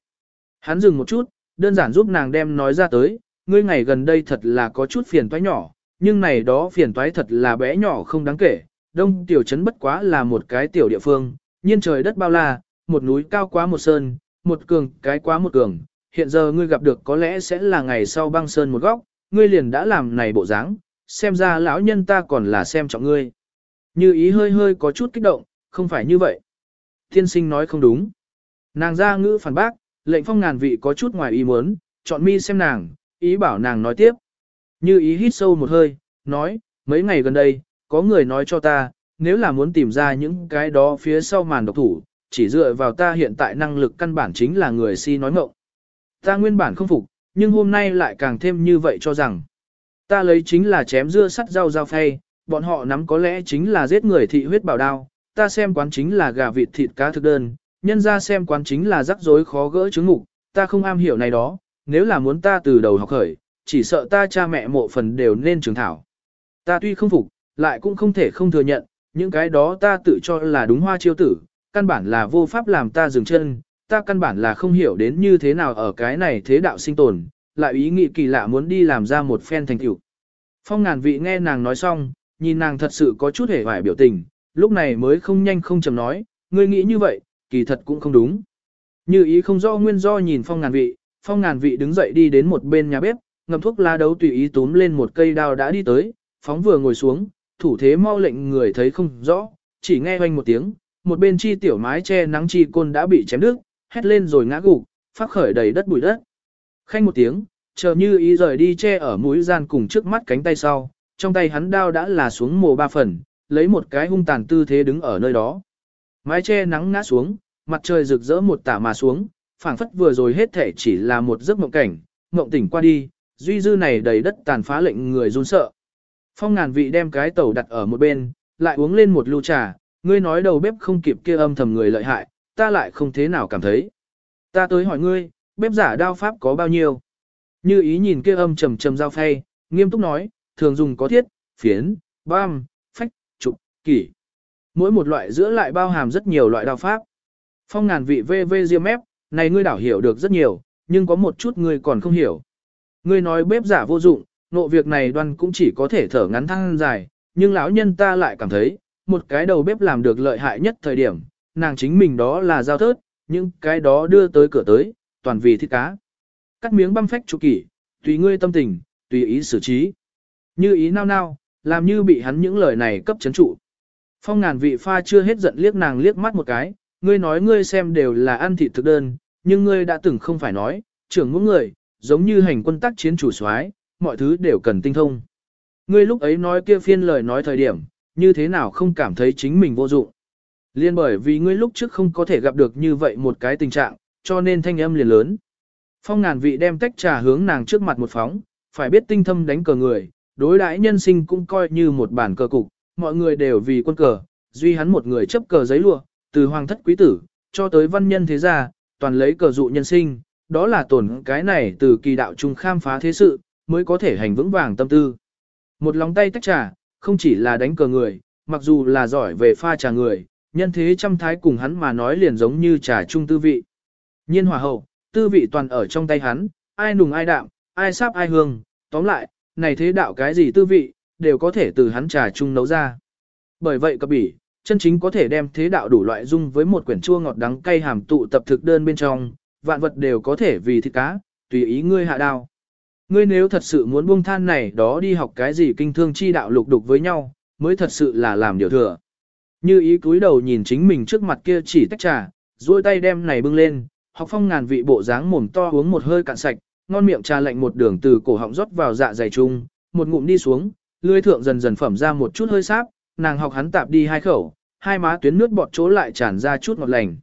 Hắn dừng một chút, đơn giản giúp nàng đem nói ra tới, ngươi ngày gần đây thật là có chút phiền toái nhỏ, nhưng này đó phiền toái thật là bé nhỏ không đáng kể, đông tiểu trấn bất quá là một cái tiểu địa phương, nhiên trời đất bao la, một núi cao quá một sơn, một cường cái quá một cường, hiện giờ ngươi gặp được có lẽ sẽ là ngày sau băng sơn một góc, ngươi liền đã làm này bộ dáng, xem ra lão nhân ta còn là xem trọng ngươi. Như ý hơi hơi có chút kích động, không phải như vậy. Thiên sinh nói không đúng. Nàng ra ngữ phản bác, lệnh phong ngàn vị có chút ngoài ý muốn, chọn mi xem nàng, ý bảo nàng nói tiếp. Như ý hít sâu một hơi, nói, mấy ngày gần đây, có người nói cho ta, nếu là muốn tìm ra những cái đó phía sau màn độc thủ, chỉ dựa vào ta hiện tại năng lực căn bản chính là người si nói ngộng. Ta nguyên bản không phục, nhưng hôm nay lại càng thêm như vậy cho rằng, ta lấy chính là chém dưa sắt rau rau phay, bọn họ nắm có lẽ chính là giết người thị huyết bảo đao, ta xem quán chính là gà vịt thịt cá thực đơn, nhân ra xem quán chính là rắc rối khó gỡ chứng ngục, ta không am hiểu này đó, nếu là muốn ta từ đầu học khởi, chỉ sợ ta cha mẹ mộ phần đều nên trường thảo. Ta tuy không phục, lại cũng không thể không thừa nhận, những cái đó ta tự cho là đúng hoa chiêu tử, căn bản là vô pháp làm ta dừng chân, ta căn bản là không hiểu đến như thế nào ở cái này thế đạo sinh tồn, lại ý nghĩ kỳ lạ muốn đi làm ra một phen thành tựu. Phong ngàn vị nghe nàng nói xong, nhìn nàng thật sự có chút hề hoài biểu tình, lúc này mới không nhanh không chậm nói, ngươi nghĩ như vậy, kỳ thật cũng không đúng. Như ý không do nguyên do nhìn phong ngàn vị, phong ngàn vị đứng dậy đi đến một bên nhà bếp, ngậm thuốc lá đấu tùy ý túm lên một cây đao đã đi tới, phóng vừa ngồi xuống, thủ thế mau lệnh người thấy không rõ, chỉ nghe hoanh một tiếng, một bên chi tiểu mái che nắng chi côn đã bị chém đứt, hét lên rồi ngã gục, phát khởi đầy đất bụi đất. Khanh một tiếng, chờ như ý rời đi che ở mũi gian cùng trước mắt cánh tay sau, trong tay hắn đao đã là xuống mồ ba phần, lấy một cái hung tàn tư thế đứng ở nơi đó. Mái che nắng ngã xuống, mặt trời rực rỡ một tả mà xuống, phảng phất vừa rồi hết thể chỉ là một giấc mộng cảnh, mộng tỉnh qua đi, duy dư này đầy đất tàn phá lệnh người run sợ. Phong ngàn vị đem cái tàu đặt ở một bên, lại uống lên một lưu trà, ngươi nói đầu bếp không kịp kia âm thầm người lợi hại, ta lại không thế nào cảm thấy. Ta tới hỏi ngươi, bếp giả đao pháp có bao nhiêu? Như ý nhìn kia âm trầm trầm dao phay, nghiêm túc nói, thường dùng có thiết, phiến, bam, phách, trục, kỷ. Mỗi một loại giữa lại bao hàm rất nhiều loại đao pháp. Phong ngàn vị vê vê diêm ép, này ngươi đảo hiểu được rất nhiều, nhưng có một chút ngươi còn không hiểu. Ngươi nói bếp giả vô dụng, nộ việc này đoan cũng chỉ có thể thở ngắn thăng dài, nhưng lão nhân ta lại cảm thấy, một cái đầu bếp làm được lợi hại nhất thời điểm, nàng chính mình đó là giao thớt, nhưng cái đó đưa tới cửa tới, toàn vì thịt cá. Cắt miếng băm phách chu kỷ, tùy ngươi tâm tình, tùy ý xử trí. Như ý nao nao, làm như bị hắn những lời này cấp chấn trụ. Phong ngàn vị pha chưa hết giận liếc nàng liếc mắt một cái, ngươi nói ngươi xem đều là ăn thịt thực đơn, nhưng ngươi đã từng không phải nói, trưởng ngũ người, giống như hành quân tác chiến chủ soái, mọi thứ đều cần tinh thông. Ngươi lúc ấy nói kia phiên lời nói thời điểm, như thế nào không cảm thấy chính mình vô dụng. Liên bởi vì ngươi lúc trước không có thể gặp được như vậy một cái tình trạng, cho nên thanh âm liền lớn. Phong ngàn vị đem tách trà hướng nàng trước mặt một phóng, phải biết tinh thâm đánh cờ người, đối đãi nhân sinh cũng coi như một bản cờ cục, mọi người đều vì quân cờ, duy hắn một người chấp cờ giấy lụa, từ hoàng thất quý tử, cho tới văn nhân thế gia, toàn lấy cờ dụ nhân sinh, đó là tổn cái này từ kỳ đạo trung khám phá thế sự, mới có thể hành vững vàng tâm tư. Một lòng tay tách trà, không chỉ là đánh cờ người, mặc dù là giỏi về pha trà người, nhân thế trăm thái cùng hắn mà nói liền giống như trà trung tư vị. Nhiên hòa hậu, tư vị toàn ở trong tay hắn, ai nùng ai đạm, ai sáp ai hương, tóm lại, này thế đạo cái gì tư vị, đều có thể từ hắn trà chung nấu ra. Bởi vậy cập bỉ, chân chính có thể đem thế đạo đủ loại dung với một quyển chua ngọt đắng cay hàm tụ tập thực đơn bên trong, vạn vật đều có thể vì thịt cá, tùy ý ngươi hạ đao. Ngươi nếu thật sự muốn buông than này đó đi học cái gì kinh thương chi đạo lục đục với nhau, mới thật sự là làm điều thừa. Như ý cúi đầu nhìn chính mình trước mặt kia chỉ tách trà, duỗi tay đem này bưng lên, học phong ngàn vị bộ dáng mồm to uống một hơi cạn sạch, ngon miệng trà lạnh một đường từ cổ họng rót vào dạ dày chung, một ngụm đi xuống, lưỡi thượng dần dần phẩm ra một chút hơi sáp, nàng học hắn tạp đi hai khẩu, hai má tuyến nước bọt chỗ lại tràn ra chút ngọt lành.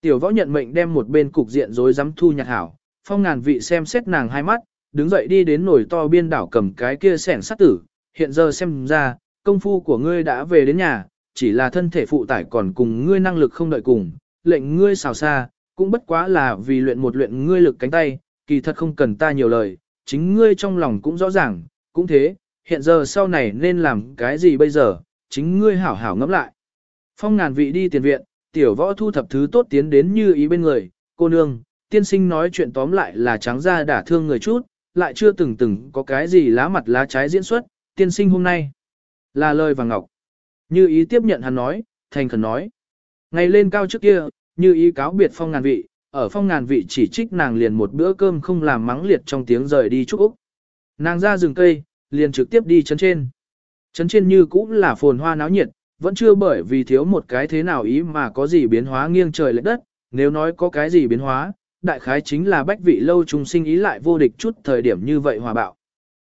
Tiểu võ nhận mệnh đem một bên cục diện rối rắm thu nhặt hảo, phong ngàn vị xem xét nàng hai mắt, đứng dậy đi đến nồi to biên đảo cầm cái kia sẻn sắt tử, hiện giờ xem ra, công phu của ngươi đã về đến nhà, chỉ là thân thể phụ tải còn cùng ngươi năng lực không đợi cùng, lệnh ngươi xào xa, cũng bất quá là vì luyện một luyện ngươi lực cánh tay, kỳ thật không cần ta nhiều lời, chính ngươi trong lòng cũng rõ ràng, cũng thế, hiện giờ sau này nên làm cái gì bây giờ, chính ngươi hảo hảo ngẫm lại. Phong ngàn vị đi tiền viện, tiểu võ thu thập thứ tốt tiến đến như ý bên người, cô nương, tiên sinh nói chuyện tóm lại là trắng ra đả thương người chút, lại chưa từng từng có cái gì lá mặt lá trái diễn xuất, tiên sinh hôm nay. Là lời và ngọc. Như ý tiếp nhận hắn nói, thành khẩn nói. Ngày lên cao trước kia, như ý cáo biệt phong ngàn vị, ở phong ngàn vị chỉ trích nàng liền một bữa cơm không làm mắng liệt trong tiếng rời đi chúc Úc. Nàng ra rừng cây, liền trực tiếp đi chấn trên. Chấn trên như cũng là phồn hoa náo nhiệt, vẫn chưa bởi vì thiếu một cái thế nào ý mà có gì biến hóa nghiêng trời lệch đất, nếu nói có cái gì biến hóa, đại khái chính là bách vị lâu trùng sinh ý lại vô địch chút thời điểm như vậy hòa bạo.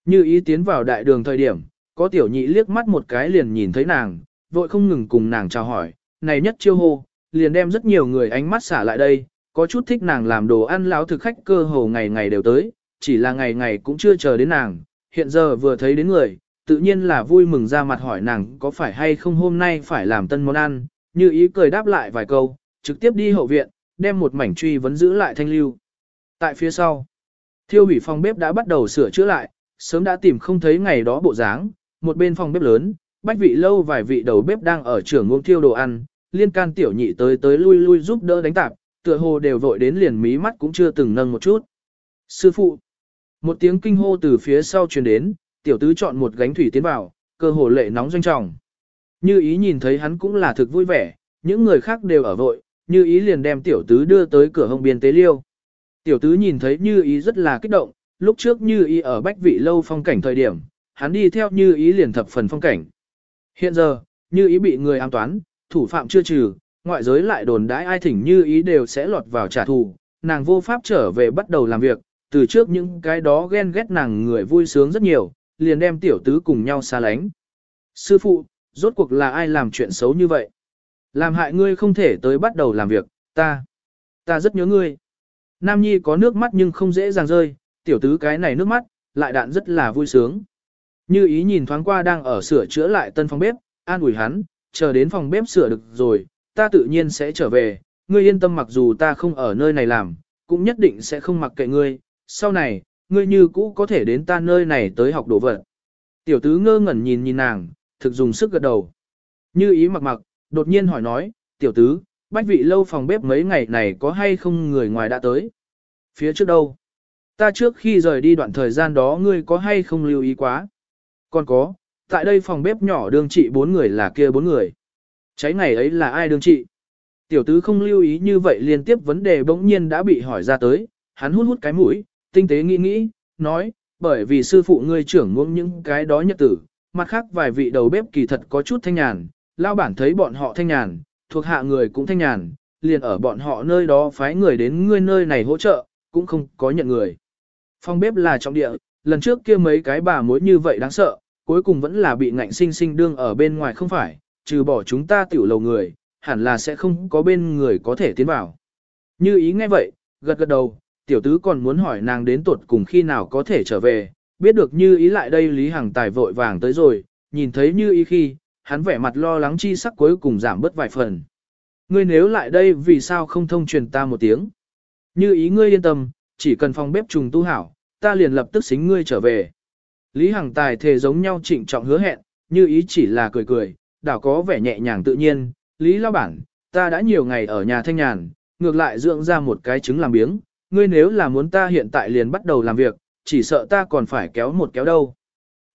Như ý tiến vào đại đường thời điểm, có tiểu nhị liếc mắt một cái liền nhìn thấy nàng, vội không ngừng cùng nàng chào hỏi, này nhất chiêu hô, liền đem rất nhiều người ánh mắt xả lại đây, có chút thích nàng làm đồ ăn láo thực khách cơ hồ ngày ngày đều tới, chỉ là ngày ngày cũng chưa chờ đến nàng, hiện giờ vừa thấy đến người, tự nhiên là vui mừng ra mặt hỏi nàng có phải hay không hôm nay phải làm tân món ăn, như ý cười đáp lại vài câu, trực tiếp đi hậu viện, đem một mảnh truy vấn giữ lại thanh lưu. Tại phía sau, thiêu hủy phòng bếp đã bắt đầu sửa chữa lại, sớm đã tìm không thấy ngày đó bộ dáng, một bên phòng bếp lớn, bách vị lâu vài vị đầu bếp đang ở trưởng ngôn thiêu đồ ăn, liên can tiểu nhị tới tới lui lui giúp đỡ đánh tạp, tựa hồ đều vội đến liền mí mắt cũng chưa từng nâng một chút. Sư phụ, một tiếng kinh hô từ phía sau truyền đến, tiểu tứ chọn một gánh thủy tiến vào, cơ hồ lệ nóng doanh trọng. Như ý nhìn thấy hắn cũng là thực vui vẻ, những người khác đều ở vội, như ý liền đem tiểu tứ đưa tới cửa hông biên tế liêu. Tiểu tứ nhìn thấy như ý rất là kích động, lúc trước như ý ở bách vị lâu phong cảnh thời điểm, hắn đi theo như ý liền thập phần phong cảnh. Hiện giờ, như ý bị người ám toán, thủ phạm chưa trừ, ngoại giới lại đồn đãi ai thỉnh như ý đều sẽ lọt vào trả thù, nàng vô pháp trở về bắt đầu làm việc, từ trước những cái đó ghen ghét nàng người vui sướng rất nhiều, liền đem tiểu tứ cùng nhau xa lánh. Sư phụ, rốt cuộc là ai làm chuyện xấu như vậy? Làm hại ngươi không thể tới bắt đầu làm việc, ta, ta rất nhớ ngươi. Nam Nhi có nước mắt nhưng không dễ dàng rơi, tiểu tứ cái này nước mắt, lại đạn rất là vui sướng. Như ý nhìn thoáng qua đang ở sửa chữa lại tân phòng bếp, an ủi hắn, chờ đến phòng bếp sửa được rồi, ta tự nhiên sẽ trở về, ngươi yên tâm mặc dù ta không ở nơi này làm, cũng nhất định sẽ không mặc kệ ngươi, sau này, ngươi như cũ có thể đến ta nơi này tới học đồ vật. Tiểu tứ ngơ ngẩn nhìn nhìn nàng, thực dùng sức gật đầu. Như ý mặc mặc, đột nhiên hỏi nói, tiểu tứ, bách vị lâu phòng bếp mấy ngày này có hay không người ngoài đã tới? Phía trước đâu? Ta trước khi rời đi đoạn thời gian đó ngươi có hay không lưu ý quá? Còn có, tại đây phòng bếp nhỏ đương trị bốn người là kia bốn người. Cháy ngày ấy là ai đương trị? Tiểu tứ không lưu ý như vậy liên tiếp vấn đề bỗng nhiên đã bị hỏi ra tới, hắn hút hút cái mũi, tinh tế nghĩ nghĩ, nói, bởi vì sư phụ ngươi trưởng ngưỡng những cái đó nhật tử, mặt khác vài vị đầu bếp kỳ thật có chút thanh nhàn, lao bản thấy bọn họ thanh nhàn, thuộc hạ người cũng thanh nhàn, liền ở bọn họ nơi đó phái người đến ngươi nơi này hỗ trợ, cũng không có nhận người. Phòng bếp là trọng địa, lần trước kia mấy cái bà mối như vậy đáng sợ, cuối cùng vẫn là bị ngạnh sinh sinh đương ở bên ngoài không phải, trừ bỏ chúng ta tiểu lầu người, hẳn là sẽ không có bên người có thể tiến vào. Như ý nghe vậy, gật gật đầu, tiểu tứ còn muốn hỏi nàng đến tuột cùng khi nào có thể trở về, biết được như ý lại đây Lý Hằng Tài vội vàng tới rồi, nhìn thấy như ý khi, hắn vẻ mặt lo lắng chi sắc cuối cùng giảm bớt vài phần. Ngươi nếu lại đây vì sao không thông truyền ta một tiếng? Như ý ngươi yên tâm, chỉ cần phòng bếp trùng tu hảo, ta liền lập tức xính ngươi trở về. Lý Hằng Tài thề giống nhau trịnh trọng hứa hẹn, như ý chỉ là cười cười, đảo có vẻ nhẹ nhàng tự nhiên. Lý Lao Bản, ta đã nhiều ngày ở nhà thanh nhàn, ngược lại dưỡng ra một cái trứng làm biếng, ngươi nếu là muốn ta hiện tại liền bắt đầu làm việc, chỉ sợ ta còn phải kéo một kéo đâu.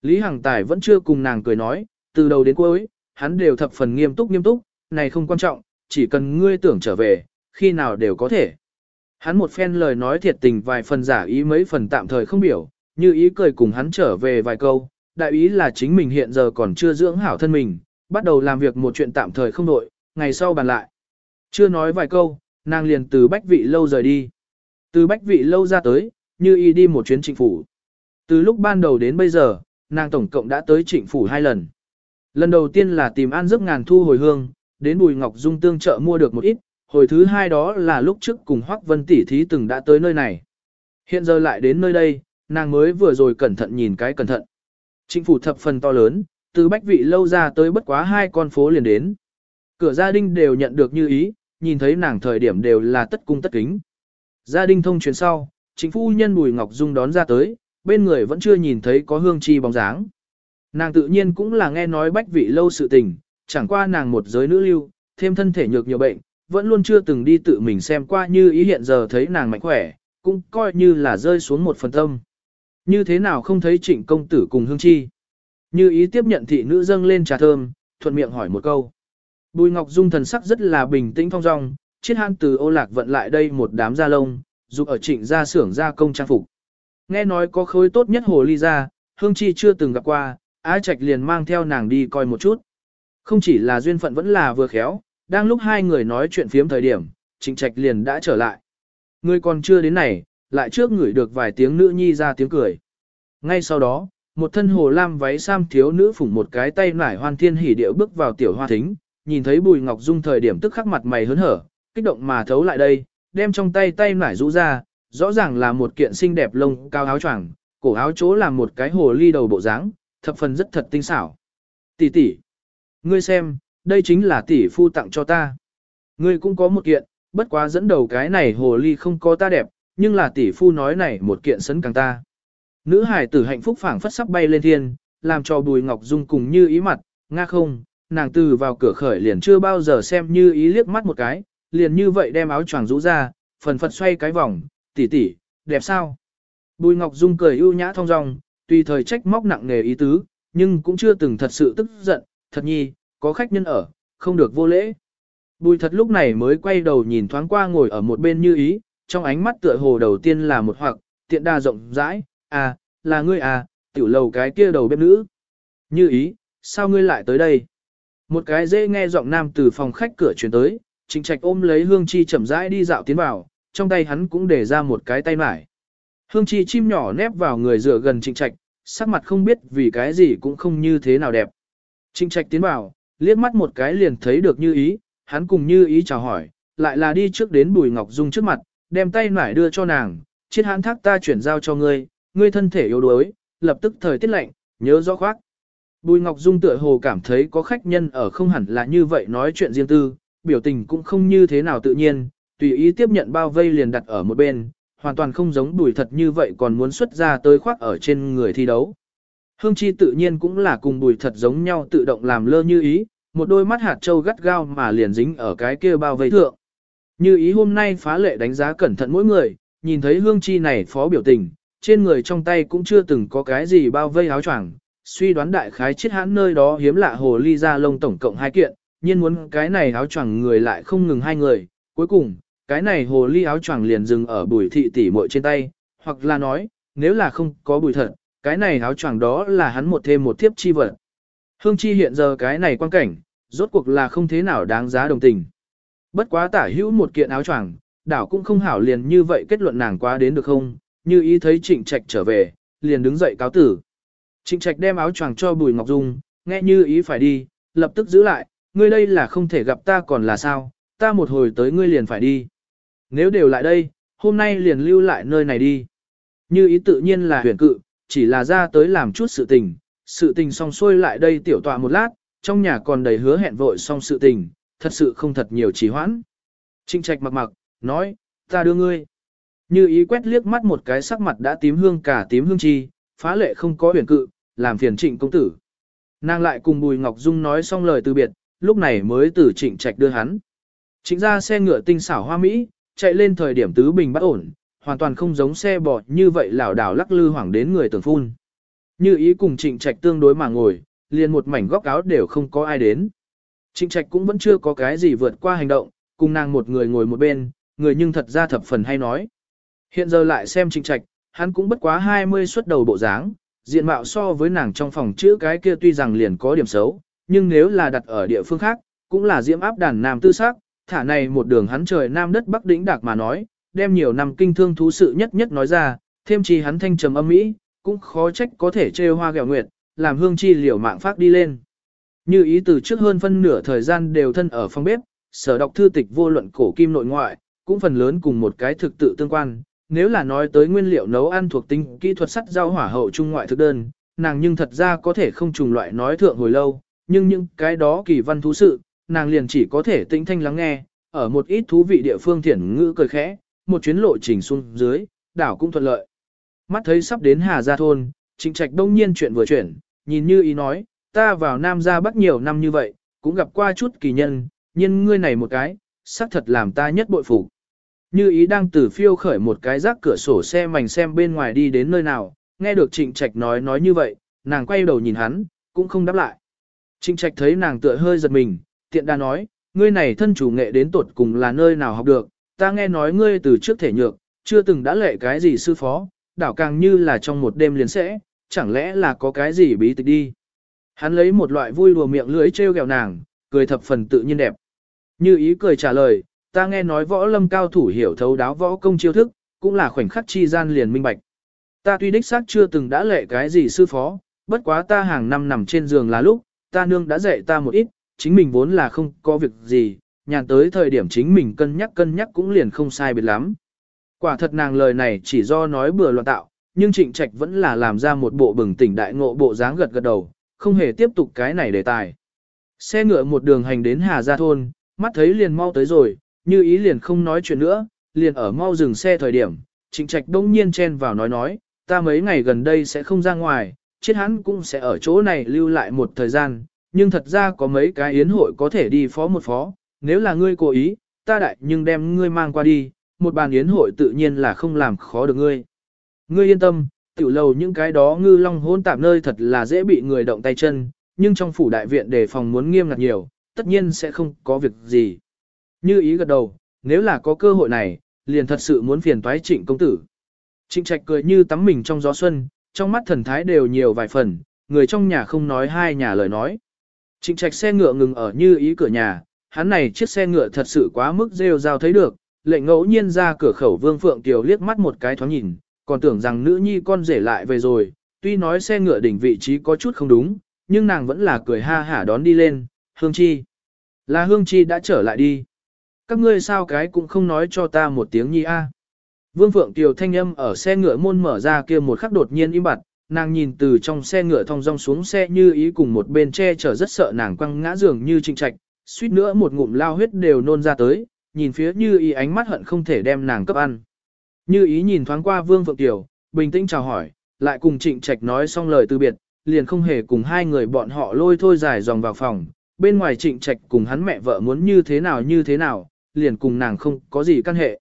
Lý Hằng Tài vẫn chưa cùng nàng cười nói, từ đầu đến cuối, hắn đều thập phần nghiêm túc nghiêm túc, này không quan trọng, chỉ cần ngươi tưởng trở về, khi nào đều có thể. Hắn một phen lời nói thiệt tình vài phần giả ý mấy phần tạm thời không biểu, như ý cười cùng hắn trở về vài câu, đại ý là chính mình hiện giờ còn chưa dưỡng hảo thân mình, bắt đầu làm việc một chuyện tạm thời không đội, ngày sau bàn lại. Chưa nói vài câu, nàng liền từ bách vị lâu rời đi. Từ bách vị lâu ra tới, như y đi một chuyến trịnh phủ. Từ lúc ban đầu đến bây giờ, nàng tổng cộng đã tới trịnh phủ hai lần. Lần đầu tiên là tìm an giấc ngàn thu hồi hương, đến Bùi Ngọc Dung tương trợ mua được một ít, hồi thứ hai đó là lúc trước cùng Hoắc Vân tỷ thí từng đã tới nơi này. Hiện giờ lại đến nơi đây, nàng mới vừa rồi cẩn thận nhìn cái cẩn thận. chính phủ thập phần to lớn, từ bách vị lâu ra tới bất quá hai con phố liền đến. Cửa gia đình đều nhận được như ý, nhìn thấy nàng thời điểm đều là tất cung tất kính. Gia đình thông truyền sau, chính phu nhân Bùi Ngọc Dung đón ra tới, bên người vẫn chưa nhìn thấy có hương chi bóng dáng. Nàng tự nhiên cũng là nghe nói bách vị lâu sự tình, chẳng qua nàng một giới nữ lưu, thêm thân thể nhược nhiều bệnh, vẫn luôn chưa từng đi tự mình xem qua như ý hiện giờ thấy nàng mạnh khỏe, cũng coi như là rơi xuống một phần tâm. Như thế nào không thấy trịnh công tử cùng hương chi? Như ý tiếp nhận thị nữ dâng lên trà thơm, thuận miệng hỏi một câu. Bùi Ngọc Dung thần sắc rất là bình tĩnh phong dong, chiết han từ ô lạc vận lại đây một đám da lông, dục ở trịnh gia xưởng gia công trang phục. Nghe nói có khối tốt nhất hồ ly ra, hương chi chưa từng gặp qua, Á Trạch liền mang theo nàng đi coi một chút. Không chỉ là duyên phận vẫn là vừa khéo, đang lúc hai người nói chuyện phiếm thời điểm, Trịnh Trạch liền đã trở lại. Người còn chưa đến này, lại trước ngửi được vài tiếng nữ nhi ra tiếng cười. Ngay sau đó, một thân hồ lam váy sam thiếu nữ phủng một cái tay nải hoan thiên hỉ điệu bước vào tiểu hoa thính, nhìn thấy Bùi Ngọc Dung thời điểm tức khắc mặt mày hớn hở, kích động mà thấu lại đây, đem trong tay tay nải rũ ra, rõ ràng là một kiện xinh đẹp lông cao áo choàng, cổ áo chỗ là một cái hồ ly đầu bộ dáng, thập phần rất thật tinh xảo. Tỷ tỷ, ngươi xem, đây chính là tỷ phu tặng cho ta. Ngươi cũng có một kiện, bất quá dẫn đầu cái này hồ ly không có ta đẹp, nhưng là tỷ phu nói này một kiện sấn càng ta. Nữ hải tử hạnh phúc phảng phất sắp bay lên thiên, làm cho Bùi Ngọc Dung cùng như ý mặt, nga không, nàng từ vào cửa khởi liền chưa bao giờ xem như ý liếc mắt một cái, liền như vậy đem áo choàng rũ ra, phần phật xoay cái vòng, tỷ tỷ, đẹp sao? Bùi Ngọc Dung cười ưu nhã thong dong, Tuy thời trách móc nặng nề ý tứ, nhưng cũng chưa từng thật sự tức giận, thật nhi, có khách nhân ở, không được vô lễ. Bùi thật lúc này mới quay đầu nhìn thoáng qua ngồi ở một bên như ý, trong ánh mắt tựa hồ đầu tiên là một hoặc, tiện đa rộng rãi, à, là ngươi à, tiểu lầu cái kia đầu bếp nữ. Như ý, sao ngươi lại tới đây? Một cái dễ nghe giọng nam từ phòng khách cửa chuyển tới, chính trạch ôm lấy hương chi chậm rãi đi dạo tiến vào, trong tay hắn cũng để ra một cái tay mải. Hương chi chim nhỏ nép vào người dựa gần trịnh trạch, sắc mặt không biết vì cái gì cũng không như thế nào đẹp. Trịnh trạch tiến vào, liếc mắt một cái liền thấy được như ý, hắn cùng như ý chào hỏi, lại là đi trước đến Bùi Ngọc Dung trước mặt, đem tay nải đưa cho nàng, chiếc hãn thác ta chuyển giao cho ngươi, ngươi thân thể yếu đuối, lập tức thời tiết lạnh, nhớ rõ khoác. Bùi Ngọc Dung tựa hồ cảm thấy có khách nhân ở không hẳn là như vậy nói chuyện riêng tư, biểu tình cũng không như thế nào tự nhiên, tùy ý tiếp nhận bao vây liền đặt ở một bên, hoàn toàn không giống đùi thật như vậy còn muốn xuất ra tới khoác ở trên người thi đấu. Hương Chi tự nhiên cũng là cùng đùi thật giống nhau tự động làm lơ như ý, một đôi mắt hạt trâu gắt gao mà liền dính ở cái kia bao vây thượng. Như ý hôm nay phá lệ đánh giá cẩn thận mỗi người, nhìn thấy Hương Chi này phó biểu tình, trên người trong tay cũng chưa từng có cái gì bao vây áo choàng, suy đoán đại khái chết hãn nơi đó hiếm lạ hồ ly ra lông tổng cộng hai kiện, nhiên muốn cái này áo choàng người lại không ngừng hai người, cuối cùng, cái này hồ ly áo choàng liền dừng ở bùi thị tỷ muội trên tay, hoặc là nói, nếu là không có bùi thật, cái này áo choàng đó là hắn một thêm một thiếp chi vật. Hương chi hiện giờ cái này quan cảnh, rốt cuộc là không thế nào đáng giá đồng tình. Bất quá tả hữu một kiện áo choàng, đảo cũng không hảo liền như vậy kết luận nàng quá đến được không, như ý thấy trịnh trạch trở về, liền đứng dậy cáo tử. Trịnh trạch đem áo choàng cho bùi ngọc dung, nghe như ý phải đi, lập tức giữ lại, ngươi đây là không thể gặp ta còn là sao, ta một hồi tới ngươi liền phải đi. Nếu đều lại đây, hôm nay liền lưu lại nơi này đi. Như ý tự nhiên là huyền cự, chỉ là ra tới làm chút sự tình, sự tình xong xuôi lại đây tiểu tọa một lát, trong nhà còn đầy hứa hẹn vội xong sự tình, thật sự không thật nhiều trì hoãn. Trinh trạch mặc mặc, nói, ta đưa ngươi. Như ý quét liếc mắt một cái sắc mặt đã tím hương cả tím hương chi, phá lệ không có huyền cự, làm phiền trịnh công tử. Nàng lại cùng Bùi Ngọc Dung nói xong lời từ biệt, lúc này mới từ trịnh trạch đưa hắn. Trịnh ra xe ngựa tinh xảo hoa Mỹ, chạy lên thời điểm tứ bình bất ổn, hoàn toàn không giống xe bò như vậy lảo đảo lắc lư hoảng đến người tưởng phun. Như ý cùng trịnh trạch tương đối mà ngồi, liền một mảnh góc áo đều không có ai đến. Trịnh trạch cũng vẫn chưa có cái gì vượt qua hành động, cùng nàng một người ngồi một bên, người nhưng thật ra thập phần hay nói. Hiện giờ lại xem trịnh trạch, hắn cũng bất quá 20 xuất đầu bộ dáng, diện mạo so với nàng trong phòng chữ cái kia tuy rằng liền có điểm xấu, nhưng nếu là đặt ở địa phương khác, cũng là diễm áp đàn nam tư sắc, thả này một đường hắn trời nam đất bắc đỉnh đạc mà nói, đem nhiều năm kinh thương thú sự nhất nhất nói ra, thêm chi hắn thanh trầm âm mỹ, cũng khó trách có thể trêu hoa gẹo nguyệt, làm hương chi liều mạng phát đi lên. Như ý từ trước hơn phân nửa thời gian đều thân ở phòng bếp, sở đọc thư tịch vô luận cổ kim nội ngoại, cũng phần lớn cùng một cái thực tự tương quan. Nếu là nói tới nguyên liệu nấu ăn thuộc tính kỹ thuật sắt rau hỏa hậu trung ngoại thực đơn, nàng nhưng thật ra có thể không trùng loại nói thượng hồi lâu, nhưng những cái đó kỳ văn thú sự, nàng liền chỉ có thể tĩnh thanh lắng nghe, ở một ít thú vị địa phương thiển ngữ cười khẽ, một chuyến lộ trình xuống dưới, đảo cũng thuận lợi. Mắt thấy sắp đến Hà Gia Thôn, Trịnh Trạch đông nhiên chuyện vừa chuyển, nhìn như ý nói, ta vào Nam Gia Bắc nhiều năm như vậy, cũng gặp qua chút kỳ nhân, nhưng ngươi này một cái, xác thật làm ta nhất bội phục. Như ý đang từ phiêu khởi một cái rác cửa sổ xe mảnh xem bên ngoài đi đến nơi nào, nghe được Trịnh Trạch nói nói như vậy, nàng quay đầu nhìn hắn, cũng không đáp lại. Trịnh Trạch thấy nàng tựa hơi giật mình, tiện đa nói, ngươi này thân chủ nghệ đến tuột cùng là nơi nào học được, ta nghe nói ngươi từ trước thể nhược, chưa từng đã lệ cái gì sư phó, đảo càng như là trong một đêm liền sẽ, chẳng lẽ là có cái gì bí tịch đi. Hắn lấy một loại vui đùa miệng lưỡi trêu ghẹo nàng, cười thập phần tự nhiên đẹp. Như ý cười trả lời, ta nghe nói võ lâm cao thủ hiểu thấu đáo võ công chiêu thức, cũng là khoảnh khắc chi gian liền minh bạch. Ta tuy đích xác chưa từng đã lệ cái gì sư phó, bất quá ta hàng năm nằm trên giường là lúc, ta nương đã dạy ta một ít, chính mình vốn là không có việc gì, nhàn tới thời điểm chính mình cân nhắc cân nhắc cũng liền không sai biệt lắm. Quả thật nàng lời này chỉ do nói bừa loạn tạo, nhưng trịnh trạch vẫn là làm ra một bộ bừng tỉnh đại ngộ bộ dáng gật gật đầu, không hề tiếp tục cái này đề tài. Xe ngựa một đường hành đến Hà Gia Thôn, mắt thấy liền mau tới rồi, như ý liền không nói chuyện nữa, liền ở mau dừng xe thời điểm, trịnh trạch đông nhiên chen vào nói nói, ta mấy ngày gần đây sẽ không ra ngoài, chết hắn cũng sẽ ở chỗ này lưu lại một thời gian, nhưng thật ra có mấy cái yến hội có thể đi phó một phó, nếu là ngươi cố ý, ta đại nhưng đem ngươi mang qua đi, một bàn yến hội tự nhiên là không làm khó được ngươi. Ngươi yên tâm, tiểu lầu những cái đó ngư long hôn tạp nơi thật là dễ bị người động tay chân, nhưng trong phủ đại viện đề phòng muốn nghiêm ngặt nhiều, tất nhiên sẽ không có việc gì. Như ý gật đầu, nếu là có cơ hội này, liền thật sự muốn phiền toái trịnh công tử. Trịnh trạch cười như tắm mình trong gió xuân, trong mắt thần thái đều nhiều vài phần, người trong nhà không nói hai nhà lời nói. Trịnh trạch xe ngựa ngừng ở như ý cửa nhà, hắn này chiếc xe ngựa thật sự quá mức rêu rao thấy được, lệnh ngẫu nhiên ra cửa khẩu Vương Phượng Kiều liếc mắt một cái thoáng nhìn, còn tưởng rằng nữ nhi con rể lại về rồi, tuy nói xe ngựa đỉnh vị trí có chút không đúng, nhưng nàng vẫn là cười ha hả đón đi lên, Hương Chi. Là Hương Chi đã trở lại đi. Các ngươi sao cái cũng không nói cho ta một tiếng nhi a. Vương Phượng Kiều thanh âm ở xe ngựa môn mở ra kia một khắc đột nhiên im bặt, nàng nhìn từ trong xe ngựa thong dong xuống xe như ý cùng một bên che chở rất sợ nàng quăng ngã giường như trinh trạch, suýt nữa một ngụm lao huyết đều nôn ra tới, nhìn phía như ý ánh mắt hận không thể đem nàng cấp ăn. Như ý nhìn thoáng qua Vương Phượng Tiểu, bình tĩnh chào hỏi, lại cùng trịnh trạch nói xong lời từ biệt, liền không hề cùng hai người bọn họ lôi thôi dài dòng vào phòng, bên ngoài trịnh trạch cùng hắn mẹ vợ muốn như thế nào như thế nào, liền cùng nàng không có gì căn hệ.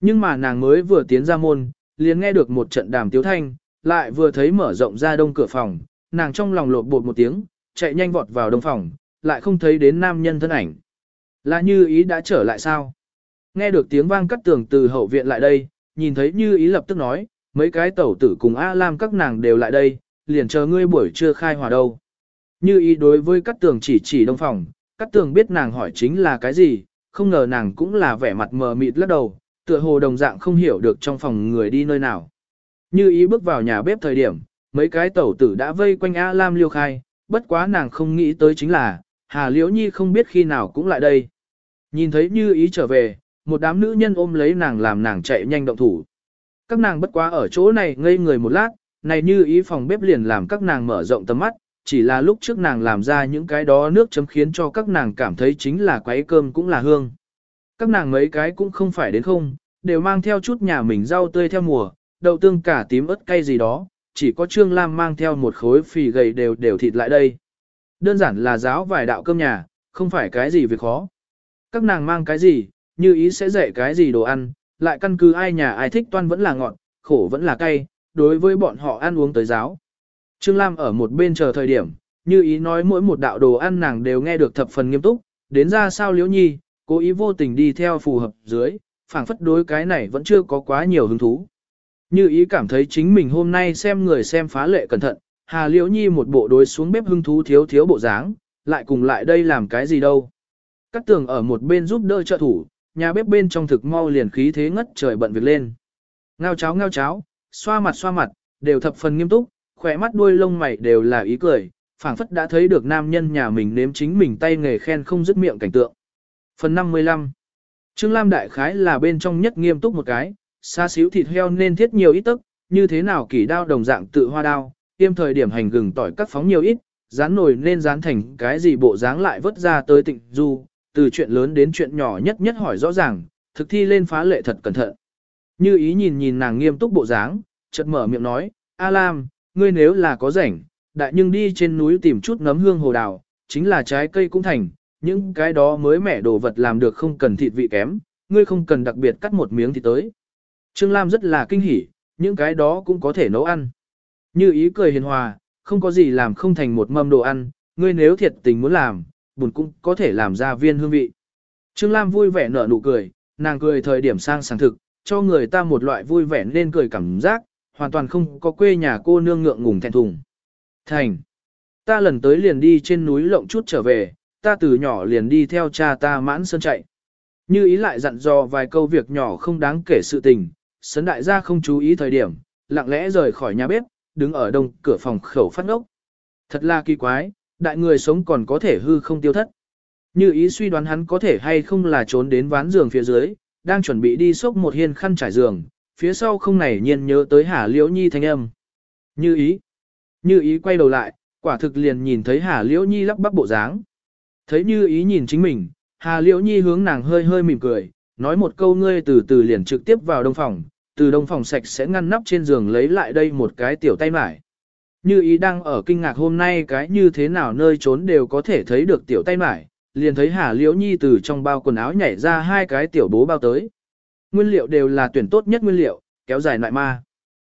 Nhưng mà nàng mới vừa tiến ra môn, liền nghe được một trận đàm tiếu thanh, lại vừa thấy mở rộng ra đông cửa phòng, nàng trong lòng lột bột một tiếng, chạy nhanh vọt vào đông phòng, lại không thấy đến nam nhân thân ảnh. Là như ý đã trở lại sao? Nghe được tiếng vang cắt tường từ hậu viện lại đây, nhìn thấy như ý lập tức nói, mấy cái tẩu tử cùng A Lam các nàng đều lại đây, liền chờ ngươi buổi trưa khai hòa đâu. Như ý đối với cắt tường chỉ chỉ đông phòng, cắt tường biết nàng hỏi chính là cái gì, không ngờ nàng cũng là vẻ mặt mờ mịt lắc đầu, tựa hồ đồng dạng không hiểu được trong phòng người đi nơi nào. Như ý bước vào nhà bếp thời điểm, mấy cái tẩu tử đã vây quanh A Lam liêu khai, bất quá nàng không nghĩ tới chính là, Hà Liễu Nhi không biết khi nào cũng lại đây. Nhìn thấy như ý trở về, một đám nữ nhân ôm lấy nàng làm nàng chạy nhanh động thủ. Các nàng bất quá ở chỗ này ngây người một lát, này như ý phòng bếp liền làm các nàng mở rộng tầm mắt, chỉ là lúc trước nàng làm ra những cái đó nước chấm khiến cho các nàng cảm thấy chính là quấy cơm cũng là hương. Các nàng mấy cái cũng không phải đến không, đều mang theo chút nhà mình rau tươi theo mùa, đậu tương cả tím ớt cay gì đó, chỉ có Trương Lam mang theo một khối phì gầy đều đều thịt lại đây. Đơn giản là giáo vài đạo cơm nhà, không phải cái gì việc khó. Các nàng mang cái gì, như ý sẽ dạy cái gì đồ ăn, lại căn cứ ai nhà ai thích toan vẫn là ngọt, khổ vẫn là cay, đối với bọn họ ăn uống tới giáo. Trương Lam ở một bên chờ thời điểm, như ý nói mỗi một đạo đồ ăn nàng đều nghe được thập phần nghiêm túc, đến ra sao liễu nhi, cố ý vô tình đi theo phù hợp dưới, phảng phất đối cái này vẫn chưa có quá nhiều hứng thú. Như ý cảm thấy chính mình hôm nay xem người xem phá lệ cẩn thận, Hà Liễu Nhi một bộ đối xuống bếp hứng thú thiếu thiếu bộ dáng, lại cùng lại đây làm cái gì đâu. Cắt tường ở một bên giúp đỡ trợ thủ, nhà bếp bên trong thực mau liền khí thế ngất trời bận việc lên. Ngao cháo ngao cháo, xoa mặt xoa mặt, đều thập phần nghiêm túc, khỏe mắt đuôi lông mày đều là ý cười, phảng phất đã thấy được nam nhân nhà mình nếm chính mình tay nghề khen không dứt miệng cảnh tượng. Phần 55 Trương Lam Đại Khái là bên trong nhất nghiêm túc một cái, xa xíu thịt heo nên thiết nhiều ít tức, như thế nào kỳ đao đồng dạng tự hoa đao, tiêm thời điểm hành gừng tỏi cắt phóng nhiều ít, rán nồi nên rán thành cái gì bộ dáng lại vớt ra tới tịnh du, từ chuyện lớn đến chuyện nhỏ nhất nhất hỏi rõ ràng, thực thi lên phá lệ thật cẩn thận. Như ý nhìn nhìn nàng nghiêm túc bộ dáng, chợt mở miệng nói, A Lam, ngươi nếu là có rảnh, đại nhưng đi trên núi tìm chút ngấm hương hồ đào, chính là trái cây cũng thành, những cái đó mới mẻ đồ vật làm được không cần thịt vị kém, ngươi không cần đặc biệt cắt một miếng thì tới. Trương Lam rất là kinh hỉ, những cái đó cũng có thể nấu ăn. Như ý cười hiền hòa, không có gì làm không thành một mâm đồ ăn, ngươi nếu thiệt tình muốn làm, bùn cũng có thể làm ra viên hương vị. Trương Lam vui vẻ nở nụ cười, nàng cười thời điểm sang sảng thực, cho người ta một loại vui vẻ nên cười cảm giác, hoàn toàn không có quê nhà cô nương ngượng ngùng thẹn thùng. Thành. Ta lần tới liền đi trên núi lộng chút trở về, ta từ nhỏ liền đi theo cha ta mãn sơn chạy. Như ý lại dặn dò vài câu việc nhỏ không đáng kể sự tình, sấn đại gia không chú ý thời điểm, lặng lẽ rời khỏi nhà bếp, đứng ở đông cửa phòng khẩu phát ngốc. Thật là kỳ quái, đại người sống còn có thể hư không tiêu thất. Như ý suy đoán hắn có thể hay không là trốn đến ván giường phía dưới, đang chuẩn bị đi xốc một hiên khăn trải giường, phía sau không này nhiên nhớ tới Hà Liễu Nhi thanh âm. Như ý. Như ý quay đầu lại, quả thực liền nhìn thấy Hà Liễu Nhi lắp bắp bộ dáng. Thấy như ý nhìn chính mình, Hà Liễu Nhi hướng nàng hơi hơi mỉm cười, nói một câu ngươi từ từ liền trực tiếp vào đông phòng, từ đông phòng sạch sẽ ngăn nắp trên giường lấy lại đây một cái tiểu tay mải. Như ý đang ở kinh ngạc hôm nay cái như thế nào nơi trốn đều có thể thấy được tiểu tay mải, liền thấy Hà Liễu Nhi từ trong bao quần áo nhảy ra hai cái tiểu bố bao tới. Nguyên liệu đều là tuyển tốt nhất nguyên liệu, kéo dài lại ma.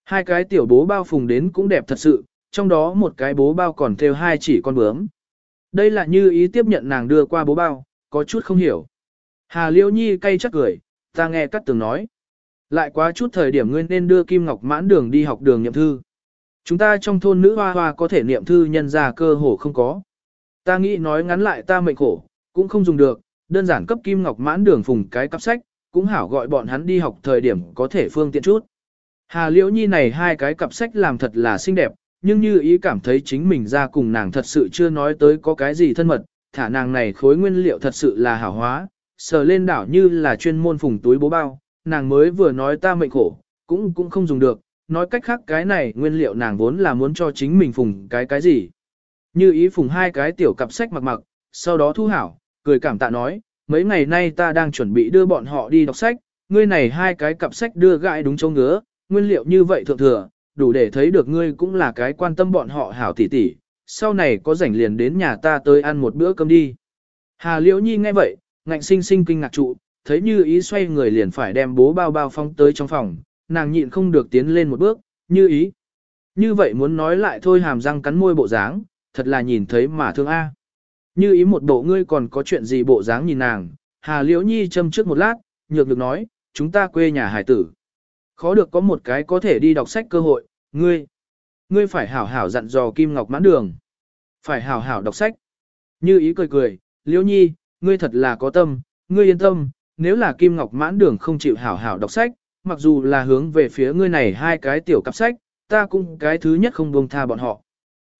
Hai cái tiểu bố bao phùng đến cũng đẹp thật sự, trong đó một cái bố bao còn theo hai chỉ con bướm. Đây là như ý tiếp nhận nàng đưa qua bố bao, có chút không hiểu. Hà Liễu Nhi cay chắc cười, ta nghe các tường nói. Lại quá chút thời điểm ngươi nên đưa Kim Ngọc mãn đường đi học đường niệm thư. Chúng ta trong thôn nữ hoa hoa có thể niệm thư nhân ra cơ hồ không có. Ta nghĩ nói ngắn lại ta mệnh khổ, cũng không dùng được, đơn giản cấp Kim Ngọc mãn đường phùng cái cặp sách, cũng hảo gọi bọn hắn đi học thời điểm có thể phương tiện chút. Hà Liễu Nhi này hai cái cặp sách làm thật là xinh đẹp, nhưng như ý cảm thấy chính mình ra cùng nàng thật sự chưa nói tới có cái gì thân mật, thả nàng này khối nguyên liệu thật sự là hảo hóa, sờ lên đảo như là chuyên môn phùng túi bố bao, nàng mới vừa nói ta mệnh khổ, cũng cũng không dùng được, nói cách khác cái này nguyên liệu nàng vốn là muốn cho chính mình phùng cái cái gì. Như ý phùng hai cái tiểu cặp sách mặc mặc, sau đó thu hảo, cười cảm tạ nói, mấy ngày nay ta đang chuẩn bị đưa bọn họ đi đọc sách, ngươi này hai cái cặp sách đưa gãi đúng chỗ ngứa, nguyên liệu như vậy thượng thừa, đủ để thấy được ngươi cũng là cái quan tâm bọn họ hảo tỉ tỉ, sau này có rảnh liền đến nhà ta tới ăn một bữa cơm đi. Hà Liễu Nhi nghe vậy, ngạnh sinh sinh kinh ngạc trụ, thấy như ý xoay người liền phải đem bố bao bao phong tới trong phòng, nàng nhịn không được tiến lên một bước, như ý. Như vậy muốn nói lại thôi hàm răng cắn môi bộ dáng, thật là nhìn thấy mà thương a. Như ý một bộ ngươi còn có chuyện gì bộ dáng nhìn nàng, Hà Liễu Nhi châm trước một lát, nhược được nói, chúng ta quê nhà hải tử. Khó được có một cái có thể đi đọc sách cơ hội, ngươi. Ngươi phải hảo hảo dặn dò Kim Ngọc mãn đường. Phải hảo hảo đọc sách. Như ý cười cười, Liễu Nhi, ngươi thật là có tâm, ngươi yên tâm, nếu là Kim Ngọc mãn đường không chịu hảo hảo đọc sách, mặc dù là hướng về phía ngươi này hai cái tiểu cặp sách, ta cũng cái thứ nhất không buông tha bọn họ.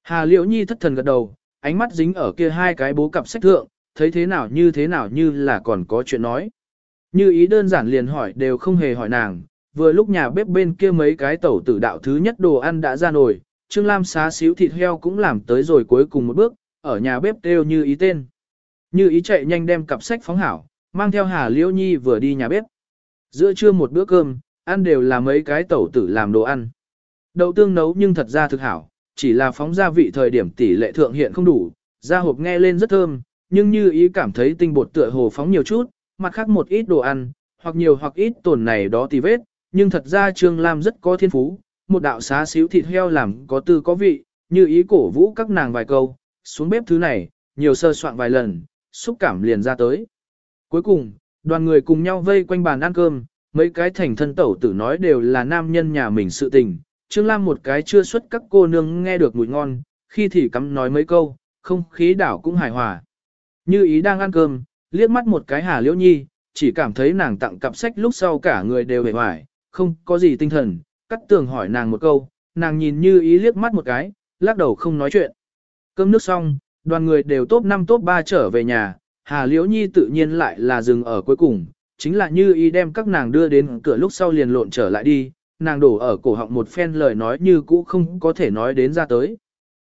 Hà Liễu Nhi thất thần gật đầu, ánh mắt dính ở kia hai cái bố cặp sách thượng, thấy thế nào như thế nào như là còn có chuyện nói. Như ý đơn giản liền hỏi đều không hề hỏi nàng, vừa lúc nhà bếp bên kia mấy cái tẩu tử đạo thứ nhất đồ ăn đã ra nồi, Trương Lam xá xíu thịt heo cũng làm tới rồi cuối cùng một bước, ở nhà bếp đều như ý tên. Như ý chạy nhanh đem cặp sách phóng hảo, mang theo Hà Liễu Nhi vừa đi nhà bếp. Giữa trưa một bữa cơm, ăn đều là mấy cái tẩu tử làm đồ ăn. Đậu tương nấu nhưng thật ra thực hảo, chỉ là phóng gia vị thời điểm tỷ lệ thượng hiện không đủ, ra hộp nghe lên rất thơm, nhưng như ý cảm thấy tinh bột tựa hồ phóng nhiều chút, mặt khác một ít đồ ăn, hoặc nhiều hoặc ít tổn này đó tì vết, nhưng thật ra Trương Lam rất có thiên phú, một đạo xá xíu thịt heo làm có tư có vị, như ý cổ vũ các nàng vài câu, xuống bếp thứ này, nhiều sơ soạn vài lần, xúc cảm liền ra tới. Cuối cùng, đoàn người cùng nhau vây quanh bàn ăn cơm, mấy cái thành thân tẩu tử nói đều là nam nhân nhà mình sự tình, Trương Lam một cái chưa xuất các cô nương nghe được mùi ngon, khi thì cắm nói mấy câu, không khí đảo cũng hài hòa. Như ý đang ăn cơm, liếc mắt một cái Hà Liễu Nhi, chỉ cảm thấy nàng tặng cặp sách lúc sau cả người đều hề hoài, không có gì tinh thần, cắt tường hỏi nàng một câu, nàng nhìn như ý liếc mắt một cái, lắc đầu không nói chuyện. Cơm nước xong, đoàn người đều top 5 top 3 trở về nhà, Hà Liễu Nhi tự nhiên lại là dừng ở cuối cùng, chính là như ý đem các nàng đưa đến cửa lúc sau liền lộn trở lại đi, nàng đổ ở cổ họng một phen lời nói như cũ không có thể nói đến ra tới.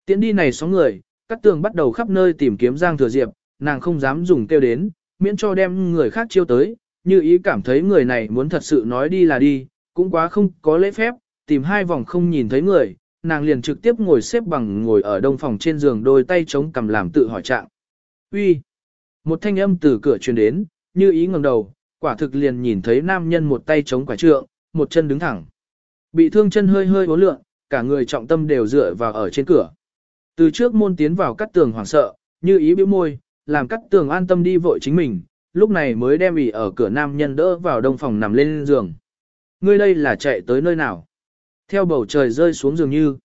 Tiến đi này sóng người, các tường bắt đầu khắp nơi tìm kiếm Giang Thừa Diệp, nàng không dám dùng kêu đến, miễn cho đem người khác chiêu tới, như ý cảm thấy người này muốn thật sự nói đi là đi, cũng quá không có lễ phép, tìm hai vòng không nhìn thấy người, nàng liền trực tiếp ngồi xếp bằng ngồi ở đông phòng trên giường đôi tay chống cầm làm tự hỏi trạng. Uy, một thanh âm từ cửa truyền đến, như ý ngẩng đầu, quả thực liền nhìn thấy nam nhân một tay chống quả trượng, một chân đứng thẳng. Bị thương chân hơi hơi uốn lượn, cả người trọng tâm đều dựa vào ở trên cửa. Từ trước môn tiến vào cắt tường hoảng sợ, như ý bĩu môi, làm cắt tường an tâm đi vội chính mình, lúc này mới đem ỉ ở cửa nam nhân đỡ vào đông phòng nằm lên giường. Ngươi đây là chạy tới nơi nào? Theo bầu trời rơi xuống giường như.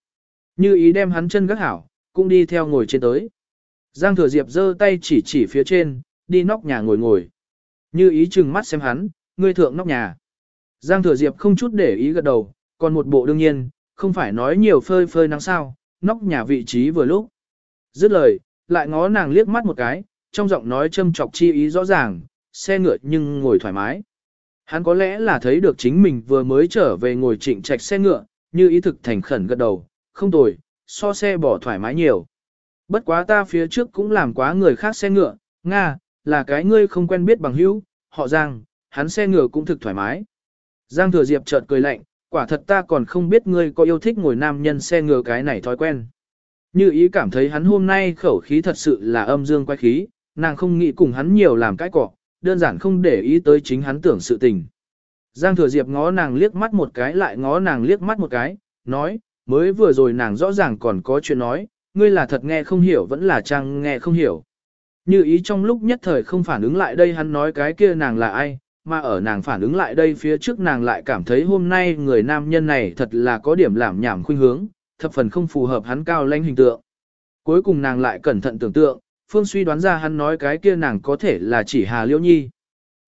Như ý đem hắn chân gác hảo, cũng đi theo ngồi trên tới. Giang thừa diệp giơ tay chỉ chỉ phía trên, đi nóc nhà ngồi ngồi. Như ý chừng mắt xem hắn, ngươi thượng nóc nhà. Giang thừa diệp không chút để ý gật đầu, còn một bộ đương nhiên, không phải nói nhiều phơi phơi nắng sao, nóc nhà vị trí vừa lúc. Dứt lời, lại ngó nàng liếc mắt một cái, trong giọng nói châm chọc chi ý rõ ràng, xe ngựa nhưng ngồi thoải mái. Hắn có lẽ là thấy được chính mình vừa mới trở về ngồi trịnh trạch xe ngựa, như ý thực thành khẩn gật đầu, không tồi, so xe bỏ thoải mái nhiều. Bất quá ta phía trước cũng làm quá người khác xe ngựa, Nga, là cái ngươi không quen biết bằng hữu, họ Giang, hắn xe ngựa cũng thực thoải mái. Giang thừa diệp chợt cười lạnh, quả thật ta còn không biết ngươi có yêu thích ngồi nam nhân xe ngựa cái này thói quen. Như ý cảm thấy hắn hôm nay khẩu khí thật sự là âm dương quay khí, nàng không nghĩ cùng hắn nhiều làm cái cọ, đơn giản không để ý tới chính hắn tưởng sự tình. Giang thừa diệp ngó nàng liếc mắt một cái lại ngó nàng liếc mắt một cái, nói, mới vừa rồi nàng rõ ràng còn có chuyện nói, ngươi là thật nghe không hiểu vẫn là trang nghe không hiểu. Như ý trong lúc nhất thời không phản ứng lại đây hắn nói cái kia nàng là ai, mà ở nàng phản ứng lại đây phía trước nàng lại cảm thấy hôm nay người nam nhân này thật là có điểm làm nhảm khuynh hướng, thập phần không phù hợp hắn cao lãnh hình tượng. Cuối cùng nàng lại cẩn thận tưởng tượng, phương suy đoán ra hắn nói cái kia nàng có thể là chỉ Hà Liễu Nhi.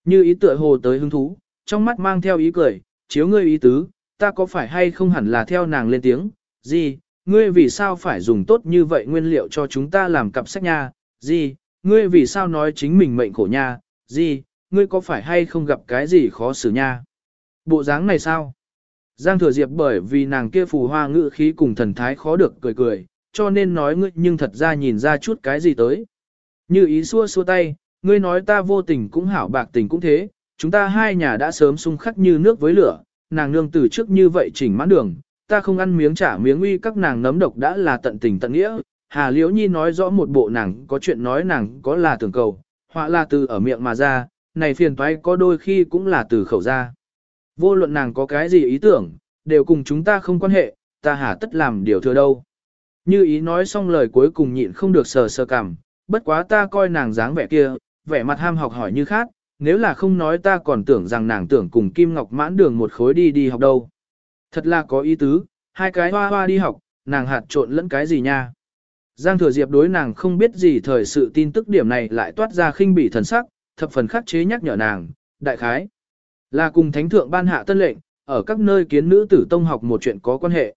Như ý tựa hồ tới hứng thú, trong mắt mang theo ý cười, chiếu ngươi ý tứ, ta có phải hay không hẳn là theo nàng lên tiếng, gì, ngươi vì sao phải dùng tốt như vậy nguyên liệu cho chúng ta làm cặp sách nha, gì, ngươi vì sao nói chính mình mệnh khổ nha, gì, ngươi có phải hay không gặp cái gì khó xử nha. Bộ dáng này sao? Giang thừa diệp bởi vì nàng kia phù hoa ngữ khí cùng thần thái khó được cười cười, cho nên nói ngươi nhưng thật ra nhìn ra chút cái gì tới. Như ý xua xua tay, ngươi nói ta vô tình cũng hảo bạc tình cũng thế, chúng ta hai nhà đã sớm xung khắc như nước với lửa, nàng nương từ trước như vậy chỉnh mãn đường, ta không ăn miếng trả miếng uy các nàng nấm độc đã là tận tình tận nghĩa. Hà Liễu Nhi nói rõ một bộ nàng có chuyện nói nàng có là tưởng cầu, họa là từ ở miệng mà ra, này phiền toái có đôi khi cũng là từ khẩu ra. Vô luận nàng có cái gì ý tưởng, đều cùng chúng ta không quan hệ, ta hà tất làm điều thừa đâu. Như ý nói xong lời cuối cùng nhịn không được sờ sờ cảm, bất quá ta coi nàng dáng vẻ kia, vẻ mặt ham học hỏi như khác, nếu là không nói ta còn tưởng rằng nàng tưởng cùng Kim Ngọc mãn đường một khối đi đi học đâu. Thật là có ý tứ, hai cái hoa hoa đi học, nàng hạt trộn lẫn cái gì nha. Giang thừa diệp đối nàng không biết gì thời sự tin tức điểm này lại toát ra khinh bỉ thần sắc, thập phần khắc chế nhắc nhở nàng, đại khái. Là cùng thánh thượng ban hạ tân lệnh, ở các nơi kiến nữ tử tông học một chuyện có quan hệ.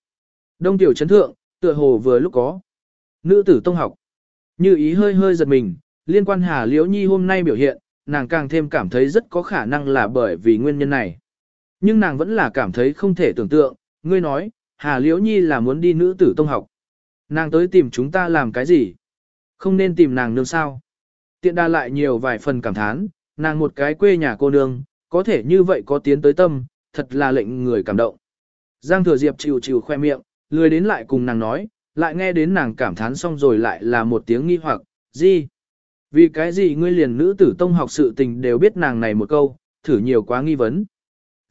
Đông tiểu chấn thượng, tựa hồ vừa lúc có. Nữ tử tông học. Như ý hơi hơi giật mình, liên quan Hà Liễu Nhi hôm nay biểu hiện, nàng càng thêm cảm thấy rất có khả năng là bởi vì nguyên nhân này. Nhưng nàng vẫn là cảm thấy không thể tưởng tượng, ngươi nói, Hà Liễu Nhi là muốn đi nữ tử tông học. Nàng tới tìm chúng ta làm cái gì? Không nên tìm nàng nương sao? Tiện đa lại nhiều vài phần cảm thán, nàng một cái quê nhà cô nương, có thể như vậy có tiến tới tâm, thật là lệnh người cảm động. Giang thừa diệp chịu chịu khoe miệng, lười đến lại cùng nàng nói, lại nghe đến nàng cảm thán xong rồi lại là một tiếng nghi hoặc, gì? Vì cái gì ngươi liền nữ tử tông học sự tình đều biết nàng này một câu, thử nhiều quá nghi vấn.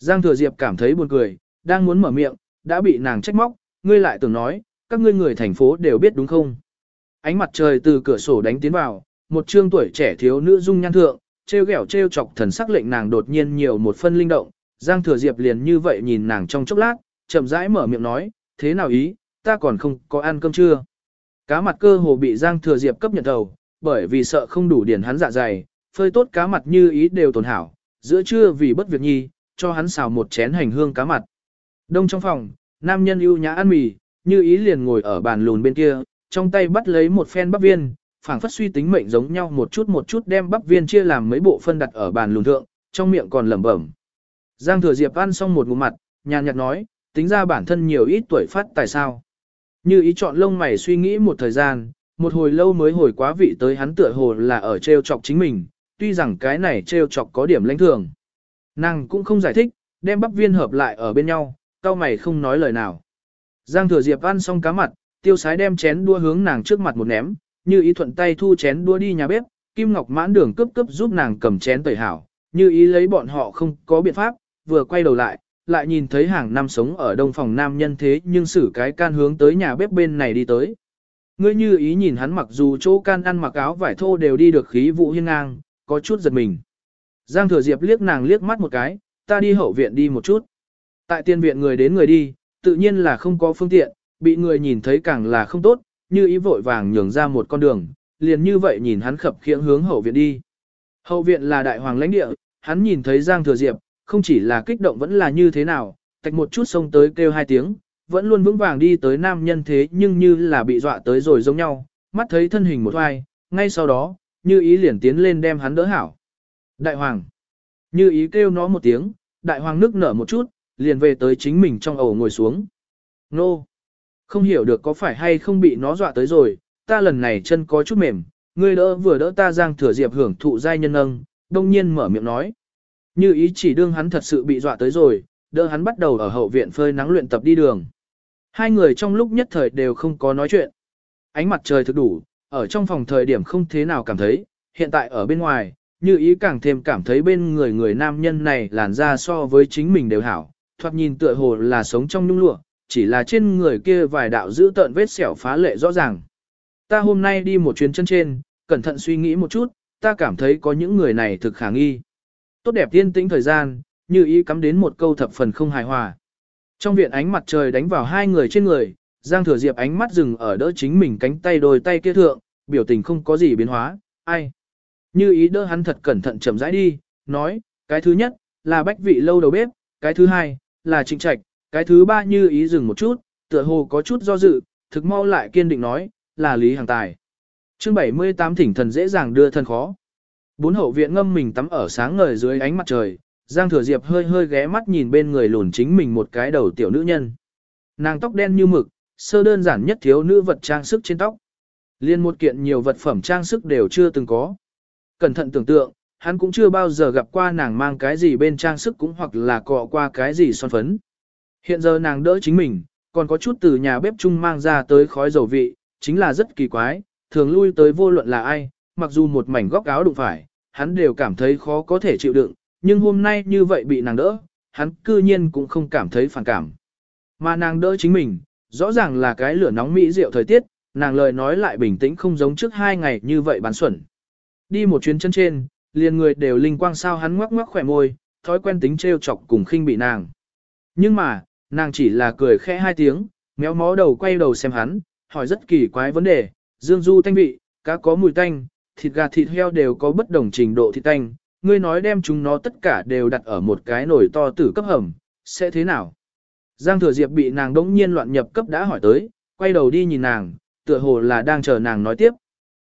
Giang thừa diệp cảm thấy buồn cười, đang muốn mở miệng, đã bị nàng trách móc, ngươi lại tưởng nói, các ngươi người thành phố đều biết đúng không? Ánh mặt trời từ cửa sổ đánh tiến vào, một trương tuổi trẻ thiếu nữ dung nhan thượng, treo ghẹo treo chọc thần sắc lệnh nàng đột nhiên nhiều một phân linh động, Giang Thừa Diệp liền như vậy nhìn nàng trong chốc lát, chậm rãi mở miệng nói, thế nào ý, ta còn không có ăn cơm chưa? Cá mặt cơ hồ bị Giang Thừa Diệp cấp nhận đầu, bởi vì sợ không đủ điển hắn dạ dày, phơi tốt cá mặt như ý đều tổn hảo, giữa trưa vì bất việc nhi, cho hắn xào một chén hành hương cá mặt. Đông trong phòng, nam nhân ưu nhã ăn mì, như ý liền ngồi ở bàn lùn bên kia, trong tay bắt lấy một phen bắp viên, phảng phất suy tính mệnh giống nhau một chút một chút đem bắp viên chia làm mấy bộ phân đặt ở bàn lùn thượng, trong miệng còn lẩm bẩm. Giang Thừa Diệp ăn xong một ngụm mặt, nhàn nhạt nói, tính ra bản thân nhiều ít tuổi phát tại sao. Như ý chọn lông mày suy nghĩ một thời gian, một hồi lâu mới hồi quá vị tới hắn tựa hồ là ở treo chọc chính mình, tuy rằng cái này treo chọc có điểm lãnh thường. Nàng cũng không giải thích, đem bắp viên hợp lại ở bên nhau, cao mày không nói lời nào. Giang Thừa Diệp ăn xong cá mặt, tiêu sái đem chén đua hướng nàng trước mặt một ném, như ý thuận tay thu chén đua đi nhà bếp, Kim Ngọc mãn đường cấp cấp giúp nàng cầm chén tẩy hảo, như ý lấy bọn họ không có biện pháp, vừa quay đầu lại, lại nhìn thấy hàng năm sống ở đông phòng nam nhân thế nhưng xử cái can hướng tới nhà bếp bên này đi tới. Ngươi như ý nhìn hắn mặc dù chỗ can ăn mặc áo vải thô đều đi được khí vụ hiên ngang, có chút giật mình. Giang thừa diệp liếc nàng liếc mắt một cái, ta đi hậu viện đi một chút. Tại tiên viện người đến người đi, tự nhiên là không có phương tiện, bị người nhìn thấy càng là không tốt, như ý vội vàng nhường ra một con đường, liền như vậy nhìn hắn khập khiễng hướng hậu viện đi. Hậu viện là đại hoàng lãnh địa, hắn nhìn thấy Giang Thừa Diệp, không chỉ là kích động vẫn là như thế nào, tạch một chút xông tới kêu hai tiếng, vẫn luôn vững vàng đi tới nam nhân thế nhưng như là bị dọa tới rồi giống nhau, mắt thấy thân hình một oai, ngay sau đó, như ý liền tiến lên đem hắn đỡ hảo. Đại hoàng, như ý kêu nó một tiếng, đại hoàng nước nở một chút, liền về tới chính mình trong ổ ngồi xuống. Nô, không hiểu được có phải hay không bị nó dọa tới rồi, ta lần này chân có chút mềm, ngươi đỡ vừa đỡ ta giang thừa diệp hưởng thụ giai nhân nâng, đông nhiên mở miệng nói. Như ý chỉ đương hắn thật sự bị dọa tới rồi, đỡ hắn bắt đầu ở hậu viện phơi nắng luyện tập đi đường. Hai người trong lúc nhất thời đều không có nói chuyện. Ánh mặt trời thực đủ, ở trong phòng thời điểm không thế nào cảm thấy, hiện tại ở bên ngoài, như ý càng thêm cảm thấy bên người người nam nhân này làn da so với chính mình đều hảo, thoạt nhìn tựa hồ là sống trong nhung lụa, chỉ là trên người kia vài đạo giữ tợn vết sẹo phá lệ rõ ràng. Ta hôm nay đi một chuyến chân trên, cẩn thận suy nghĩ một chút, ta cảm thấy có những người này thực khả nghi. Tốt đẹp tiên tĩnh thời gian, như ý cắm đến một câu thập phần không hài hòa. Trong viện ánh mặt trời đánh vào hai người trên người, Giang Thừa Diệp ánh mắt dừng ở đỡ chính mình cánh tay đôi tay kia thượng, biểu tình không có gì biến hóa, ai. Như ý đỡ hắn thật cẩn thận chậm rãi đi, nói, Cái thứ nhất, là bách vị lâu đầu bếp, cái thứ hai, là trịnh trạch, cái thứ ba như ý dừng một chút, tựa hồ có chút do dự, thực mau lại kiên định nói, là Lý Hàng Tài. chương 78 thỉnh thần dễ dàng đưa thân khó. Bốn hậu viện ngâm mình tắm ở sáng ngời dưới ánh mặt trời, Giang Thừa Diệp hơi hơi ghé mắt nhìn bên người lùn chính mình một cái đầu tiểu nữ nhân. Nàng tóc đen như mực, sơ đơn giản nhất thiếu nữ vật trang sức trên tóc. Liên một kiện nhiều vật phẩm trang sức đều chưa từng có. Cẩn thận tưởng tượng, hắn cũng chưa bao giờ gặp qua nàng mang cái gì bên trang sức cũng hoặc là cọ qua cái gì son phấn. Hiện giờ nàng đỡ chính mình, còn có chút từ nhà bếp chung mang ra tới khói dầu vị, chính là rất kỳ quái, thường lui tới vô luận là ai, mặc dù một mảnh góc áo đụng phải, hắn đều cảm thấy khó có thể chịu đựng, nhưng hôm nay như vậy bị nàng đỡ, hắn cư nhiên cũng không cảm thấy phản cảm. Mà nàng đỡ chính mình, rõ ràng là cái lửa nóng mỹ rượu thời tiết, nàng lời nói lại bình tĩnh không giống trước hai ngày như vậy bán xuẩn. Đi một chuyến chân trên, liền người đều linh quang sao hắn ngoắc ngoắc khỏe môi, thói quen tính trêu chọc cùng khinh bị nàng. Nhưng mà, nàng chỉ là cười khẽ hai tiếng, méo mó đầu quay đầu xem hắn, hỏi rất kỳ quái vấn đề, dương du thanh vị, cá có mùi tanh, thịt gà thịt heo đều có bất đồng trình độ thịt tanh, ngươi nói đem chúng nó tất cả đều đặt ở một cái nồi to tử cấp hầm, sẽ thế nào? Giang thừa diệp bị nàng đống nhiên loạn nhập cấp đã hỏi tới, quay đầu đi nhìn nàng, tựa hồ là đang chờ nàng nói tiếp.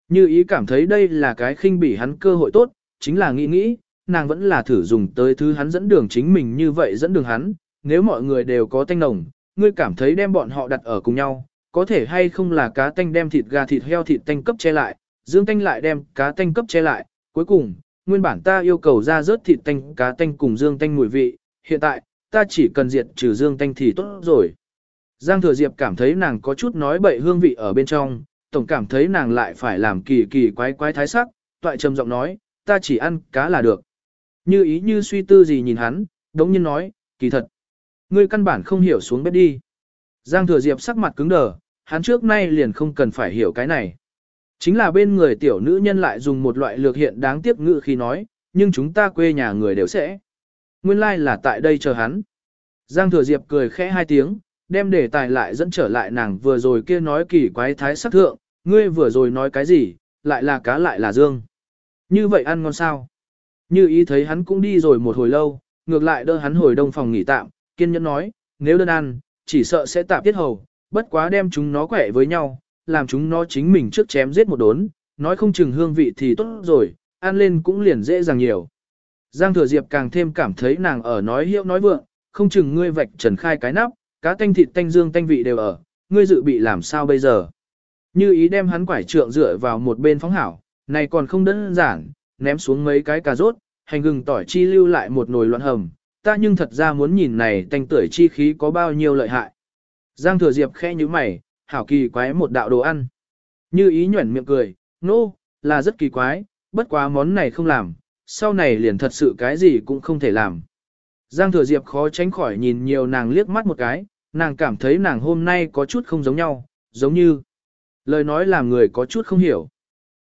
Như ý cảm thấy đây là cái khinh bỉ hắn cơ hội tốt, chính là nghĩ nghĩ, nàng vẫn là thử dùng tới thứ hắn dẫn đường chính mình như vậy dẫn đường hắn, nếu mọi người đều có tanh nồng, ngươi cảm thấy đem bọn họ đặt ở cùng nhau, có thể hay không là cá tanh đem thịt gà thịt heo thịt tanh cấp che lại, dương tanh lại đem cá tanh cấp che lại, cuối cùng, nguyên bản ta yêu cầu ra rớt thịt tanh cá tanh cùng dương tanh mùi vị, hiện tại, ta chỉ cần diệt trừ dương tanh thì tốt rồi. Giang Thừa Diệp cảm thấy nàng có chút nói bậy hương vị ở bên trong, tổng cảm thấy nàng lại phải làm kỳ kỳ quái quái thái sắc, toại trầm giọng nói, ta chỉ ăn cá là được. Như ý như suy tư gì nhìn hắn, đống nhiên nói, kỳ thật. Ngươi căn bản không hiểu xuống bếp đi. Giang Thừa Diệp sắc mặt cứng đờ, hắn trước nay liền không cần phải hiểu cái này. Chính là bên người tiểu nữ nhân lại dùng một loại lược hiện đáng tiếc ngự khi nói, nhưng chúng ta quê nhà người đều sẽ. Nguyên lai like là tại đây chờ hắn. Giang Thừa Diệp cười khẽ hai tiếng, đem đề tài lại dẫn trở lại nàng vừa rồi kia nói kỳ quái thái sắc thượng, ngươi vừa rồi nói cái gì, lại là cá lại là dương. Như vậy ăn ngon sao? Như ý thấy hắn cũng đi rồi một hồi lâu, ngược lại đỡ hắn hồi đông phòng nghỉ tạm, kiên nhẫn nói, nếu đơn ăn, chỉ sợ sẽ tạm tiết hầu, bất quá đem chúng nó quẻ với nhau, làm chúng nó chính mình trước chém giết một đốn, nói không chừng hương vị thì tốt rồi, ăn lên cũng liền dễ dàng nhiều. Giang Thừa Diệp càng thêm cảm thấy nàng ở nói hiệu nói vượng, không chừng ngươi vạch trần khai cái nắp, cá tanh thịt tanh dương tanh vị đều ở, ngươi dự bị làm sao bây giờ. Như ý đem hắn quải trượng dựa vào một bên phóng hảo, này còn không đơn giản, ném xuống mấy cái cà rốt, hành gừng tỏi chi lưu lại một nồi loạn hầm, ta nhưng thật ra muốn nhìn này tanh tưởi chi khí có bao nhiêu lợi hại. Giang thừa diệp khẽ như mày, hảo kỳ quái một đạo đồ ăn. Như ý nhuẩn miệng cười, nô, no, là rất kỳ quái, bất quá món này không làm, sau này liền thật sự cái gì cũng không thể làm. Giang thừa diệp khó tránh khỏi nhìn nhiều nàng liếc mắt một cái, nàng cảm thấy nàng hôm nay có chút không giống nhau, giống như lời nói làm người có chút không hiểu.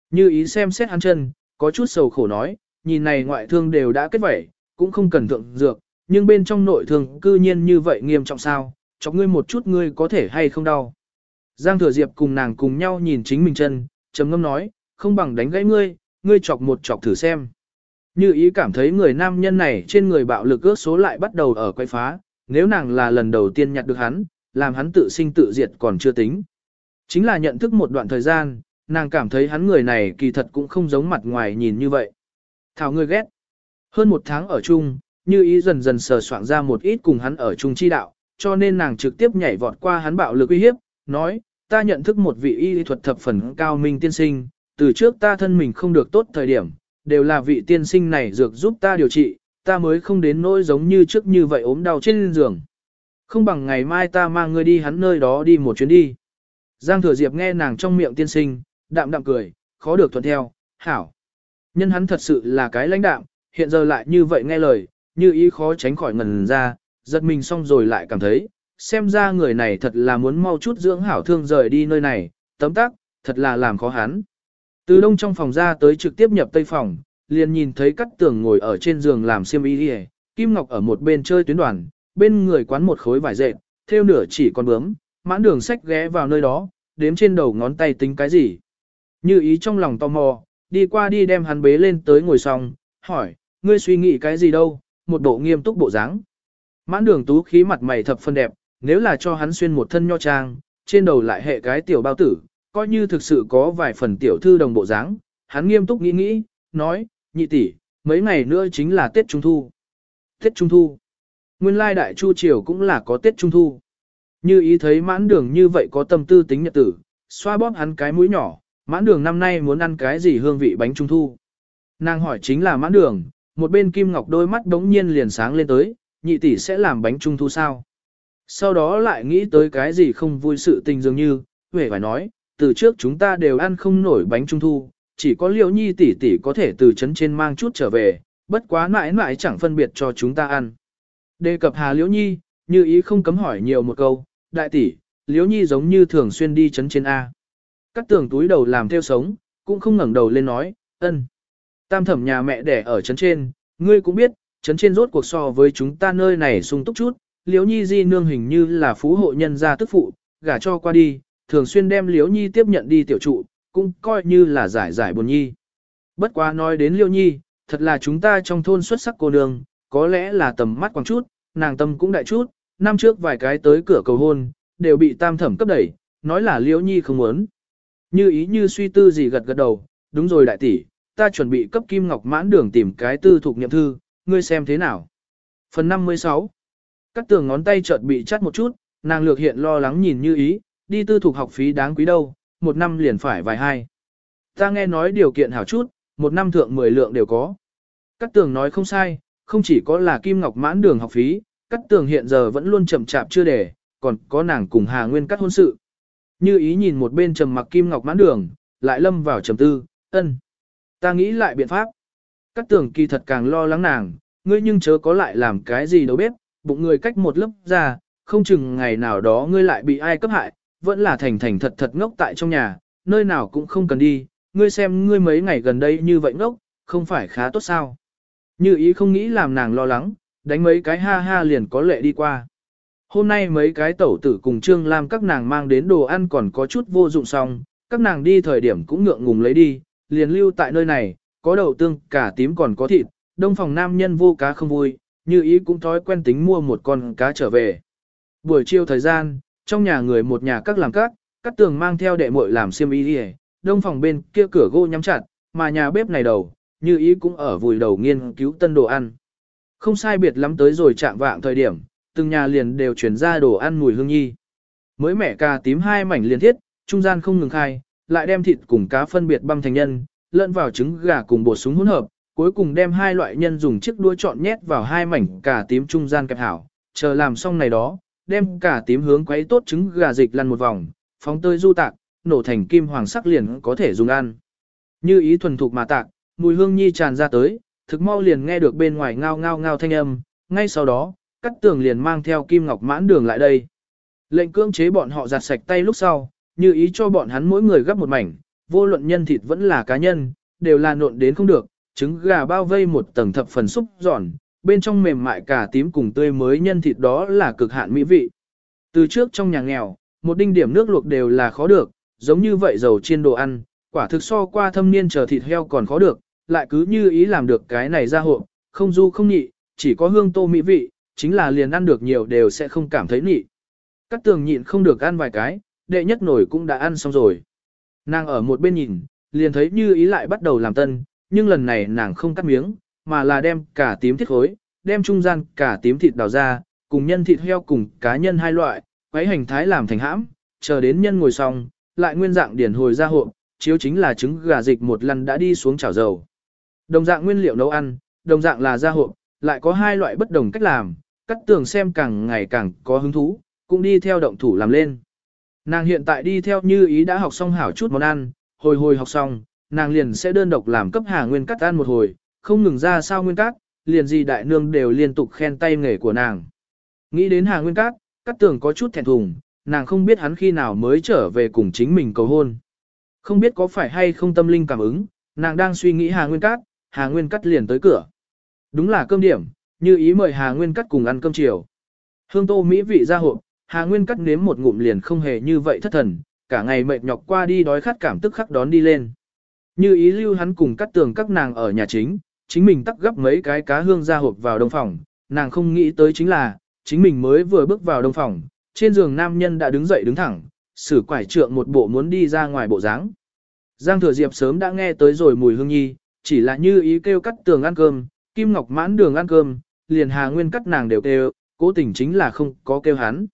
Như ý xem xét hắn chân, có chút sầu khổ nói, nhìn này ngoại thương đều đã kết vẩy, cũng không cần thượng dược, nhưng bên trong nội thương cư nhiên như vậy nghiêm trọng sao, chọc ngươi một chút ngươi có thể hay không đau. Giang thừa diệp cùng nàng cùng nhau nhìn chính mình chân, trầm ngâm nói, không bằng đánh gãy ngươi, ngươi chọc một chọc thử xem. Như ý cảm thấy người nam nhân này trên người bạo lực ước số lại bắt đầu ở quay phá, nếu nàng là lần đầu tiên nhặt được hắn, làm hắn tự sinh tự diệt còn chưa tính. Chính là nhận thức một đoạn thời gian, nàng cảm thấy hắn người này kỳ thật cũng không giống mặt ngoài nhìn như vậy. Thảo người ghét. Hơn một tháng ở chung, như ý dần dần sờ soạn ra một ít cùng hắn ở chung chi đạo, cho nên nàng trực tiếp nhảy vọt qua hắn bạo lực uy hiếp, nói, ta nhận thức một vị y thuật thập phần cao minh tiên sinh, từ trước ta thân mình không được tốt thời điểm, đều là vị tiên sinh này dược giúp ta điều trị, ta mới không đến nỗi giống như trước như vậy ốm đau trên giường. Không bằng ngày mai ta mang ngươi đi hắn nơi đó đi một chuyến đi. Giang Thừa Diệp nghe nàng trong miệng tiên sinh, đạm đạm cười, khó được thuận theo, hảo. Nhân hắn thật sự là cái lãnh đạm, hiện giờ lại như vậy nghe lời, như ý khó tránh khỏi ngần ra, giật mình xong rồi lại cảm thấy, xem ra người này thật là muốn mau chút dưỡng hảo thương rời đi nơi này, tấm tắc, thật là làm khó hắn. Từ đông trong phòng ra tới trực tiếp nhập tây phòng, liền nhìn thấy cắt tường ngồi ở trên giường làm xiêm y đi Kim Ngọc ở một bên chơi tuyến đoàn, bên người quán một khối vải dệt, theo nửa chỉ còn bướm, mãn đường sách ghé vào nơi đó, đếm trên đầu ngón tay tính cái gì. Như ý trong lòng tò mò, đi qua đi đem hắn bế lên tới ngồi xong, hỏi, ngươi suy nghĩ cái gì đâu, một bộ nghiêm túc bộ dáng. Mãn đường tú khí mặt mày thập phân đẹp, nếu là cho hắn xuyên một thân nho trang, trên đầu lại hệ cái tiểu bao tử, coi như thực sự có vài phần tiểu thư đồng bộ dáng, hắn nghiêm túc nghĩ nghĩ, nói, nhị tỷ, mấy ngày nữa chính là Tết Trung Thu. Tết Trung Thu. Nguyên lai đại chu triều cũng là có Tết Trung Thu. Như ý thấy mãn đường như vậy có tâm tư tính nhật tử, xoa bóp hắn cái mũi nhỏ, mãn đường năm nay muốn ăn cái gì hương vị bánh Trung Thu. Nàng hỏi chính là mãn đường, một bên kim ngọc đôi mắt đống nhiên liền sáng lên tới, nhị tỷ sẽ làm bánh Trung Thu sao? Sau đó lại nghĩ tới cái gì không vui sự tình dường như, huệ phải nói, từ trước chúng ta đều ăn không nổi bánh trung thu, chỉ có liễu nhi tỷ tỷ có thể từ trấn trên mang chút trở về, bất quá mãi mãi chẳng phân biệt cho chúng ta ăn. Đề cập hà liễu nhi, như ý không cấm hỏi nhiều một câu, đại tỷ, liễu nhi giống như thường xuyên đi chấn trên A. Cắt tường túi đầu làm theo sống, cũng không ngẩng đầu lên nói, ân. Tam thẩm nhà mẹ đẻ ở chấn trên, ngươi cũng biết, chấn trên rốt cuộc so với chúng ta nơi này sung túc chút, liễu nhi di nương hình như là phú hộ nhân gia tức phụ, gả cho qua đi, thường xuyên đem Liễu Nhi tiếp nhận đi tiểu trụ, cũng coi như là giải giải buồn nhi. Bất quá nói đến Liễu Nhi, thật là chúng ta trong thôn xuất sắc cô nương, có lẽ là tầm mắt quang chút, nàng tâm cũng đại chút, năm trước vài cái tới cửa cầu hôn, đều bị tam thẩm cấp đẩy, nói là Liễu Nhi không muốn. Như ý như suy tư gì gật gật đầu, đúng rồi đại tỷ, ta chuẩn bị cấp Kim Ngọc mãn đường tìm cái tư thuộc nhiệm thư, ngươi xem thế nào. Phần 56 Các tường ngón tay chợt bị chắt một chút, nàng lược hiện lo lắng nhìn như ý, đi tư thuộc học phí đáng quý đâu, một năm liền phải vài hai. Ta nghe nói điều kiện hảo chút, một năm thượng 10 lượng đều có. Cát tường nói không sai, không chỉ có là kim ngọc mãn đường học phí, Cát tường hiện giờ vẫn luôn chậm chạp chưa để, còn có nàng cùng Hà Nguyên cắt hôn sự. Như ý nhìn một bên trầm mặc kim ngọc mãn đường, lại lâm vào trầm tư, ân. Ta nghĩ lại biện pháp. Cát tường kỳ thật càng lo lắng nàng, ngươi nhưng chớ có lại làm cái gì đâu biết, bụng người cách một lớp ra, không chừng ngày nào đó ngươi lại bị ai cấp hại, vẫn là thành thành thật thật ngốc tại trong nhà, nơi nào cũng không cần đi, ngươi xem ngươi mấy ngày gần đây như vậy ngốc, không phải khá tốt sao. Như ý không nghĩ làm nàng lo lắng, đánh mấy cái ha ha liền có lệ đi qua. Hôm nay mấy cái tẩu tử cùng Trương Lam các nàng mang đến đồ ăn còn có chút vô dụng xong, các nàng đi thời điểm cũng ngượng ngùng lấy đi, liền lưu tại nơi này, có đậu tương, cả tím còn có thịt, đông phòng nam nhân vô cá không vui, như ý cũng thói quen tính mua một con cá trở về. Buổi chiều thời gian, trong nhà người một nhà các làm các, các tường mang theo đệ muội làm xiêm y đi đông phòng bên kia cửa gỗ nhắm chặt, mà nhà bếp này đầu, như ý cũng ở vùi đầu nghiên cứu tân đồ ăn. Không sai biệt lắm tới rồi chạm vạng thời điểm, từng nhà liền đều chuyển ra đồ ăn mùi hương nhi. Mới mẻ cà tím hai mảnh liên thiết, trung gian không ngừng khai, lại đem thịt cùng cá phân biệt băm thành nhân, lợn vào trứng gà cùng bột súng hỗn hợp, cuối cùng đem hai loại nhân dùng chiếc đuôi chọn nhét vào hai mảnh cà tím trung gian kẹp hảo, chờ làm xong này đó, đem cả tím hướng quấy tốt trứng gà dịch lăn một vòng, phóng tơi du tạc, nổ thành kim hoàng sắc liền có thể dùng ăn. Như ý thuần thục mà tạc, mùi hương nhi tràn ra tới, thực mau liền nghe được bên ngoài ngao ngao ngao thanh âm, ngay sau đó, cắt tường liền mang theo kim ngọc mãn đường lại đây. Lệnh cưỡng chế bọn họ giặt sạch tay lúc sau, như ý cho bọn hắn mỗi người gấp một mảnh, vô luận nhân thịt vẫn là cá nhân, đều là nộn đến không được, trứng gà bao vây một tầng thập phần xúc giòn, bên trong mềm mại cả tím cùng tươi mới nhân thịt đó là cực hạn mỹ vị. Từ trước trong nhà nghèo, một đinh điểm nước luộc đều là khó được, giống như vậy dầu chiên đồ ăn, quả thực so qua thâm niên chờ thịt heo còn khó được, lại cứ như ý làm được cái này ra hộ, không du không nhị, chỉ có hương tô mỹ vị, chính là liền ăn được nhiều đều sẽ không cảm thấy nhị. Các tường nhịn không được ăn vài cái, đệ nhất nổi cũng đã ăn xong rồi. Nàng ở một bên nhìn, liền thấy như ý lại bắt đầu làm tân, nhưng lần này nàng không cắt miếng, mà là đem cả tím thiết khối, đem trung gian cả tím thịt đào ra, cùng nhân thịt heo cùng cá nhân hai loại, quấy hành thái làm thành hãm, chờ đến nhân ngồi xong, lại nguyên dạng điển hồi ra hộp, chiếu chính là trứng gà dịch một lần đã đi xuống chảo dầu. Đồng dạng nguyên liệu nấu ăn, đồng dạng là ra hộp, lại có hai loại bất đồng cách làm, cắt tường xem càng ngày càng có hứng thú, cũng đi theo động thủ làm lên. Nàng hiện tại đi theo như ý đã học xong hảo chút món ăn, hồi hồi học xong, nàng liền sẽ đơn độc làm cấp hà nguyên cắt ăn một hồi, không ngừng ra sao nguyên cát, liền gì đại nương đều liên tục khen tay nghề của nàng. Nghĩ đến hà nguyên cát, cát tường có chút thẹn thùng, nàng không biết hắn khi nào mới trở về cùng chính mình cầu hôn. Không biết có phải hay không tâm linh cảm ứng, nàng đang suy nghĩ Hà Nguyên Cát, Hà Nguyên Cát liền tới cửa. Đúng là cơm điểm, như ý mời Hà Nguyên Cát cùng ăn cơm chiều. Hương tô mỹ vị ra hộp, Hà Nguyên Cát nếm một ngụm liền không hề như vậy thất thần, cả ngày mệt nhọc qua đi đói khát cảm tức khắc đón đi lên. Như ý lưu hắn cùng cắt tường các nàng ở nhà chính, chính mình tắc gấp mấy cái cá hương ra hộp vào đông phòng, nàng không nghĩ tới chính là, chính mình mới vừa bước vào đông phòng, trên giường nam nhân đã đứng dậy đứng thẳng, sử quải trượng một bộ muốn đi ra ngoài bộ dáng. Giang Thừa Diệp sớm đã nghe tới rồi mùi hương nhi, chỉ là như ý kêu cắt tường ăn cơm, Kim Ngọc mãn đường ăn cơm, liền Hà Nguyên cắt nàng đều kêu, cố tình chính là không có kêu hắn.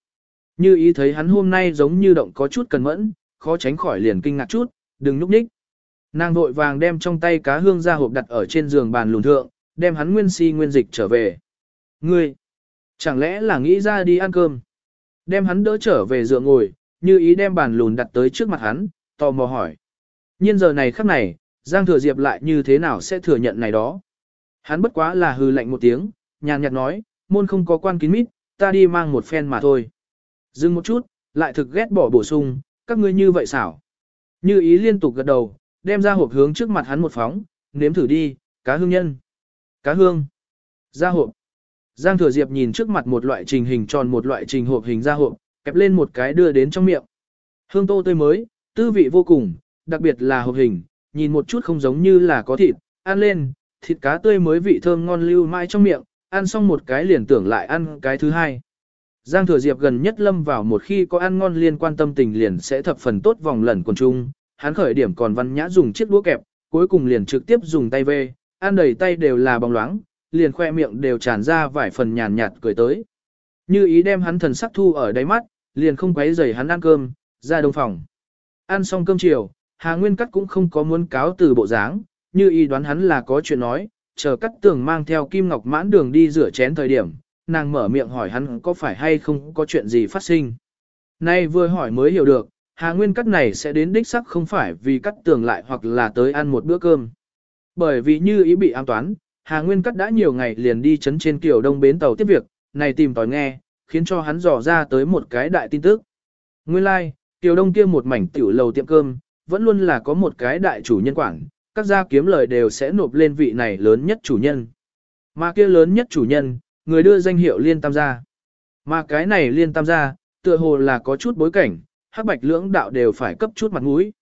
Như ý thấy hắn hôm nay giống như động có chút cần mẫn, khó tránh khỏi liền kinh ngạc chút, đừng núp nhích. Nàng vội vàng đem trong tay cá hương ra hộp đặt ở trên giường bàn lùn thượng, đem hắn nguyên si nguyên dịch trở về. Ngươi, chẳng lẽ là nghĩ ra đi ăn cơm? Đem hắn đỡ trở về dựa ngồi, như ý đem bàn lùn đặt tới trước mặt hắn, tò mò hỏi. Nhân giờ này khắc này, Giang Thừa Diệp lại như thế nào sẽ thừa nhận này đó? Hắn bất quá là hư lạnh một tiếng, nhàn nhạt nói, môn không có quan kín mít, ta đi mang một phen mà thôi. Dừng một chút, lại thực ghét bỏ bổ sung, các ngươi như vậy xảo. Như ý liên tục gật đầu, đem ra hộp hướng trước mặt hắn một phóng, nếm thử đi, cá hương nhân. Cá hương. Ra hộp. Giang Thừa Diệp nhìn trước mặt một loại trình hình tròn một loại trình hộp hình ra hộp, kẹp lên một cái đưa đến trong miệng. Hương tô tươi mới, tư vị vô cùng, đặc biệt là hộp hình, nhìn một chút không giống như là có thịt, ăn lên, thịt cá tươi mới vị thơm ngon lưu mãi trong miệng, ăn xong một cái liền tưởng lại ăn cái thứ hai. Giang Thừa Diệp gần nhất lâm vào một khi có ăn ngon liên quan tâm tình liền sẽ thập phần tốt vòng lẩn quần chung hắn khởi điểm còn văn nhã dùng chiếc đũa kẹp, cuối cùng liền trực tiếp dùng tay vê, ăn đầy tay đều là bóng loáng, liền khoe miệng đều tràn ra vài phần nhàn nhạt cười tới. Như ý đem hắn thần sắc thu ở đáy mắt, liền không quấy rầy hắn ăn cơm, ra đông phòng. Ăn xong cơm chiều, Hà Nguyên Cắt cũng không có muốn cáo từ bộ dáng, như ý đoán hắn là có chuyện nói, chờ cắt tường mang theo Kim Ngọc mãn đường đi rửa chén thời điểm, nàng mở miệng hỏi hắn có phải hay không có chuyện gì phát sinh. Nay vừa hỏi mới hiểu được, Hà Nguyên cắt này sẽ đến đích sắc không phải vì cắt tường lại hoặc là tới ăn một bữa cơm. Bởi vì như ý bị an toán, Hà Nguyên cắt đã nhiều ngày liền đi chấn trên kiểu đông bến tàu tiếp việc, này tìm tòi nghe, khiến cho hắn dò ra tới một cái đại tin tức. Nguyên lai, like, tiểu đông kia một mảnh tiểu lầu tiệm cơm, vẫn luôn là có một cái đại chủ nhân quản, các gia kiếm lời đều sẽ nộp lên vị này lớn nhất chủ nhân. Mà kia lớn nhất chủ nhân, người đưa danh hiệu liên tam gia. Mà cái này liên tam gia, tựa hồ là có chút bối cảnh, hắc bạch lưỡng đạo đều phải cấp chút mặt mũi.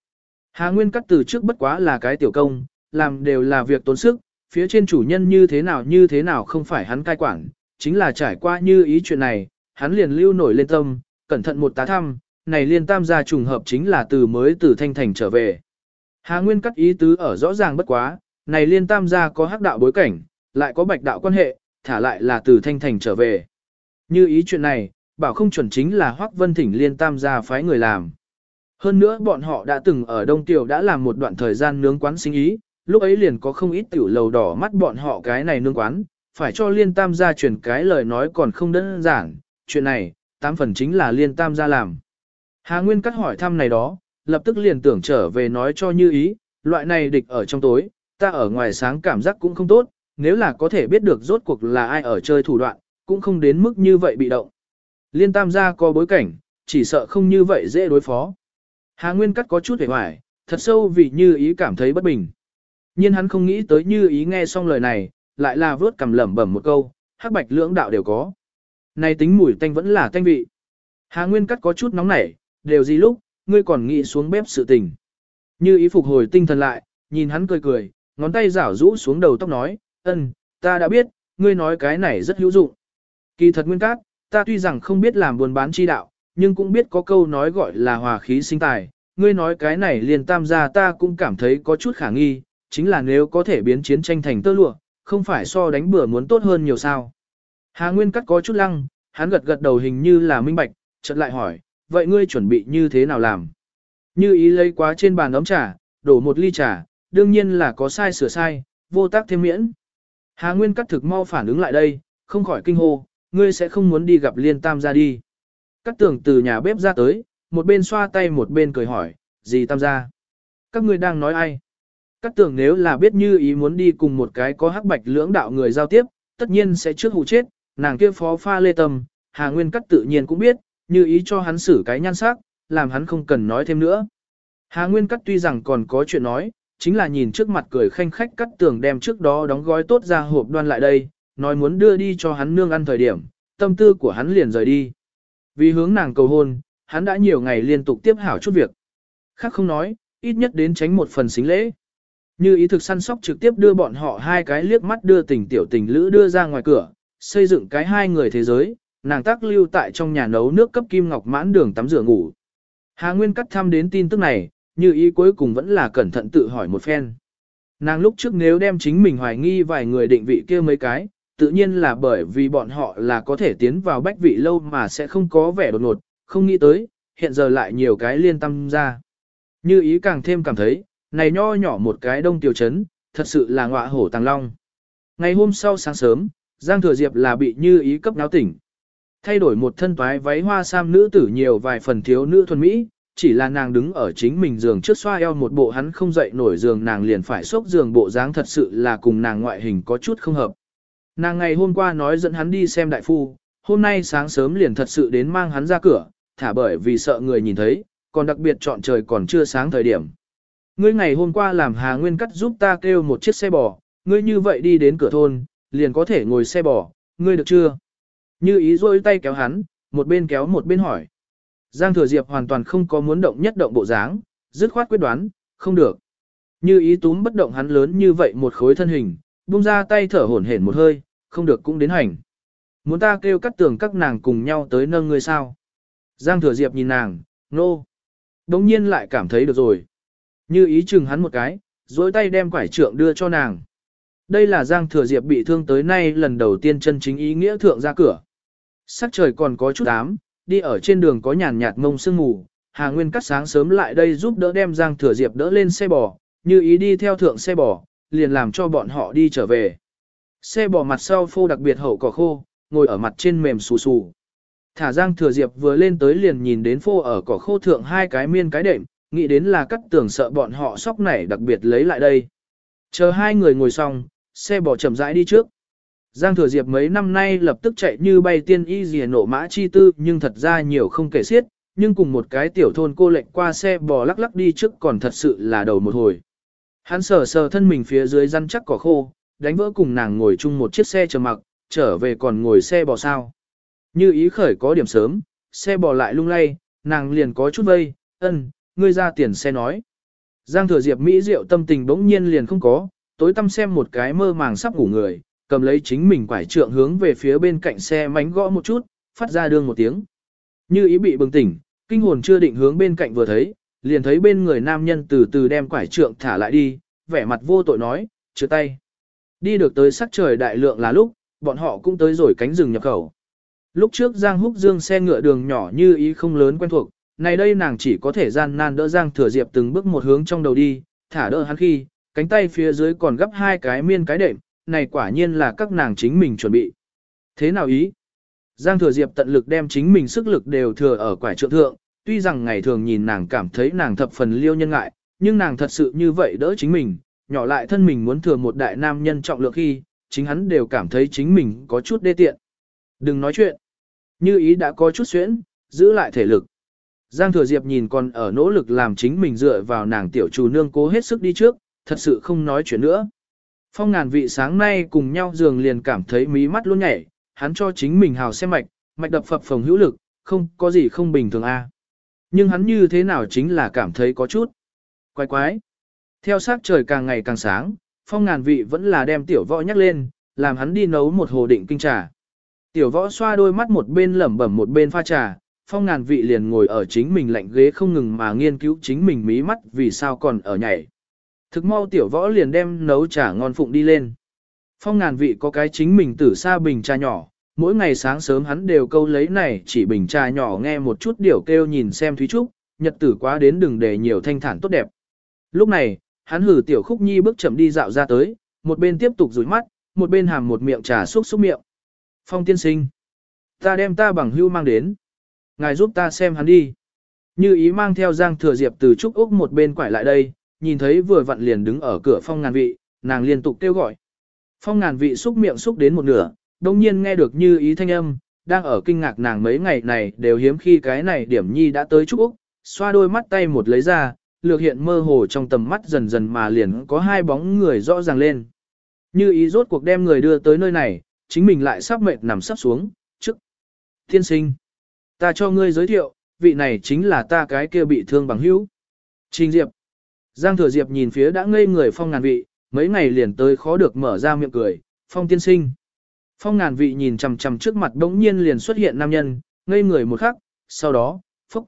Hà Nguyên cắt từ trước bất quá là cái tiểu công, làm đều là việc tốn sức, phía trên chủ nhân như thế nào như thế nào không phải hắn cai quản, chính là trải qua như ý chuyện này, hắn liền lưu nổi lên tâm, cẩn thận một tá thăm, này liên tam gia trùng hợp chính là từ mới từ thanh thành trở về. Hà Nguyên cắt ý tứ ở rõ ràng bất quá, này liên tam gia có hắc đạo bối cảnh, lại có bạch đạo quan hệ, thả lại là từ thanh thành trở về. Như ý chuyện này, bảo không chuẩn chính là Hoắc Vân Thỉnh liên tam gia phái người làm. Hơn nữa bọn họ đã từng ở Đông Tiểu đã làm một đoạn thời gian nướng quán sinh ý, lúc ấy liền có không ít tiểu lầu đỏ mắt bọn họ cái này nướng quán, phải cho liên tam gia truyền cái lời nói còn không đơn giản, chuyện này, tám phần chính là liên tam gia làm. Hà Nguyên cắt hỏi thăm này đó, lập tức liền tưởng trở về nói cho như ý, loại này địch ở trong tối, ta ở ngoài sáng cảm giác cũng không tốt, nếu là có thể biết được rốt cuộc là ai ở chơi thủ đoạn, cũng không đến mức như vậy bị động. Liên tam gia có bối cảnh, chỉ sợ không như vậy dễ đối phó. Hà Nguyên cắt có chút hề hoài, thật sâu vì như ý cảm thấy bất bình. Nhưng hắn không nghĩ tới như ý nghe xong lời này, lại là vớt cầm lẩm bẩm một câu, hắc bạch lưỡng đạo đều có. Này tính mùi tanh vẫn là tanh vị. Hà Nguyên cắt có chút nóng nảy, đều gì lúc, ngươi còn nghĩ xuống bếp sự tình. Như ý phục hồi tinh thần lại, nhìn hắn cười cười, ngón tay rảo rũ xuống đầu tóc nói, ân, ta đã biết, ngươi nói cái này rất hữu dụng. Kỳ thật nguyên cát, ta tuy rằng không biết làm buôn bán chi đạo, nhưng cũng biết có câu nói gọi là hòa khí sinh tài. Ngươi nói cái này liền tam gia ta cũng cảm thấy có chút khả nghi, chính là nếu có thể biến chiến tranh thành tơ lụa, không phải so đánh bừa muốn tốt hơn nhiều sao. Hà Nguyên cắt có chút lăng, hắn gật gật đầu hình như là minh bạch, chợt lại hỏi, vậy ngươi chuẩn bị như thế nào làm? Như ý lấy quá trên bàn ấm trà, đổ một ly trà, đương nhiên là có sai sửa sai, vô tác thêm miễn. Hà Nguyên cắt thực mau phản ứng lại đây, không khỏi kinh hô, ngươi sẽ không muốn đi gặp liên tam gia đi. Cát tưởng từ nhà bếp ra tới, một bên xoa tay một bên cười hỏi, gì tam gia? Các ngươi đang nói ai? Cát tưởng nếu là biết như ý muốn đi cùng một cái có hắc bạch lưỡng đạo người giao tiếp, tất nhiên sẽ trước hụ chết, nàng kia phó pha lê tâm, Hà Nguyên cắt tự nhiên cũng biết, như ý cho hắn xử cái nhan sắc, làm hắn không cần nói thêm nữa. Hà Nguyên cắt tuy rằng còn có chuyện nói, chính là nhìn trước mặt cười khanh khách cắt tường đem trước đó đóng gói tốt ra hộp đoan lại đây, nói muốn đưa đi cho hắn nương ăn thời điểm, tâm tư của hắn liền rời đi. Vì hướng nàng cầu hôn, hắn đã nhiều ngày liên tục tiếp hảo chút việc. Khác không nói, ít nhất đến tránh một phần xính lễ. Như ý thực săn sóc trực tiếp đưa bọn họ hai cái liếc mắt đưa tình tiểu tình lữ đưa ra ngoài cửa, xây dựng cái hai người thế giới, nàng tác lưu tại trong nhà nấu nước cấp kim ngọc mãn đường tắm rửa ngủ. Hà Nguyên cắt thăm đến tin tức này, như ý cuối cùng vẫn là cẩn thận tự hỏi một phen. Nàng lúc trước nếu đem chính mình hoài nghi vài người định vị kia mấy cái, tự nhiên là bởi vì bọn họ là có thể tiến vào bách vị lâu mà sẽ không có vẻ đột ngột, không nghĩ tới, hiện giờ lại nhiều cái liên tâm ra. Như ý càng thêm cảm thấy, này nho nhỏ một cái đông tiểu chấn, thật sự là ngọa hổ tàng long. Ngày hôm sau sáng sớm, Giang Thừa Diệp là bị như ý cấp náo tỉnh. Thay đổi một thân toái váy hoa sam nữ tử nhiều vài phần thiếu nữ thuần mỹ, chỉ là nàng đứng ở chính mình giường trước xoa eo một bộ hắn không dậy nổi giường nàng liền phải xốc giường bộ dáng thật sự là cùng nàng ngoại hình có chút không hợp. Nàng ngày hôm qua nói dẫn hắn đi xem đại phu, hôm nay sáng sớm liền thật sự đến mang hắn ra cửa, thả bởi vì sợ người nhìn thấy, còn đặc biệt chọn trời còn chưa sáng thời điểm. Ngươi ngày hôm qua làm Hà Nguyên cắt giúp ta kêu một chiếc xe bò, ngươi như vậy đi đến cửa thôn, liền có thể ngồi xe bò, ngươi được chưa? Như ý rôi tay kéo hắn, một bên kéo một bên hỏi. Giang Thừa Diệp hoàn toàn không có muốn động nhất động bộ dáng, dứt khoát quyết đoán, không được. Như ý túm bất động hắn lớn như vậy một khối thân hình, buông ra tay thở hổn hển một hơi, không được cũng đến hành. Muốn ta kêu cắt tường các nàng cùng nhau tới nâng ngươi sao? Giang Thừa Diệp nhìn nàng, nô. No. Đống nhiên lại cảm thấy được rồi. Như ý chừng hắn một cái, dối tay đem quải trượng đưa cho nàng. Đây là Giang Thừa Diệp bị thương tới nay lần đầu tiên chân chính ý nghĩa thượng ra cửa. Sắc trời còn có chút ám, đi ở trên đường có nhàn nhạt mông sương mù, Hà Nguyên cắt sáng sớm lại đây giúp đỡ đem Giang Thừa Diệp đỡ lên xe bò, như ý đi theo thượng xe bò, liền làm cho bọn họ đi trở về. Xe bò mặt sau phô đặc biệt hậu cỏ khô, ngồi ở mặt trên mềm xù xù. Thả Giang Thừa Diệp vừa lên tới liền nhìn đến phô ở cỏ khô thượng hai cái miên cái đệm, nghĩ đến là cắt tưởng sợ bọn họ sóc nảy đặc biệt lấy lại đây. Chờ hai người ngồi xong, xe bò chậm rãi đi trước. Giang Thừa Diệp mấy năm nay lập tức chạy như bay tiên y dìa nộ mã chi tư nhưng thật ra nhiều không kể xiết, nhưng cùng một cái tiểu thôn cô lệnh qua xe bò lắc lắc đi trước còn thật sự là đầu một hồi. Hắn sờ sờ thân mình phía dưới răn chắc cỏ khô, đánh vỡ cùng nàng ngồi chung một chiếc xe chờ mặc, trở về còn ngồi xe bò sao. Như ý khởi có điểm sớm, xe bò lại lung lay, nàng liền có chút vây, ân, ngươi ra tiền xe nói. Giang thừa diệp Mỹ rượu tâm tình bỗng nhiên liền không có, tối tâm xem một cái mơ màng sắp ngủ người, cầm lấy chính mình quải trượng hướng về phía bên cạnh xe mánh gõ một chút, phát ra đương một tiếng. Như ý bị bừng tỉnh, kinh hồn chưa định hướng bên cạnh vừa thấy, liền thấy bên người nam nhân từ từ đem quải trượng thả lại đi, vẻ mặt vô tội nói, chứa tay. Đi được tới sắc trời đại lượng là lúc, bọn họ cũng tới rồi cánh rừng nhập khẩu. Lúc trước Giang Húc Dương xe ngựa đường nhỏ như ý không lớn quen thuộc, này đây nàng chỉ có thể gian nan đỡ Giang Thừa Diệp từng bước một hướng trong đầu đi, thả đỡ hắn khi, cánh tay phía dưới còn gấp hai cái miên cái đệm, này quả nhiên là các nàng chính mình chuẩn bị. Thế nào ý? Giang Thừa Diệp tận lực đem chính mình sức lực đều thừa ở quải trượng thượng, tuy rằng ngày thường nhìn nàng cảm thấy nàng thập phần liêu nhân ngại, nhưng nàng thật sự như vậy đỡ chính mình, nhỏ lại thân mình muốn thừa một đại nam nhân trọng lượng khi, chính hắn đều cảm thấy chính mình có chút đê tiện. Đừng nói chuyện. Như ý đã có chút xuyễn, giữ lại thể lực. Giang Thừa Diệp nhìn còn ở nỗ lực làm chính mình dựa vào nàng tiểu chủ nương cố hết sức đi trước, thật sự không nói chuyện nữa. Phong ngàn vị sáng nay cùng nhau giường liền cảm thấy mí mắt luôn nhảy, hắn cho chính mình hào xem mạch, mạch đập phập phồng hữu lực, không có gì không bình thường a. Nhưng hắn như thế nào chính là cảm thấy có chút quái quái. Theo sát trời càng ngày càng sáng, phong ngàn vị vẫn là đem tiểu võ nhắc lên, làm hắn đi nấu một hồ định kinh trà. Tiểu võ xoa đôi mắt một bên lẩm bẩm một bên pha trà, phong ngàn vị liền ngồi ở chính mình lạnh ghế không ngừng mà nghiên cứu chính mình mí mắt vì sao còn ở nhảy. Thực mau tiểu võ liền đem nấu trà ngon phụng đi lên. Phong ngàn vị có cái chính mình tử xa bình trà nhỏ, mỗi ngày sáng sớm hắn đều câu lấy này chỉ bình trà nhỏ nghe một chút điều kêu nhìn xem Thúy Trúc, nhật tử quá đến đừng để nhiều thanh thản tốt đẹp. Lúc này, hắn hử tiểu khúc nhi bước chậm đi dạo ra tới, một bên tiếp tục rủi mắt, một bên hàm một miệng trà xúc xúc miệng. Phong tiên sinh, ta đem ta bằng hưu mang đến. Ngài giúp ta xem hắn đi. Như ý mang theo Giang Thừa Diệp từ Trúc Úc một bên quải lại đây, nhìn thấy vừa vặn liền đứng ở cửa phong ngàn vị, nàng liên tục kêu gọi. Phong ngàn vị xúc miệng xúc đến một nửa, đông nhiên nghe được như ý thanh âm, đang ở kinh ngạc nàng mấy ngày này đều hiếm khi cái này điểm nhi đã tới Trúc Úc, xoa đôi mắt tay một lấy ra, lược hiện mơ hồ trong tầm mắt dần dần mà liền có hai bóng người rõ ràng lên. Như ý rốt cuộc đem người đưa tới nơi này, chính mình lại sắp mệt nằm sắp xuống, trước. Thiên sinh, ta cho ngươi giới thiệu, vị này chính là ta cái kia bị thương bằng hữu. Trình Diệp, Giang Thừa Diệp nhìn phía đã ngây người phong ngàn vị, mấy ngày liền tới khó được mở ra miệng cười, phong tiên sinh. Phong ngàn vị nhìn chằm chằm trước mặt đống nhiên liền xuất hiện nam nhân, ngây người một khắc, sau đó, phúc.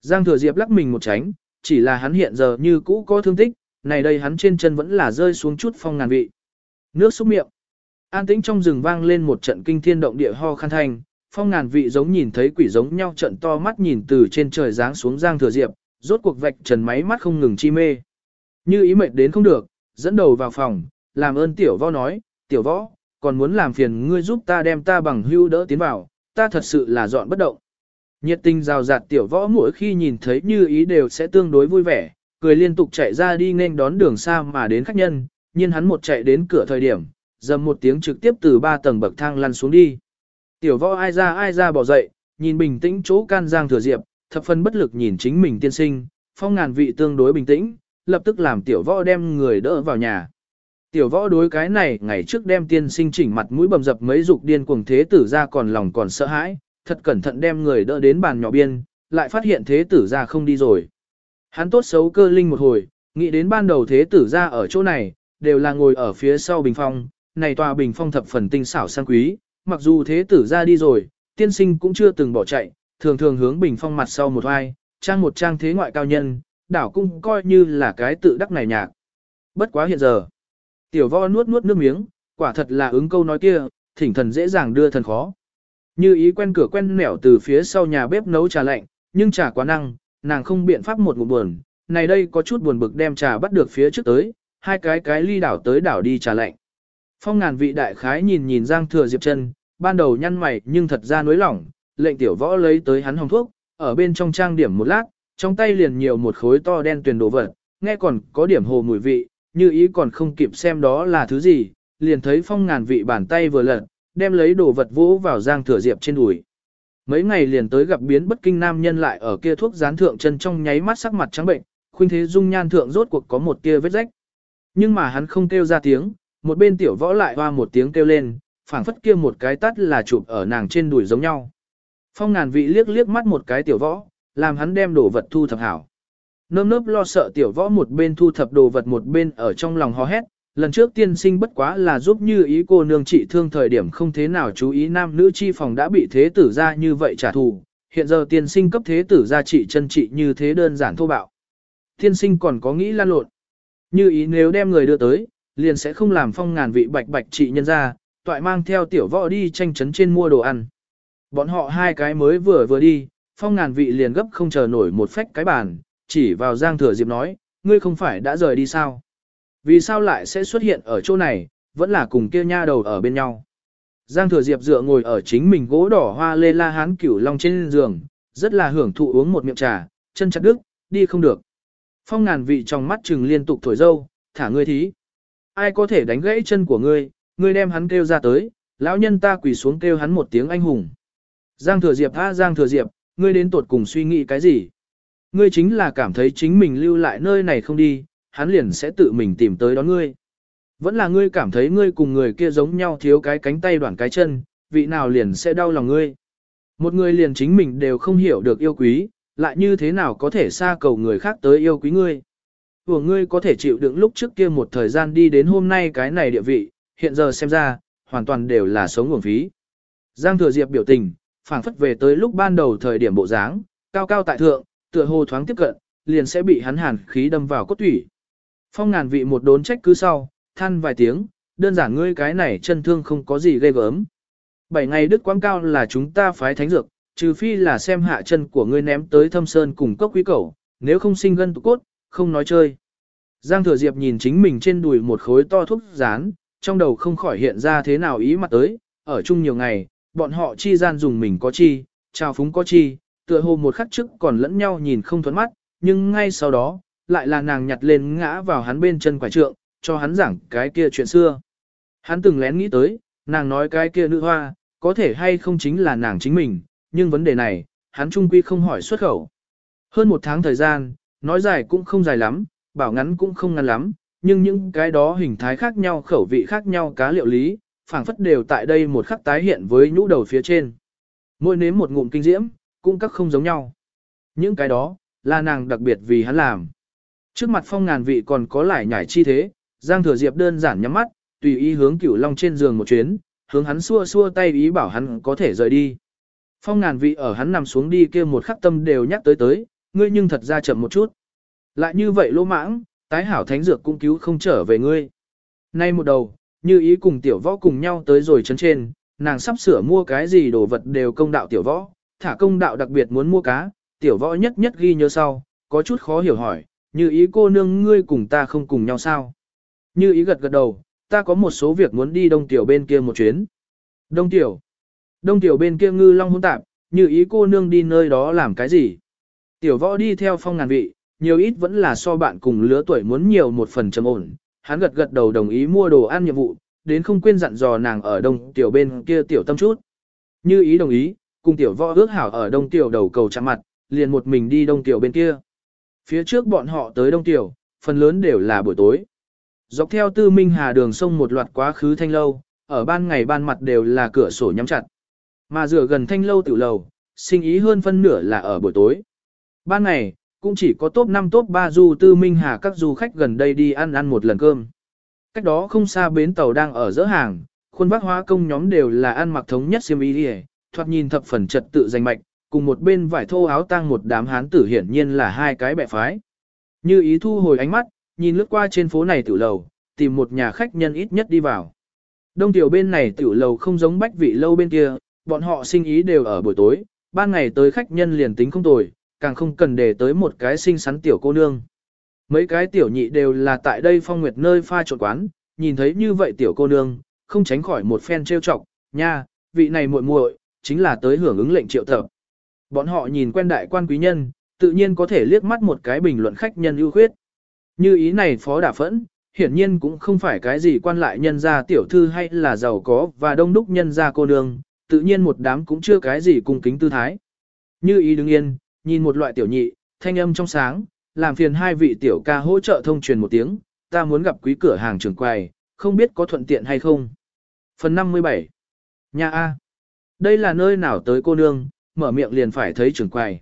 Giang Thừa Diệp lắc mình một tránh, chỉ là hắn hiện giờ như cũ có thương tích, này đây hắn trên chân vẫn là rơi xuống chút phong ngàn vị. Nước xúc miệng. An tĩnh trong rừng vang lên một trận kinh thiên động địa ho khăn thành, phong ngàn vị giống nhìn thấy quỷ giống nhau trận to mắt nhìn từ trên trời giáng xuống Giang Thừa Diệp, rốt cuộc vạch trần máy mắt không ngừng chi mê. Như ý mệt đến không được, dẫn đầu vào phòng, làm ơn tiểu võ nói, tiểu võ, còn muốn làm phiền ngươi giúp ta đem ta bằng hưu đỡ tiến vào, ta thật sự là dọn bất động. Nhiệt tình rào rạt tiểu võ mỗi khi nhìn thấy như ý đều sẽ tương đối vui vẻ, cười liên tục chạy ra đi nên đón đường xa mà đến khách nhân, nhưng hắn một chạy đến cửa thời điểm, dầm một tiếng trực tiếp từ ba tầng bậc thang lăn xuống đi. Tiểu võ ai ra ai ra bỏ dậy, nhìn bình tĩnh chỗ can giang thừa diệp, thập phân bất lực nhìn chính mình tiên sinh, phong ngàn vị tương đối bình tĩnh, lập tức làm tiểu võ đem người đỡ vào nhà. Tiểu võ đối cái này ngày trước đem tiên sinh chỉnh mặt mũi bầm dập mấy dục điên cuồng thế tử ra còn lòng còn sợ hãi, thật cẩn thận đem người đỡ đến bàn nhỏ biên, lại phát hiện thế tử ra không đi rồi. Hắn tốt xấu cơ linh một hồi, nghĩ đến ban đầu thế tử ra ở chỗ này, đều là ngồi ở phía sau bình phong, này tòa bình phong thập phần tinh xảo sang quý, mặc dù thế tử ra đi rồi, tiên sinh cũng chưa từng bỏ chạy, thường thường hướng bình phong mặt sau một vai, trang một trang thế ngoại cao nhân, đảo cũng coi như là cái tự đắc này nhạc. Bất quá hiện giờ, tiểu vo nuốt nuốt nước miếng, quả thật là ứng câu nói kia, thỉnh thần dễ dàng đưa thần khó. Như ý quen cửa quen nẻo từ phía sau nhà bếp nấu trà lạnh, nhưng trà quá năng, nàng không biện pháp một ngụm buồn, này đây có chút buồn bực đem trà bắt được phía trước tới, hai cái cái ly đảo tới đảo đi trà lạnh. Phong ngàn vị đại khái nhìn nhìn Giang Thừa Diệp chân, ban đầu nhăn mày nhưng thật ra nối lỏng, lệnh tiểu võ lấy tới hắn hồng thuốc, ở bên trong trang điểm một lát, trong tay liền nhiều một khối to đen tuyền đồ vật, nghe còn có điểm hồ mùi vị, như ý còn không kịp xem đó là thứ gì, liền thấy phong ngàn vị bàn tay vừa lật, đem lấy đồ vật vỗ vào Giang Thừa Diệp trên đùi. Mấy ngày liền tới gặp biến bất kinh nam nhân lại ở kia thuốc gián thượng chân trong nháy mắt sắc mặt trắng bệnh, khuynh thế dung nhan thượng rốt cuộc có một kia vết rách. Nhưng mà hắn không kêu ra tiếng, một bên tiểu võ lại hoa một tiếng kêu lên, phảng phất kia một cái tắt là chụp ở nàng trên đùi giống nhau. Phong ngàn vị liếc liếc mắt một cái tiểu võ, làm hắn đem đồ vật thu thập hảo. Nơm nớp lo sợ tiểu võ một bên thu thập đồ vật một bên ở trong lòng hò hét, lần trước tiên sinh bất quá là giúp như ý cô nương trị thương thời điểm không thế nào chú ý nam nữ chi phòng đã bị thế tử ra như vậy trả thù, hiện giờ tiên sinh cấp thế tử ra trị chân trị như thế đơn giản thô bạo. Tiên sinh còn có nghĩ lan lộn. Như ý nếu đem người đưa tới, liền sẽ không làm phong ngàn vị bạch bạch trị nhân ra, toại mang theo tiểu võ đi tranh chấn trên mua đồ ăn. Bọn họ hai cái mới vừa vừa đi, phong ngàn vị liền gấp không chờ nổi một phách cái bàn, chỉ vào Giang Thừa Diệp nói, ngươi không phải đã rời đi sao? Vì sao lại sẽ xuất hiện ở chỗ này, vẫn là cùng kia nha đầu ở bên nhau? Giang Thừa Diệp dựa ngồi ở chính mình gỗ đỏ hoa lê la hán cửu long trên giường, rất là hưởng thụ uống một miệng trà, chân chặt đứt, đi không được. Phong ngàn vị trong mắt trừng liên tục thổi dâu, thả ngươi thí. Ai có thể đánh gãy chân của ngươi, ngươi đem hắn kêu ra tới, lão nhân ta quỳ xuống kêu hắn một tiếng anh hùng. Giang Thừa Diệp tha Giang Thừa Diệp, ngươi đến tột cùng suy nghĩ cái gì? Ngươi chính là cảm thấy chính mình lưu lại nơi này không đi, hắn liền sẽ tự mình tìm tới đón ngươi. Vẫn là ngươi cảm thấy ngươi cùng người kia giống nhau thiếu cái cánh tay đoạn cái chân, vị nào liền sẽ đau lòng ngươi. Một người liền chính mình đều không hiểu được yêu quý, lại như thế nào có thể xa cầu người khác tới yêu quý ngươi. Của ngươi có thể chịu đựng lúc trước kia một thời gian đi đến hôm nay cái này địa vị, hiện giờ xem ra, hoàn toàn đều là sống nguồn phí. Giang Thừa Diệp biểu tình, phảng phất về tới lúc ban đầu thời điểm bộ dáng, cao cao tại thượng, tựa hồ thoáng tiếp cận, liền sẽ bị hắn hàn khí đâm vào cốt thủy. Phong ngàn vị một đốn trách cứ sau, than vài tiếng, đơn giản ngươi cái này chân thương không có gì ghê gớm. Bảy ngày đức quang cao là chúng ta phái thánh dược, trừ phi là xem hạ chân của ngươi ném tới thâm sơn cùng cốc quý cầu, nếu không sinh gân tụ cốt, không nói chơi. Giang thừa diệp nhìn chính mình trên đùi một khối to thuốc rán, trong đầu không khỏi hiện ra thế nào ý mặt tới, ở chung nhiều ngày, bọn họ chi gian dùng mình có chi, trao phúng có chi, tựa hồ một khắc trước còn lẫn nhau nhìn không thuẫn mắt, nhưng ngay sau đó, lại là nàng nhặt lên ngã vào hắn bên chân quả trượng, cho hắn giảng cái kia chuyện xưa. Hắn từng lén nghĩ tới, nàng nói cái kia nữ hoa, có thể hay không chính là nàng chính mình, nhưng vấn đề này, hắn trung quy không hỏi xuất khẩu. Hơn một tháng thời gian, nói dài cũng không dài lắm, bảo ngắn cũng không ngắn lắm, nhưng những cái đó hình thái khác nhau khẩu vị khác nhau cá liệu lý, phảng phất đều tại đây một khắc tái hiện với nhũ đầu phía trên. Mỗi nếm một ngụm kinh diễm, cũng các không giống nhau. Những cái đó, là nàng đặc biệt vì hắn làm. Trước mặt phong ngàn vị còn có lại nhảy chi thế, Giang Thừa Diệp đơn giản nhắm mắt, tùy ý hướng Cửu Long trên giường một chuyến, hướng hắn xua xua tay ý bảo hắn có thể rời đi. Phong ngàn vị ở hắn nằm xuống đi kia một khắc tâm đều nhắc tới tới, ngươi nhưng thật ra chậm một chút. Lại như vậy lỗ mãng, tái hảo thánh dược cũng cứu không trở về ngươi. Nay một đầu, như ý cùng tiểu võ cùng nhau tới rồi chấn trên, nàng sắp sửa mua cái gì đồ vật đều công đạo tiểu võ, thả công đạo đặc biệt muốn mua cá, tiểu võ nhất nhất ghi nhớ sau, có chút khó hiểu hỏi, như ý cô nương ngươi cùng ta không cùng nhau sao? Như ý gật gật đầu, ta có một số việc muốn đi đông tiểu bên kia một chuyến. Đông tiểu. Đông tiểu bên kia ngư long hỗn tạp, như ý cô nương đi nơi đó làm cái gì? Tiểu võ đi theo phong ngàn vị, nhiều ít vẫn là so bạn cùng lứa tuổi muốn nhiều một phần trầm ổn. Hắn gật gật đầu đồng ý mua đồ ăn nhiệm vụ, đến không quên dặn dò nàng ở đông tiểu bên kia tiểu tâm chút. Như ý đồng ý, cùng tiểu võ ước hảo ở đông tiểu đầu cầu chạm mặt, liền một mình đi đông tiểu bên kia. Phía trước bọn họ tới đông tiểu, phần lớn đều là buổi tối. Dọc theo tư minh hà đường sông một loạt quá khứ thanh lâu, ở ban ngày ban mặt đều là cửa sổ nhắm chặt. Mà rửa gần thanh lâu tiểu lầu, sinh ý hơn phân nửa là ở buổi tối. Ban ngày, cũng chỉ có top 5 top 3 du tư minh hà các du khách gần đây đi ăn ăn một lần cơm. Cách đó không xa bến tàu đang ở giữa hàng, khuôn vác hóa công nhóm đều là ăn mặc thống nhất xiêm y đi thoạt nhìn thập phần trật tự danh mạch, cùng một bên vải thô áo tang một đám hán tử hiển nhiên là hai cái bệ phái. Như ý thu hồi ánh mắt, nhìn lướt qua trên phố này tiểu lầu, tìm một nhà khách nhân ít nhất đi vào. Đông tiểu bên này tiểu lầu không giống bách vị lâu bên kia, bọn họ sinh ý đều ở buổi tối, ban ngày tới khách nhân liền tính không tồi, càng không cần để tới một cái sinh sắn tiểu cô nương. Mấy cái tiểu nhị đều là tại đây phong nguyệt nơi pha trộn quán, nhìn thấy như vậy tiểu cô nương, không tránh khỏi một phen trêu chọc, nha, vị này muội muội chính là tới hưởng ứng lệnh triệu tập. Bọn họ nhìn quen đại quan quý nhân, tự nhiên có thể liếc mắt một cái bình luận khách nhân ưu khuyết. Như ý này phó đả phẫn, hiển nhiên cũng không phải cái gì quan lại nhân gia tiểu thư hay là giàu có và đông đúc nhân gia cô nương, tự nhiên một đám cũng chưa cái gì cung kính tư thái. Như ý đứng yên, nhìn một loại tiểu nhị, thanh âm trong sáng, làm phiền hai vị tiểu ca hỗ trợ thông truyền một tiếng, ta muốn gặp quý cửa hàng trưởng quầy, không biết có thuận tiện hay không. Phần 57 Nhà A đây là nơi nào tới cô nương, mở miệng liền phải thấy trưởng quầy.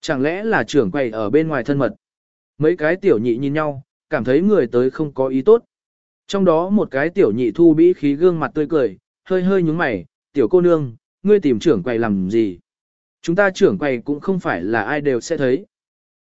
Chẳng lẽ là trưởng quầy ở bên ngoài thân mật? Mấy cái tiểu nhị nhìn nhau, cảm thấy người tới không có ý tốt. Trong đó một cái tiểu nhị thu bĩ khí gương mặt tươi cười, hơi hơi nhúng mày, tiểu cô nương, ngươi tìm trưởng quầy làm gì? Chúng ta trưởng quầy cũng không phải là ai đều sẽ thấy.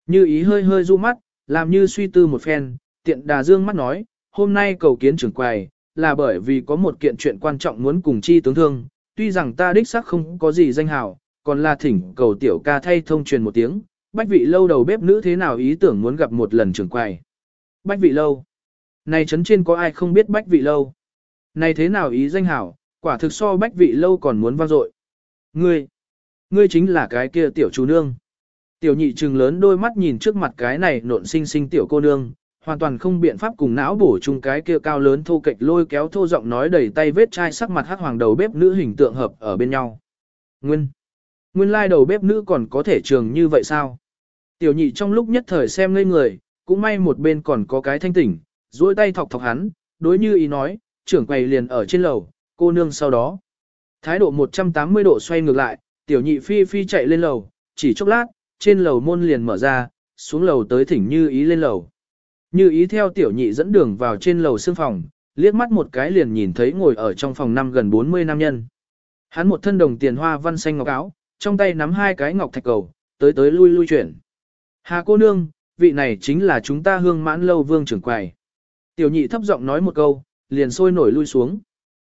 Như ý hơi hơi du mắt, làm như suy tư một phen, tiện đà dương mắt nói, hôm nay cầu kiến trưởng quầy, là bởi vì có một kiện chuyện quan trọng muốn cùng chi tướng thương, tuy rằng ta đích xác không có gì danh hào, còn là thỉnh cầu tiểu ca thay thông truyền một tiếng, bách vị lâu đầu bếp nữ thế nào ý tưởng muốn gặp một lần trưởng quầy. Bách vị lâu. Này chấn trên có ai không biết bách vị lâu. Này thế nào ý danh hảo, quả thực so bách vị lâu còn muốn vang dội. Ngươi, ngươi chính là cái kia tiểu chú nương. Tiểu nhị trừng lớn đôi mắt nhìn trước mặt cái này nộn xinh xinh tiểu cô nương, hoàn toàn không biện pháp cùng não bổ chung cái kia cao lớn thô kệch lôi kéo thô giọng nói đầy tay vết chai sắc mặt hắc hoàng đầu bếp nữ hình tượng hợp ở bên nhau. Nguyên, nguyên lai đầu bếp nữ còn có thể trường như vậy sao? Tiểu nhị trong lúc nhất thời xem ngây người, cũng may một bên còn có cái thanh tỉnh, duỗi tay thọc thọc hắn, đối như ý nói, trưởng quầy liền ở trên lầu, cô nương sau đó. Thái độ 180 độ xoay ngược lại, tiểu nhị phi phi chạy lên lầu, chỉ chốc lát, trên lầu môn liền mở ra, xuống lầu tới thỉnh như ý lên lầu. Như ý theo tiểu nhị dẫn đường vào trên lầu xương phòng, liếc mắt một cái liền nhìn thấy ngồi ở trong phòng năm gần 40 nam nhân. Hắn một thân đồng tiền hoa văn xanh ngọc áo, trong tay nắm hai cái ngọc thạch cầu, tới tới lui lui chuyển. Hà cô nương, vị này chính là chúng ta hương mãn lâu vương trưởng quầy. Tiểu nhị thấp giọng nói một câu, liền sôi nổi lui xuống.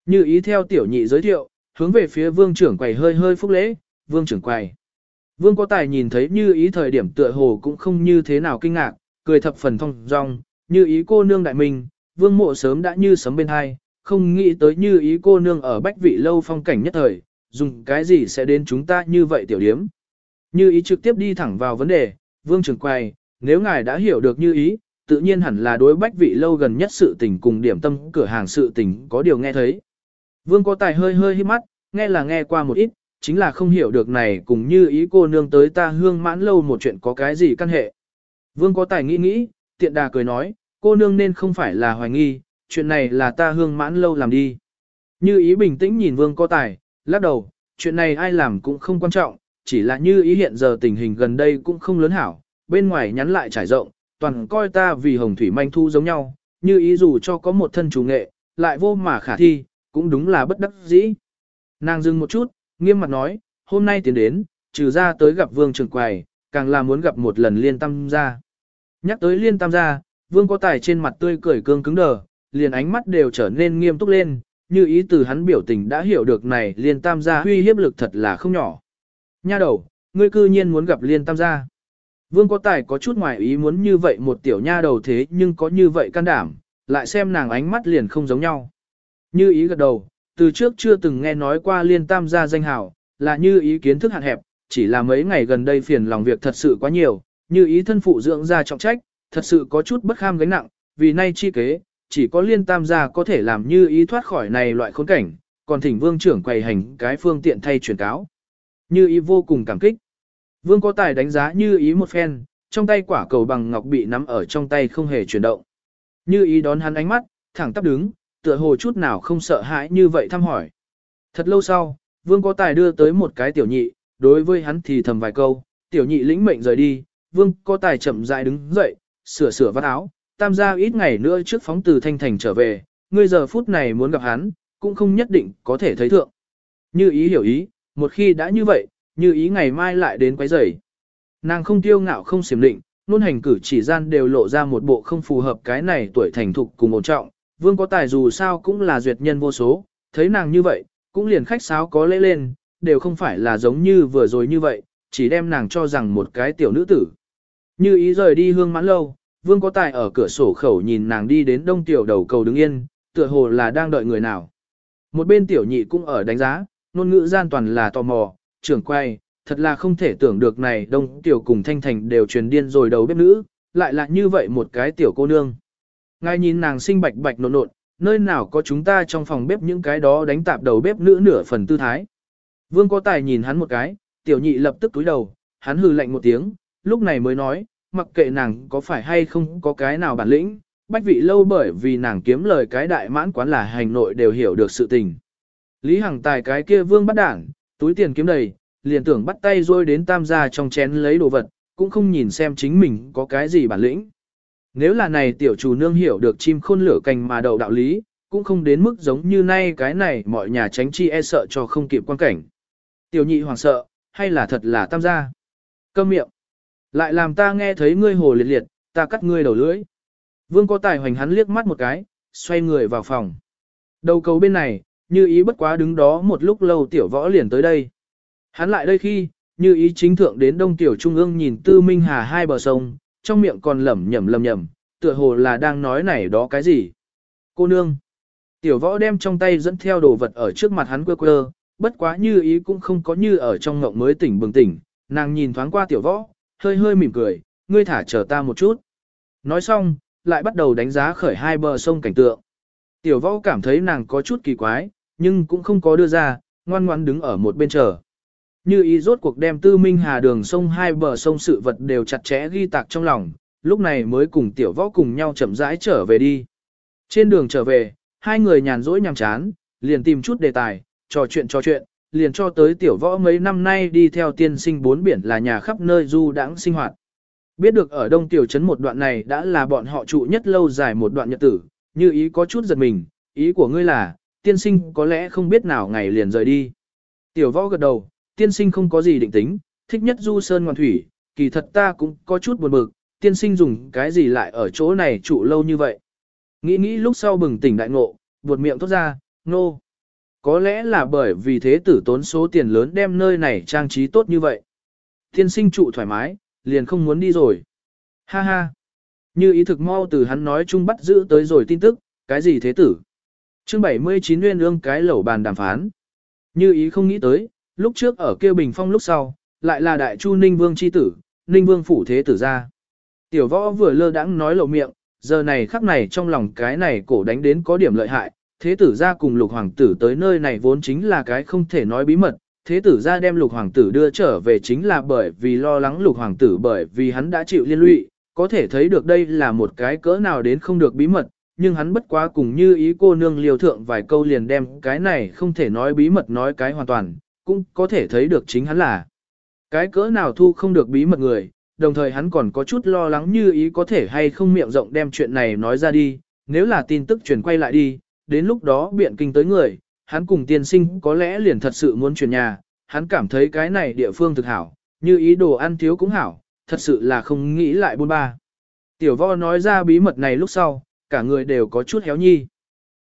Như ý theo tiểu nhị giới thiệu, hướng về phía vương trưởng quầy hơi hơi phúc lễ, vương trưởng quầy. Vương có tài nhìn thấy như ý thời điểm tựa hồ cũng không như thế nào kinh ngạc, cười thập phần thông dong, như ý cô nương đại minh, vương mộ sớm đã như sấm bên hai, không nghĩ tới như ý cô nương ở bách vị lâu phong cảnh nhất thời, dùng cái gì sẽ đến chúng ta như vậy tiểu điếm. Như ý trực tiếp đi thẳng vào vấn đề, vương trưởng quay nếu ngài đã hiểu được như ý, tự nhiên hẳn là đối bách vị lâu gần nhất sự tình cùng điểm tâm cửa hàng sự tình có điều nghe thấy. Vương có tài hơi hơi hít mắt, nghe là nghe qua một ít, chính là không hiểu được này cùng như ý cô nương tới ta hương mãn lâu một chuyện có cái gì căn hệ. Vương có tài nghĩ nghĩ, tiện đà cười nói, cô nương nên không phải là hoài nghi, chuyện này là ta hương mãn lâu làm đi. Như ý bình tĩnh nhìn vương có tài, lắc đầu, chuyện này ai làm cũng không quan trọng, chỉ là như ý hiện giờ tình hình gần đây cũng không lớn hảo, bên ngoài nhắn lại trải rộng, toàn coi ta vì hồng thủy manh thu giống nhau, như ý dù cho có một thân chủ nghệ, lại vô mà khả thi, cũng đúng là bất đắc dĩ. Nàng dừng một chút, nghiêm mặt nói, hôm nay tiến đến, trừ ra tới gặp vương trường quầy, càng là muốn gặp một lần liên tâm ra. Nhắc tới liên tam gia, vương có tài trên mặt tươi cười cương cứng đờ, liền ánh mắt đều trở nên nghiêm túc lên, như ý từ hắn biểu tình đã hiểu được này liên tam gia huy hiếp lực thật là không nhỏ. Nha đầu, ngươi cư nhiên muốn gặp liên tam gia. Vương có tài có chút ngoài ý muốn như vậy một tiểu nha đầu thế nhưng có như vậy can đảm, lại xem nàng ánh mắt liền không giống nhau. Như ý gật đầu, từ trước chưa từng nghe nói qua liên tam gia danh hào, là như ý kiến thức hạn hẹp, chỉ là mấy ngày gần đây phiền lòng việc thật sự quá nhiều, như ý thân phụ dưỡng ra trọng trách, thật sự có chút bất kham gánh nặng, vì nay chi kế, chỉ có liên tam gia có thể làm như ý thoát khỏi này loại khốn cảnh, còn thỉnh vương trưởng quầy hành cái phương tiện thay truyền cáo. Như ý vô cùng cảm kích. Vương có tài đánh giá như ý một phen, trong tay quả cầu bằng ngọc bị nắm ở trong tay không hề chuyển động. Như ý đón hắn ánh mắt, thẳng tắp đứng, tựa hồ chút nào không sợ hãi như vậy thăm hỏi. Thật lâu sau, vương có tài đưa tới một cái tiểu nhị, đối với hắn thì thầm vài câu, tiểu nhị lĩnh mệnh rời đi, vương có tài chậm rãi đứng dậy, sửa sửa vắt áo, tam gia ít ngày nữa trước phóng từ thanh thành trở về, ngươi giờ phút này muốn gặp hắn, cũng không nhất định có thể thấy thượng. Như ý hiểu ý, một khi đã như vậy, như ý ngày mai lại đến quấy rầy. Nàng không tiêu ngạo không xiểm định, luôn hành cử chỉ gian đều lộ ra một bộ không phù hợp cái này tuổi thành thục cùng ổn trọng, vương có tài dù sao cũng là duyệt nhân vô số, thấy nàng như vậy, cũng liền khách sáo có lễ lên, đều không phải là giống như vừa rồi như vậy, chỉ đem nàng cho rằng một cái tiểu nữ tử. Như ý rời đi hương mãn lâu, vương có tài ở cửa sổ khẩu nhìn nàng đi đến đông tiểu đầu cầu đứng yên, tựa hồ là đang đợi người nào. Một bên tiểu nhị cũng ở đánh giá, ngôn ngữ gian toàn là tò mò, trưởng quay, thật là không thể tưởng được này đông tiểu cùng thanh thành đều truyền điên rồi đầu bếp nữ, lại là như vậy một cái tiểu cô nương. Ngài nhìn nàng xinh bạch bạch nộn nộn, nơi nào có chúng ta trong phòng bếp những cái đó đánh tạp đầu bếp nữ nửa phần tư thái. Vương có tài nhìn hắn một cái, tiểu nhị lập tức túi đầu, hắn hừ lạnh một tiếng, lúc này mới nói, mặc kệ nàng có phải hay không có cái nào bản lĩnh, bách vị lâu bởi vì nàng kiếm lời cái đại mãn quán là hành nội đều hiểu được sự tình. Lý Hằng tài cái kia vương bắt đảng, túi tiền kiếm đầy, liền tưởng bắt tay rôi đến tam gia trong chén lấy đồ vật, cũng không nhìn xem chính mình có cái gì bản lĩnh. Nếu là này tiểu chủ nương hiểu được chim khôn lửa cành mà đầu đạo lý, cũng không đến mức giống như nay cái này mọi nhà tránh chi e sợ cho không kịp quan cảnh. Tiểu nhị hoàng sợ, hay là thật là tam gia? Câm miệng. Lại làm ta nghe thấy ngươi hồ liệt liệt, ta cắt ngươi đầu lưỡi. Vương có tài hoành hắn liếc mắt một cái, xoay người vào phòng. Đầu cầu bên này, như ý bất quá đứng đó một lúc lâu tiểu võ liền tới đây. Hắn lại đây khi, như ý chính thượng đến đông tiểu trung ương nhìn tư minh hà hai bờ sông, trong miệng còn lẩm nhẩm lẩm nhẩm, tựa hồ là đang nói này đó cái gì. Cô nương. Tiểu võ đem trong tay dẫn theo đồ vật ở trước mặt hắn quơ quơ, bất quá như ý cũng không có như ở trong ngộng mới tỉnh bừng tỉnh, nàng nhìn thoáng qua tiểu võ, hơi hơi mỉm cười, ngươi thả chờ ta một chút. Nói xong, lại bắt đầu đánh giá khởi hai bờ sông cảnh tượng. Tiểu võ cảm thấy nàng có chút kỳ quái, nhưng cũng không có đưa ra, ngoan ngoan đứng ở một bên chờ. Như ý rốt cuộc đem tư minh hà đường sông hai bờ sông sự vật đều chặt chẽ ghi tạc trong lòng, lúc này mới cùng tiểu võ cùng nhau chậm rãi trở về đi. Trên đường trở về, hai người nhàn rỗi nhàm chán, liền tìm chút đề tài, trò chuyện trò chuyện, liền cho tới tiểu võ mấy năm nay đi theo tiên sinh bốn biển là nhà khắp nơi du đãng sinh hoạt. Biết được ở đông tiểu trấn một đoạn này đã là bọn họ trụ nhất lâu dài một đoạn nhật tử, như ý có chút giật mình, ý của ngươi là, tiên sinh có lẽ không biết nào ngày liền rời đi. Tiểu võ gật đầu, tiên sinh không có gì định tính, thích nhất du sơn ngoan thủy, kỳ thật ta cũng có chút buồn bực, tiên sinh dùng cái gì lại ở chỗ này trụ lâu như vậy. Nghĩ nghĩ lúc sau bừng tỉnh đại ngộ, buột miệng thốt ra, nô. No. Có lẽ là bởi vì thế tử tốn số tiền lớn đem nơi này trang trí tốt như vậy. thiên sinh trụ thoải mái, liền không muốn đi rồi. Ha ha. Như ý thực mau từ hắn nói chung bắt giữ tới rồi tin tức, cái gì thế tử. chương 79 nguyên ương cái lẩu bàn đàm phán. Như ý không nghĩ tới, lúc trước ở kêu bình phong lúc sau, lại là đại chu ninh vương chi tử, ninh vương phủ thế tử ra. Tiểu võ vừa lơ đãng nói lộ miệng, giờ này khắc này trong lòng cái này cổ đánh đến có điểm lợi hại, thế tử ra cùng lục hoàng tử tới nơi này vốn chính là cái không thể nói bí mật, thế tử ra đem lục hoàng tử đưa trở về chính là bởi vì lo lắng lục hoàng tử bởi vì hắn đã chịu liên lụy, có thể thấy được đây là một cái cỡ nào đến không được bí mật, nhưng hắn bất quá cùng như ý cô nương liều thượng vài câu liền đem cái này không thể nói bí mật nói cái hoàn toàn, cũng có thể thấy được chính hắn là cái cỡ nào thu không được bí mật người, đồng thời hắn còn có chút lo lắng như ý có thể hay không miệng rộng đem chuyện này nói ra đi, nếu là tin tức truyền quay lại đi, đến lúc đó biện kinh tới người, hắn cùng tiên sinh có lẽ liền thật sự muốn chuyển nhà, hắn cảm thấy cái này địa phương thực hảo, như ý đồ ăn thiếu cũng hảo, thật sự là không nghĩ lại buôn ba. Tiểu vo nói ra bí mật này lúc sau, cả người đều có chút héo nhi.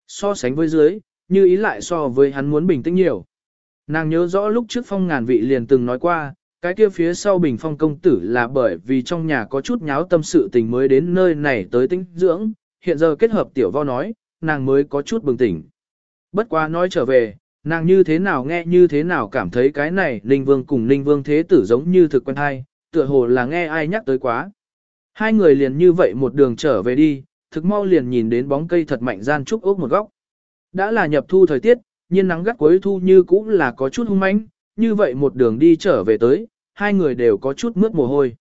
So sánh với dưới, như ý lại so với hắn muốn bình tĩnh nhiều. Nàng nhớ rõ lúc trước phong ngàn vị liền từng nói qua, cái kia phía sau bình phong công tử là bởi vì trong nhà có chút nháo tâm sự tình mới đến nơi này tới tinh dưỡng, hiện giờ kết hợp tiểu vo nói, nàng mới có chút bừng tỉnh. Bất quá nói trở về, nàng như thế nào nghe như thế nào cảm thấy cái này Ninh Vương cùng Ninh Vương Thế Tử giống như thực quen hay, tựa hồ là nghe ai nhắc tới quá. Hai người liền như vậy một đường trở về đi, thực mau liền nhìn đến bóng cây thật mạnh gian trúc ốc một góc. Đã là nhập thu thời tiết, nhiên nắng gắt cuối thu như cũng là có chút hung manh, như vậy một đường đi trở về tới, hai người đều có chút mướt mồ hôi.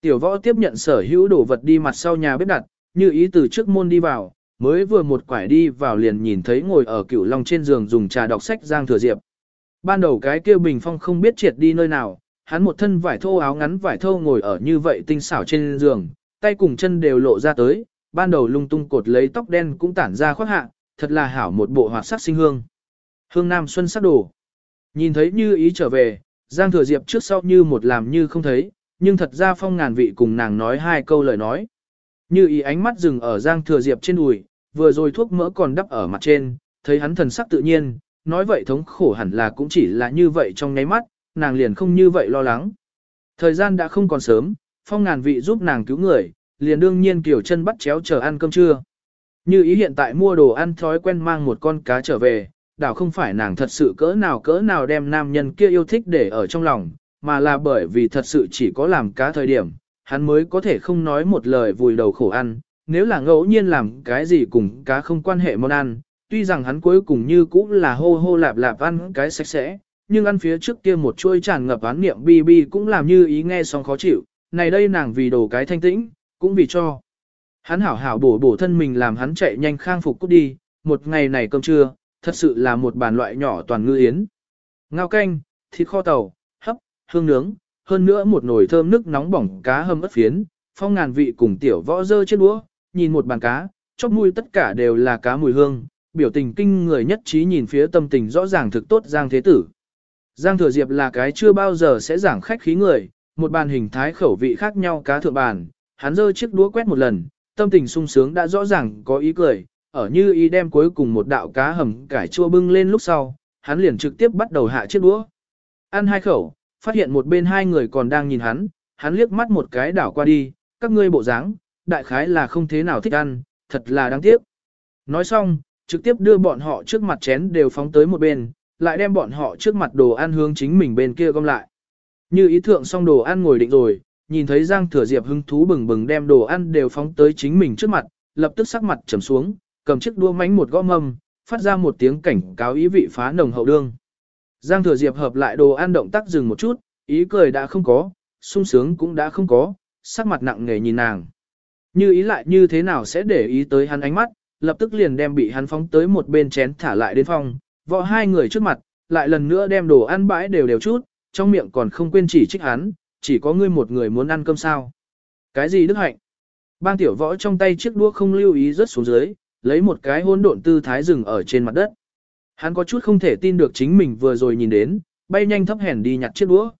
Tiểu võ tiếp nhận sở hữu đồ vật đi mặt sau nhà bếp đặt, như ý từ trước môn đi vào, mới vừa một quải đi vào liền nhìn thấy ngồi ở cựu long trên giường dùng trà đọc sách Giang Thừa Diệp. Ban đầu cái kia bình phong không biết triệt đi nơi nào, hắn một thân vải thô áo ngắn vải thô ngồi ở như vậy tinh xảo trên giường, tay cùng chân đều lộ ra tới, ban đầu lung tung cột lấy tóc đen cũng tản ra khoác hạ, thật là hảo một bộ hoạt sắc sinh hương. Hương Nam Xuân sắc đồ. Nhìn thấy như ý trở về, Giang Thừa Diệp trước sau như một làm như không thấy, nhưng thật ra phong ngàn vị cùng nàng nói hai câu lời nói. Như ý ánh mắt dừng ở Giang Thừa Diệp trên đùi, vừa rồi thuốc mỡ còn đắp ở mặt trên, thấy hắn thần sắc tự nhiên, nói vậy thống khổ hẳn là cũng chỉ là như vậy trong nháy mắt, nàng liền không như vậy lo lắng. Thời gian đã không còn sớm, phong ngàn vị giúp nàng cứu người, liền đương nhiên kiểu chân bắt chéo chờ ăn cơm trưa. Như ý hiện tại mua đồ ăn thói quen mang một con cá trở về, đảo không phải nàng thật sự cỡ nào cỡ nào đem nam nhân kia yêu thích để ở trong lòng, mà là bởi vì thật sự chỉ có làm cá thời điểm, hắn mới có thể không nói một lời vùi đầu khổ ăn, nếu là ngẫu nhiên làm cái gì cùng cá không quan hệ món ăn, tuy rằng hắn cuối cùng như cũng là hô hô lạp lạp ăn cái sạch sẽ, nhưng ăn phía trước kia một chuôi tràn ngập án niệm bi bi cũng làm như ý nghe xong khó chịu, này đây nàng vì đồ cái thanh tĩnh, cũng vì cho. Hắn hảo hảo bổ bổ thân mình làm hắn chạy nhanh khang phục cút đi, một ngày này cơm trưa, thật sự là một bàn loại nhỏ toàn ngư yến. Ngao canh, thịt kho tàu, hấp, hương nướng, hơn nữa một nồi thơm nước nóng bỏng cá hâm ớt phiến, phong ngàn vị cùng tiểu võ dơ trên đũa, nhìn một bàn cá, chóp mũi tất cả đều là cá mùi hương, biểu tình kinh người nhất trí nhìn phía tâm tình rõ ràng thực tốt Giang Thế Tử. Giang Thừa Diệp là cái chưa bao giờ sẽ giảng khách khí người, một bàn hình thái khẩu vị khác nhau cá thượng bàn, hắn rơi chiếc đũa quét một lần, tâm tình sung sướng đã rõ ràng có ý cười, ở như ý đem cuối cùng một đạo cá hầm cải chua bưng lên lúc sau, hắn liền trực tiếp bắt đầu hạ chiếc đũa. Ăn hai khẩu, phát hiện một bên hai người còn đang nhìn hắn, hắn liếc mắt một cái đảo qua đi, các ngươi bộ dáng, đại khái là không thế nào thích ăn, thật là đáng tiếc. Nói xong, trực tiếp đưa bọn họ trước mặt chén đều phóng tới một bên, lại đem bọn họ trước mặt đồ ăn hướng chính mình bên kia gom lại. Như ý thượng xong đồ ăn ngồi định rồi, nhìn thấy Giang Thừa Diệp hứng thú bừng bừng đem đồ ăn đều phóng tới chính mình trước mặt, lập tức sắc mặt trầm xuống, cầm chiếc đũa mánh một gõ mâm, phát ra một tiếng cảnh cáo ý vị phá nồng hậu đương. Giang Thừa Diệp hợp lại đồ ăn động tác dừng một chút, ý cười đã không có, sung sướng cũng đã không có, sắc mặt nặng nề nhìn nàng. Như ý lại như thế nào sẽ để ý tới hắn ánh mắt, lập tức liền đem bị hắn phóng tới một bên chén thả lại đến phòng, vọ hai người trước mặt, lại lần nữa đem đồ ăn bãi đều đều chút, trong miệng còn không quên chỉ trích hắn, chỉ có ngươi một người muốn ăn cơm sao. Cái gì đức hạnh? Bang tiểu võ trong tay chiếc đũa không lưu ý rớt xuống dưới, lấy một cái hôn độn tư thái rừng ở trên mặt đất. Hắn có chút không thể tin được chính mình vừa rồi nhìn đến, bay nhanh thấp hèn đi nhặt chiếc đũa.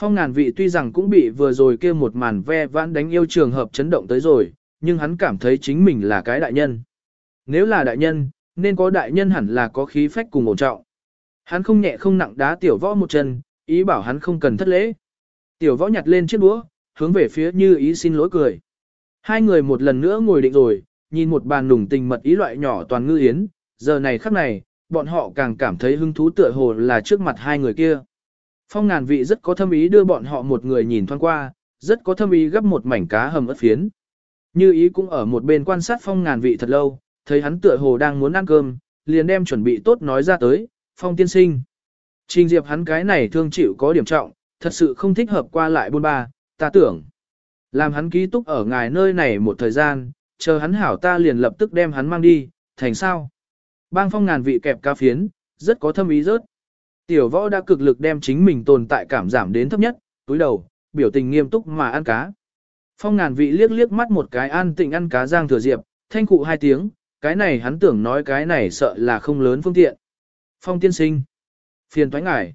Phong ngàn vị tuy rằng cũng bị vừa rồi kia một màn ve vãn đánh yêu trường hợp chấn động tới rồi, nhưng hắn cảm thấy chính mình là cái đại nhân. Nếu là đại nhân, nên có đại nhân hẳn là có khí phách cùng ổn trọng. Hắn không nhẹ không nặng đá tiểu võ một chân, ý bảo hắn không cần thất lễ. Tiểu võ nhặt lên chiếc đũa, hướng về phía như ý xin lỗi cười. Hai người một lần nữa ngồi định rồi, nhìn một bàn nùng tình mật ý loại nhỏ toàn ngư yến, giờ này khắc này, bọn họ càng cảm thấy hứng thú tựa hồ là trước mặt hai người kia. Phong ngàn vị rất có thâm ý đưa bọn họ một người nhìn thoáng qua, rất có thâm ý gấp một mảnh cá hầm ớt phiến. Như ý cũng ở một bên quan sát phong ngàn vị thật lâu, thấy hắn tựa hồ đang muốn ăn cơm, liền đem chuẩn bị tốt nói ra tới, phong tiên sinh. Trình diệp hắn cái này thương chịu có điểm trọng, thật sự không thích hợp qua lại buôn ba, ta tưởng. Làm hắn ký túc ở ngài nơi này một thời gian, chờ hắn hảo ta liền lập tức đem hắn mang đi, thành sao. Bang phong ngàn vị kẹp ca phiến, rất có thâm ý rớt. Tiểu võ đã cực lực đem chính mình tồn tại cảm giảm đến thấp nhất, túi đầu, biểu tình nghiêm túc mà ăn cá. Phong ngàn vị liếc liếc mắt một cái an tịnh ăn cá Giang Thừa Diệp, thanh cụ hai tiếng, cái này hắn tưởng nói cái này sợ là không lớn phương tiện. Phong tiên sinh. Phiền thoái ngải.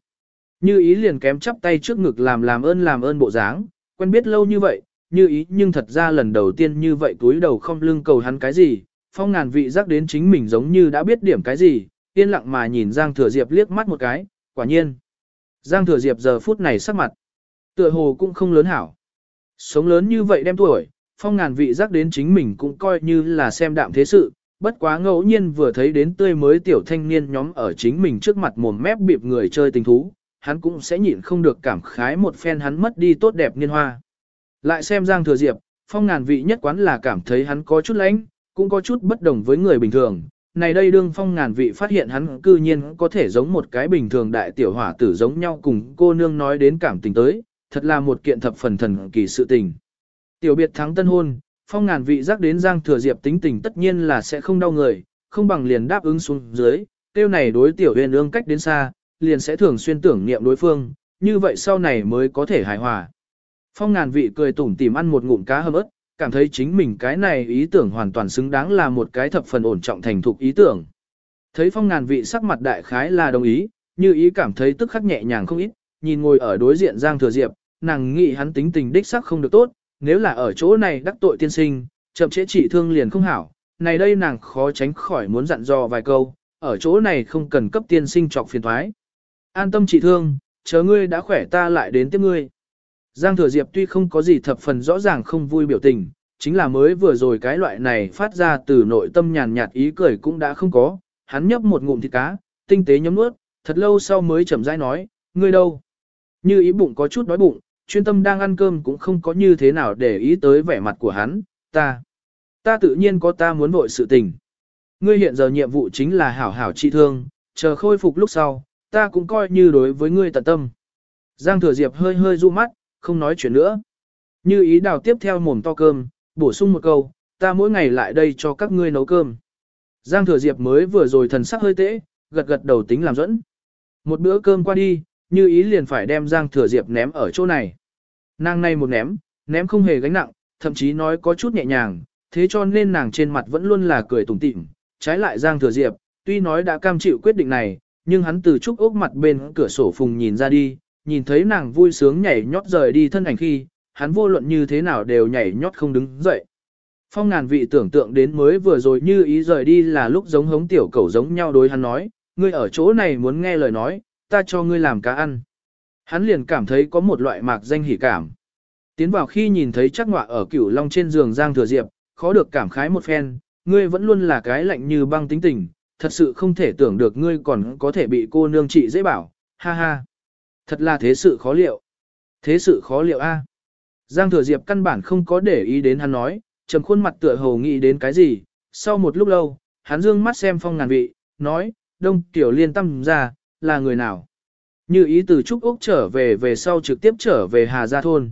Như ý liền kém chắp tay trước ngực làm làm ơn làm ơn bộ dáng, quen biết lâu như vậy, như ý nhưng thật ra lần đầu tiên như vậy túi đầu không lưng cầu hắn cái gì, phong ngàn vị giác đến chính mình giống như đã biết điểm cái gì, yên lặng mà nhìn Giang Thừa Diệp liếc mắt một cái, quả nhiên. Giang Thừa Diệp giờ phút này sắc mặt, tựa hồ cũng không lớn hảo. Sống lớn như vậy đem tuổi, phong ngàn vị giác đến chính mình cũng coi như là xem đạm thế sự, bất quá ngẫu nhiên vừa thấy đến tươi mới tiểu thanh niên nhóm ở chính mình trước mặt mồm mép bịp người chơi tình thú, hắn cũng sẽ nhịn không được cảm khái một phen hắn mất đi tốt đẹp niên hoa. Lại xem Giang Thừa Diệp, phong ngàn vị nhất quán là cảm thấy hắn có chút lãnh, cũng có chút bất đồng với người bình thường. Này đây đương phong ngàn vị phát hiện hắn cư nhiên có thể giống một cái bình thường đại tiểu hỏa tử giống nhau cùng cô nương nói đến cảm tình tới, thật là một kiện thập phần thần kỳ sự tình. Tiểu biệt thắng tân hôn, phong ngàn vị giác đến Giang Thừa Diệp tính tình tất nhiên là sẽ không đau người, không bằng liền đáp ứng xuống dưới, tiêu này đối tiểu huyền ương cách đến xa, liền sẽ thường xuyên tưởng niệm đối phương, như vậy sau này mới có thể hài hòa. Phong ngàn vị cười tủm tỉm ăn một ngụm cá hầm ớt, cảm thấy chính mình cái này ý tưởng hoàn toàn xứng đáng là một cái thập phần ổn trọng thành thục ý tưởng. Thấy phong ngàn vị sắc mặt đại khái là đồng ý, như ý cảm thấy tức khắc nhẹ nhàng không ít, nhìn ngồi ở đối diện Giang Thừa Diệp, nàng nghĩ hắn tính tình đích sắc không được tốt, nếu là ở chỗ này đắc tội tiên sinh, chậm chế trị thương liền không hảo, này đây nàng khó tránh khỏi muốn dặn dò vài câu, ở chỗ này không cần cấp tiên sinh trọc phiền thoái. An tâm trị thương, chờ ngươi đã khỏe ta lại đến tiếp ngươi. Giang Thừa Diệp tuy không có gì thập phần rõ ràng không vui biểu tình, chính là mới vừa rồi cái loại này phát ra từ nội tâm nhàn nhạt ý cười cũng đã không có, hắn nhấp một ngụm thịt cá, tinh tế nhấm nuốt, thật lâu sau mới chậm rãi nói, ngươi đâu? Như ý bụng có chút đói bụng, chuyên tâm đang ăn cơm cũng không có như thế nào để ý tới vẻ mặt của hắn, ta. Ta tự nhiên có ta muốn vội sự tình. Ngươi hiện giờ nhiệm vụ chính là hảo hảo trị thương, chờ khôi phục lúc sau, ta cũng coi như đối với ngươi tận tâm. Giang Thừa Diệp hơi hơi du mắt, không nói chuyện nữa. Như ý đào tiếp theo mồm to cơm, bổ sung một câu, ta mỗi ngày lại đây cho các ngươi nấu cơm. Giang Thừa Diệp mới vừa rồi thần sắc hơi tễ, gật gật đầu tính làm dẫn. Một bữa cơm qua đi, như ý liền phải đem Giang Thừa Diệp ném ở chỗ này. Nàng này một ném, ném không hề gánh nặng, thậm chí nói có chút nhẹ nhàng, thế cho nên nàng trên mặt vẫn luôn là cười tủm tỉm. Trái lại Giang Thừa Diệp, tuy nói đã cam chịu quyết định này, nhưng hắn từ trúc ốc mặt bên cửa sổ phùng nhìn ra đi, nhìn thấy nàng vui sướng nhảy nhót rời đi thân ảnh khi, hắn vô luận như thế nào đều nhảy nhót không đứng dậy. Phong ngàn vị tưởng tượng đến mới vừa rồi như ý rời đi là lúc giống hống tiểu cẩu giống nhau đối hắn nói, ngươi ở chỗ này muốn nghe lời nói, ta cho ngươi làm cá ăn. Hắn liền cảm thấy có một loại mạc danh hỉ cảm. Tiến vào khi nhìn thấy chắc ngọa ở cửu long trên giường Giang Thừa Diệp, khó được cảm khái một phen, ngươi vẫn luôn là cái lạnh như băng tính tình, thật sự không thể tưởng được ngươi còn có thể bị cô nương trị dễ bảo, ha ha. Thật là thế sự khó liệu. Thế sự khó liệu a. Giang Thừa Diệp căn bản không có để ý đến hắn nói, trầm khuôn mặt tựa hồ nghĩ đến cái gì. Sau một lúc lâu, hắn dương mắt xem phong ngàn vị, nói, đông tiểu liên tâm ra, là người nào? Như ý từ Trúc Úc trở về về sau trực tiếp trở về Hà Gia Thôn.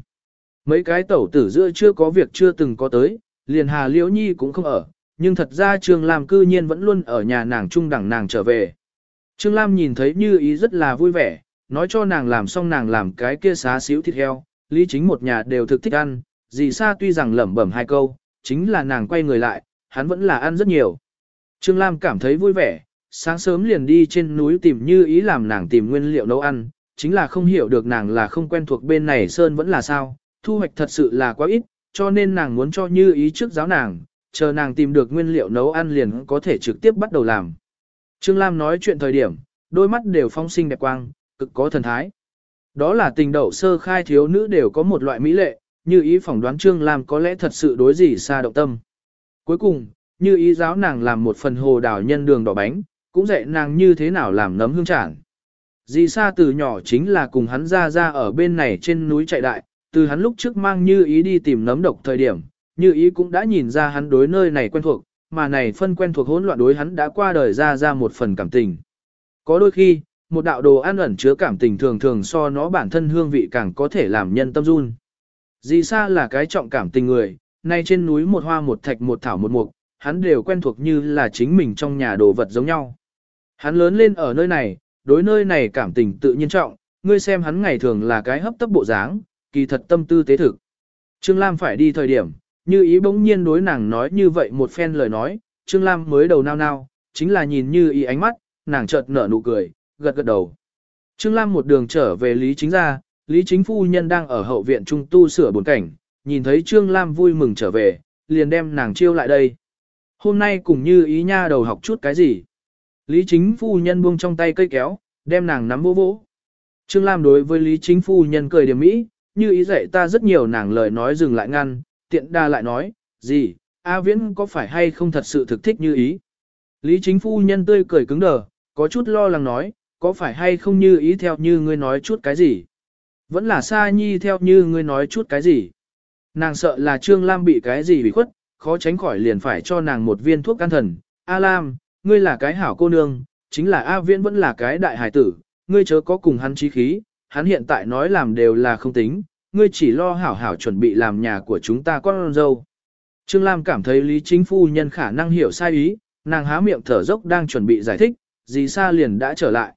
Mấy cái tẩu tử giữa chưa có việc chưa từng có tới, liền Hà Liễu Nhi cũng không ở, nhưng thật ra Trương Lam cư nhiên vẫn luôn ở nhà nàng trung đẳng nàng trở về. Trương Lam nhìn thấy như ý rất là vui vẻ, nói cho nàng làm xong nàng làm cái kia xá xíu thịt heo, lý chính một nhà đều thực thích ăn, dì sa tuy rằng lẩm bẩm hai câu, chính là nàng quay người lại, hắn vẫn là ăn rất nhiều. Trương Lam cảm thấy vui vẻ, sáng sớm liền đi trên núi tìm như ý làm nàng tìm nguyên liệu nấu ăn, chính là không hiểu được nàng là không quen thuộc bên này sơn vẫn là sao, thu hoạch thật sự là quá ít, cho nên nàng muốn cho như ý trước giáo nàng, chờ nàng tìm được nguyên liệu nấu ăn liền có thể trực tiếp bắt đầu làm. Trương Lam nói chuyện thời điểm, đôi mắt đều phong sinh đẹp quang, cực có thần thái. Đó là tình đậu sơ khai thiếu nữ đều có một loại mỹ lệ, như ý phỏng đoán Trương Lam có lẽ thật sự đối gì xa động tâm. Cuối cùng, như ý giáo nàng làm một phần hồ đào nhân đường đỏ bánh, cũng dạy nàng như thế nào làm nấm hương trảng. Dì Sa từ nhỏ chính là cùng hắn ra ra ở bên này trên núi chạy đại, từ hắn lúc trước mang như ý đi tìm nấm độc thời điểm, như ý cũng đã nhìn ra hắn đối nơi này quen thuộc, mà này phân quen thuộc hỗn loạn đối hắn đã qua đời ra ra một phần cảm tình. Có đôi khi, một đạo đồ ăn ẩn chứa cảm tình thường thường so nó bản thân hương vị càng có thể làm nhân tâm run. Dì Sa là cái trọng cảm tình người, nay trên núi một hoa một thạch một thảo một mục, hắn đều quen thuộc như là chính mình trong nhà đồ vật giống nhau. Hắn lớn lên ở nơi này, đối nơi này cảm tình tự nhiên trọng, ngươi xem hắn ngày thường là cái hấp tấp bộ dáng, kỳ thật tâm tư tế thực. Trương Lam phải đi thời điểm, như ý bỗng nhiên đối nàng nói như vậy một phen lời nói, Trương Lam mới đầu nao nao, chính là nhìn như ý ánh mắt, nàng chợt nở nụ cười, gật gật đầu. Trương Lam một đường trở về Lý Chính ra, Lý Chính phu nhân đang ở hậu viện trung tu sửa bồn cảnh, nhìn thấy Trương Lam vui mừng trở về, liền đem nàng chiêu lại đây. Hôm nay cùng như ý nha đầu học chút cái gì? Lý Chính phu nhân buông trong tay cây kéo, đem nàng nắm vô vỗ. Trương Lam đối với Lý Chính phu nhân cười điểm mỹ, như ý dạy ta rất nhiều nàng lời nói dừng lại ngăn, tiện đa lại nói, gì, A Viễn có phải hay không thật sự thực thích như ý? Lý Chính phu nhân tươi cười cứng đờ, có chút lo lắng nói, có phải hay không như ý theo như ngươi nói chút cái gì? Vẫn là Sa Nhi theo như ngươi nói chút cái gì? Nàng sợ là Trương Lam bị cái gì bị khuất, khó tránh khỏi liền phải cho nàng một viên thuốc can thần. A Lam, ngươi là cái hảo cô nương, chính là A Viễn vẫn là cái đại hải tử, ngươi chớ có cùng hắn trí khí, hắn hiện tại nói làm đều là không tính, ngươi chỉ lo hảo hảo chuẩn bị làm nhà của chúng ta con dâu. Trương Lam cảm thấy Lý Chính Phu nhân khả năng hiểu sai ý, nàng há miệng thở dốc đang chuẩn bị giải thích, dì Sa liền đã trở lại.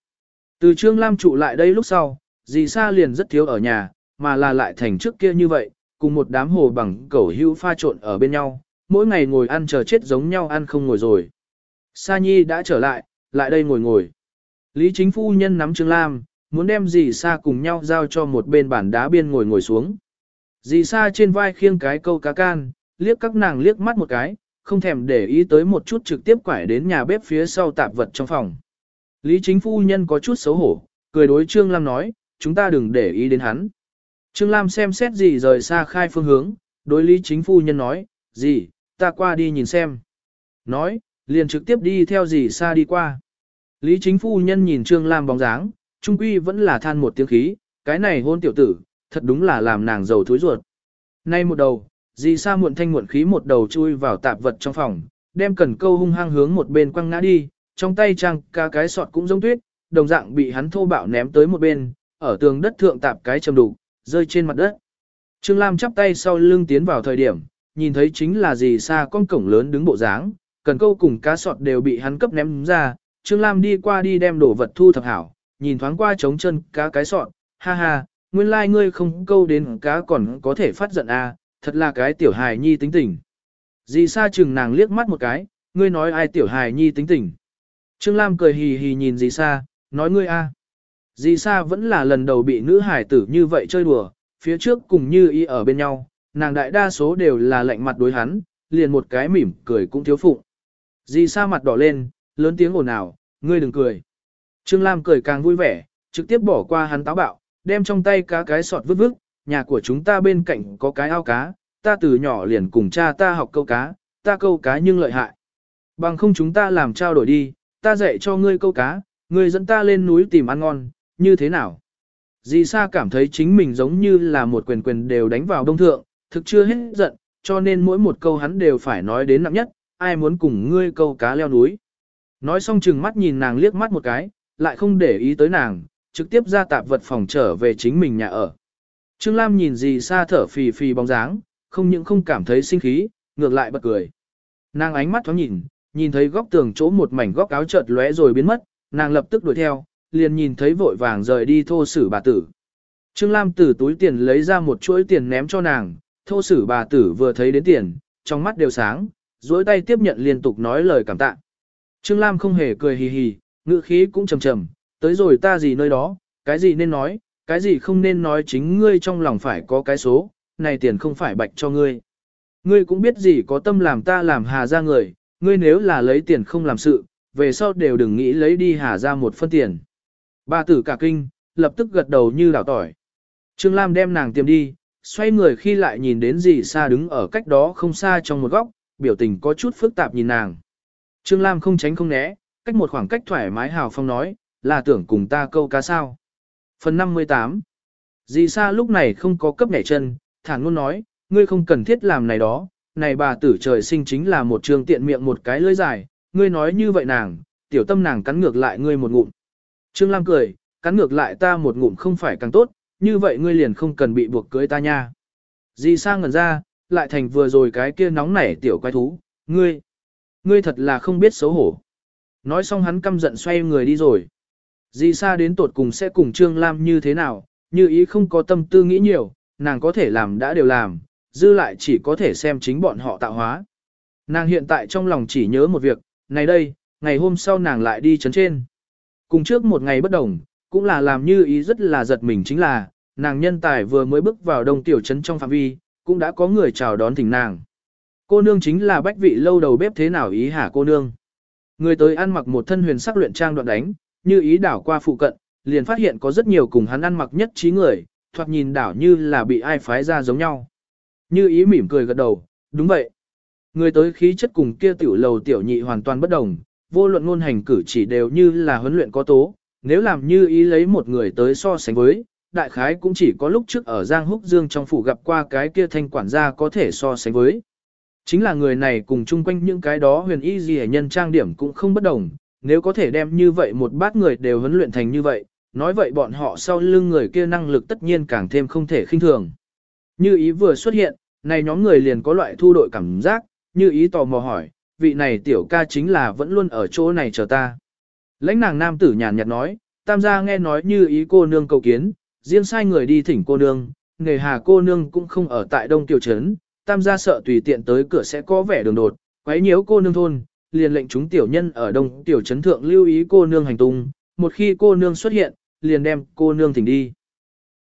Từ Trương Lam trụ lại đây lúc sau, dì Sa liền rất thiếu ở nhà, mà là lại thành trước kia như vậy, cùng một đám hồ bằng cẩu hữu pha trộn ở bên nhau, mỗi ngày ngồi ăn chờ chết giống nhau ăn không ngồi rồi. Sa Nhi đã trở lại, lại đây ngồi ngồi. Lý chính phu nhân nắm Trương Lam, muốn đem dì Sa cùng nhau giao cho một bên bản đá biên ngồi ngồi xuống. Dì Sa trên vai khiêng cái câu cá can, liếc các nàng liếc mắt một cái, không thèm để ý tới một chút trực tiếp quải đến nhà bếp phía sau tạp vật trong phòng. Lý chính phu nhân có chút xấu hổ, cười đối Trương Lam nói, chúng ta đừng để ý đến hắn. Trương Lam xem xét gì rời xa khai phương hướng, đối Lý chính phu nhân nói, gì, ta qua đi nhìn xem. Nói, liền trực tiếp đi theo gì xa đi qua. Lý chính phu nhân nhìn Trương Lam bóng dáng, trung quy vẫn là than một tiếng khí, cái này hôn tiểu tử, thật đúng là làm nàng giàu thối ruột. Nay một đầu, dì sa muộn thanh muộn khí một đầu chui vào tạp vật trong phòng, đem cần câu hung hăng hướng một bên quăng ngã đi, trong tay trang ca cái sọt cũng giống tuyết, đồng dạng bị hắn thô bạo ném tới một bên, ở tường đất thượng tạp cái trầm đủ, rơi trên mặt đất. Trương Lam chắp tay sau lưng tiến vào thời điểm, nhìn thấy chính là gì xa con cổng lớn đứng bộ dáng, cần câu cùng cá sọt đều bị hắn cấp ném ra, Trương Lam đi qua đi đem đồ vật thu thập hảo, nhìn thoáng qua trống chân cá cái sọt, ha ha, nguyên lai like ngươi không câu đến cá còn có thể phát giận à, thật là cái tiểu hài nhi tính tình. Dì sa chừng nàng liếc mắt một cái, ngươi nói ai tiểu hài nhi tính tình. Trương Lam cười hì hì nhìn dì sa, nói ngươi a. À. Dì sa vẫn là lần đầu bị nữ hải tử như vậy chơi đùa, phía trước cùng như y ở bên nhau, nàng đại đa số đều là lạnh mặt đối hắn, liền một cái mỉm cười cũng thiếu phụ. Dì sa mặt đỏ lên, lớn tiếng ồn ào, ngươi đừng cười. Trương Lam cười càng vui vẻ, trực tiếp bỏ qua hắn táo bạo, đem trong tay cá cái sọt vứt vứt, nhà của chúng ta bên cạnh có cái ao cá, ta từ nhỏ liền cùng cha ta học câu cá, ta câu cá nhưng lợi hại. Bằng không chúng ta làm trao đổi đi, ta dạy cho ngươi câu cá, ngươi dẫn ta lên núi tìm ăn ngon, như thế nào? Dì Sa cảm thấy chính mình giống như là một quyền quyền đều đánh vào đông thượng, thực chưa hết giận, cho nên mỗi một câu hắn đều phải nói đến nặng nhất, ai muốn cùng ngươi câu cá leo núi. Nói xong chừng mắt nhìn nàng liếc mắt một cái, lại không để ý tới nàng, trực tiếp ra tạp vật phòng trở về chính mình nhà ở. Trương Lam nhìn dì Sa thở phì phì bóng dáng, không những không cảm thấy sinh khí, ngược lại bật cười. Nàng ánh mắt thoáng nhìn, nhìn thấy góc tường chỗ một mảnh góc áo chợt lóe rồi biến mất, nàng lập tức đuổi theo, liền nhìn thấy vội vàng rời đi thô sử bà tử. Trương Lam từ túi tiền lấy ra một chuỗi tiền ném cho nàng, thô sử bà tử vừa thấy đến tiền, trong mắt đều sáng, duỗi tay tiếp nhận liên tục nói lời cảm tạ. Trương Lam không hề cười hì hì, ngữ khí cũng trầm trầm, tới rồi ta gì nơi đó, cái gì nên nói, cái gì không nên nói chính ngươi trong lòng phải có cái số, này tiền không phải bạch cho ngươi. Ngươi cũng biết gì có tâm làm ta làm hà ra người, ngươi nếu là lấy tiền không làm sự, về sau đều đừng nghĩ lấy đi hà ra một phân tiền. Bà tử cả kinh, lập tức gật đầu như đảo tỏi. Trương Lam đem nàng tiêm đi, xoay người khi lại nhìn đến dì xa đứng ở cách đó không xa trong một góc, biểu tình có chút phức tạp nhìn nàng. Trương Lam không tránh không né, cách một khoảng cách thoải mái hào phong nói, là tưởng cùng ta câu cá sao. Phần 58 Dì xa lúc này không có cấp nhảy chân, thản luôn nói, ngươi không cần thiết làm này đó, này bà tử trời sinh chính là một trường tiện miệng một cái lưỡi dài, ngươi nói như vậy nàng, tiểu tâm nàng cắn ngược lại ngươi một ngụm. Trương Lam cười, cắn ngược lại ta một ngụm không phải càng tốt, như vậy ngươi liền không cần bị buộc cưới ta nha. Dì sang ngẩn ra, lại thành vừa rồi cái kia nóng nảy tiểu quái thú, ngươi, ngươi thật là không biết xấu hổ. Nói xong hắn căm giận xoay người đi rồi. Dì sa đến tột cùng sẽ cùng Trương Lam như thế nào, như ý không có tâm tư nghĩ nhiều, nàng có thể làm đã đều làm, dư lại chỉ có thể xem chính bọn họ tạo hóa. Nàng hiện tại trong lòng chỉ nhớ một việc, này đây, ngày hôm sau nàng lại đi chấn trên. Cùng trước một ngày bất đồng, cũng là làm như ý rất là giật mình chính là, nàng nhân tài vừa mới bước vào đông tiểu trấn trong phạm vi, cũng đã có người chào đón thỉnh nàng. Cô nương chính là bách vị lâu đầu bếp thế nào ý hả cô nương. Người tới ăn mặc một thân huyền sắc luyện trang đoạn đánh, như ý đảo qua phụ cận, liền phát hiện có rất nhiều cùng hắn ăn mặc nhất trí người, thoạt nhìn đảo như là bị ai phái ra giống nhau. Như ý mỉm cười gật đầu, đúng vậy. Người tới khí chất cùng kia tiểu lầu tiểu nhị hoàn toàn bất đồng, vô luận ngôn hành cử chỉ đều như là huấn luyện có tố, nếu làm như ý lấy một người tới so sánh với, đại khái cũng chỉ có lúc trước ở Giang Húc Dương trong phủ gặp qua cái kia thanh quản gia có thể so sánh với. Chính là người này cùng chung quanh những cái đó huyền y gì nhân trang điểm cũng không bất đồng, nếu có thể đem như vậy một bát người đều huấn luyện thành như vậy, nói vậy bọn họ sau lưng người kia năng lực tất nhiên càng thêm không thể khinh thường. Như ý vừa xuất hiện, này nhóm người liền có loại thu đội cảm giác, như ý tò mò hỏi, vị này tiểu ca chính là vẫn luôn ở chỗ này chờ ta. Lãnh nàng nam tử nhàn nhạt nói, tam gia nghe nói như ý cô nương cầu kiến, riêng sai người đi thỉnh cô nương, nghề hà cô nương cũng không ở tại đông tiểu trấn, tam gia sợ tùy tiện tới cửa sẽ có vẻ đường đột, quấy nhiễu cô nương thôn, liền lệnh chúng tiểu nhân ở đông tiểu trấn thượng lưu ý cô nương hành tung, một khi cô nương xuất hiện, liền đem cô nương thỉnh đi.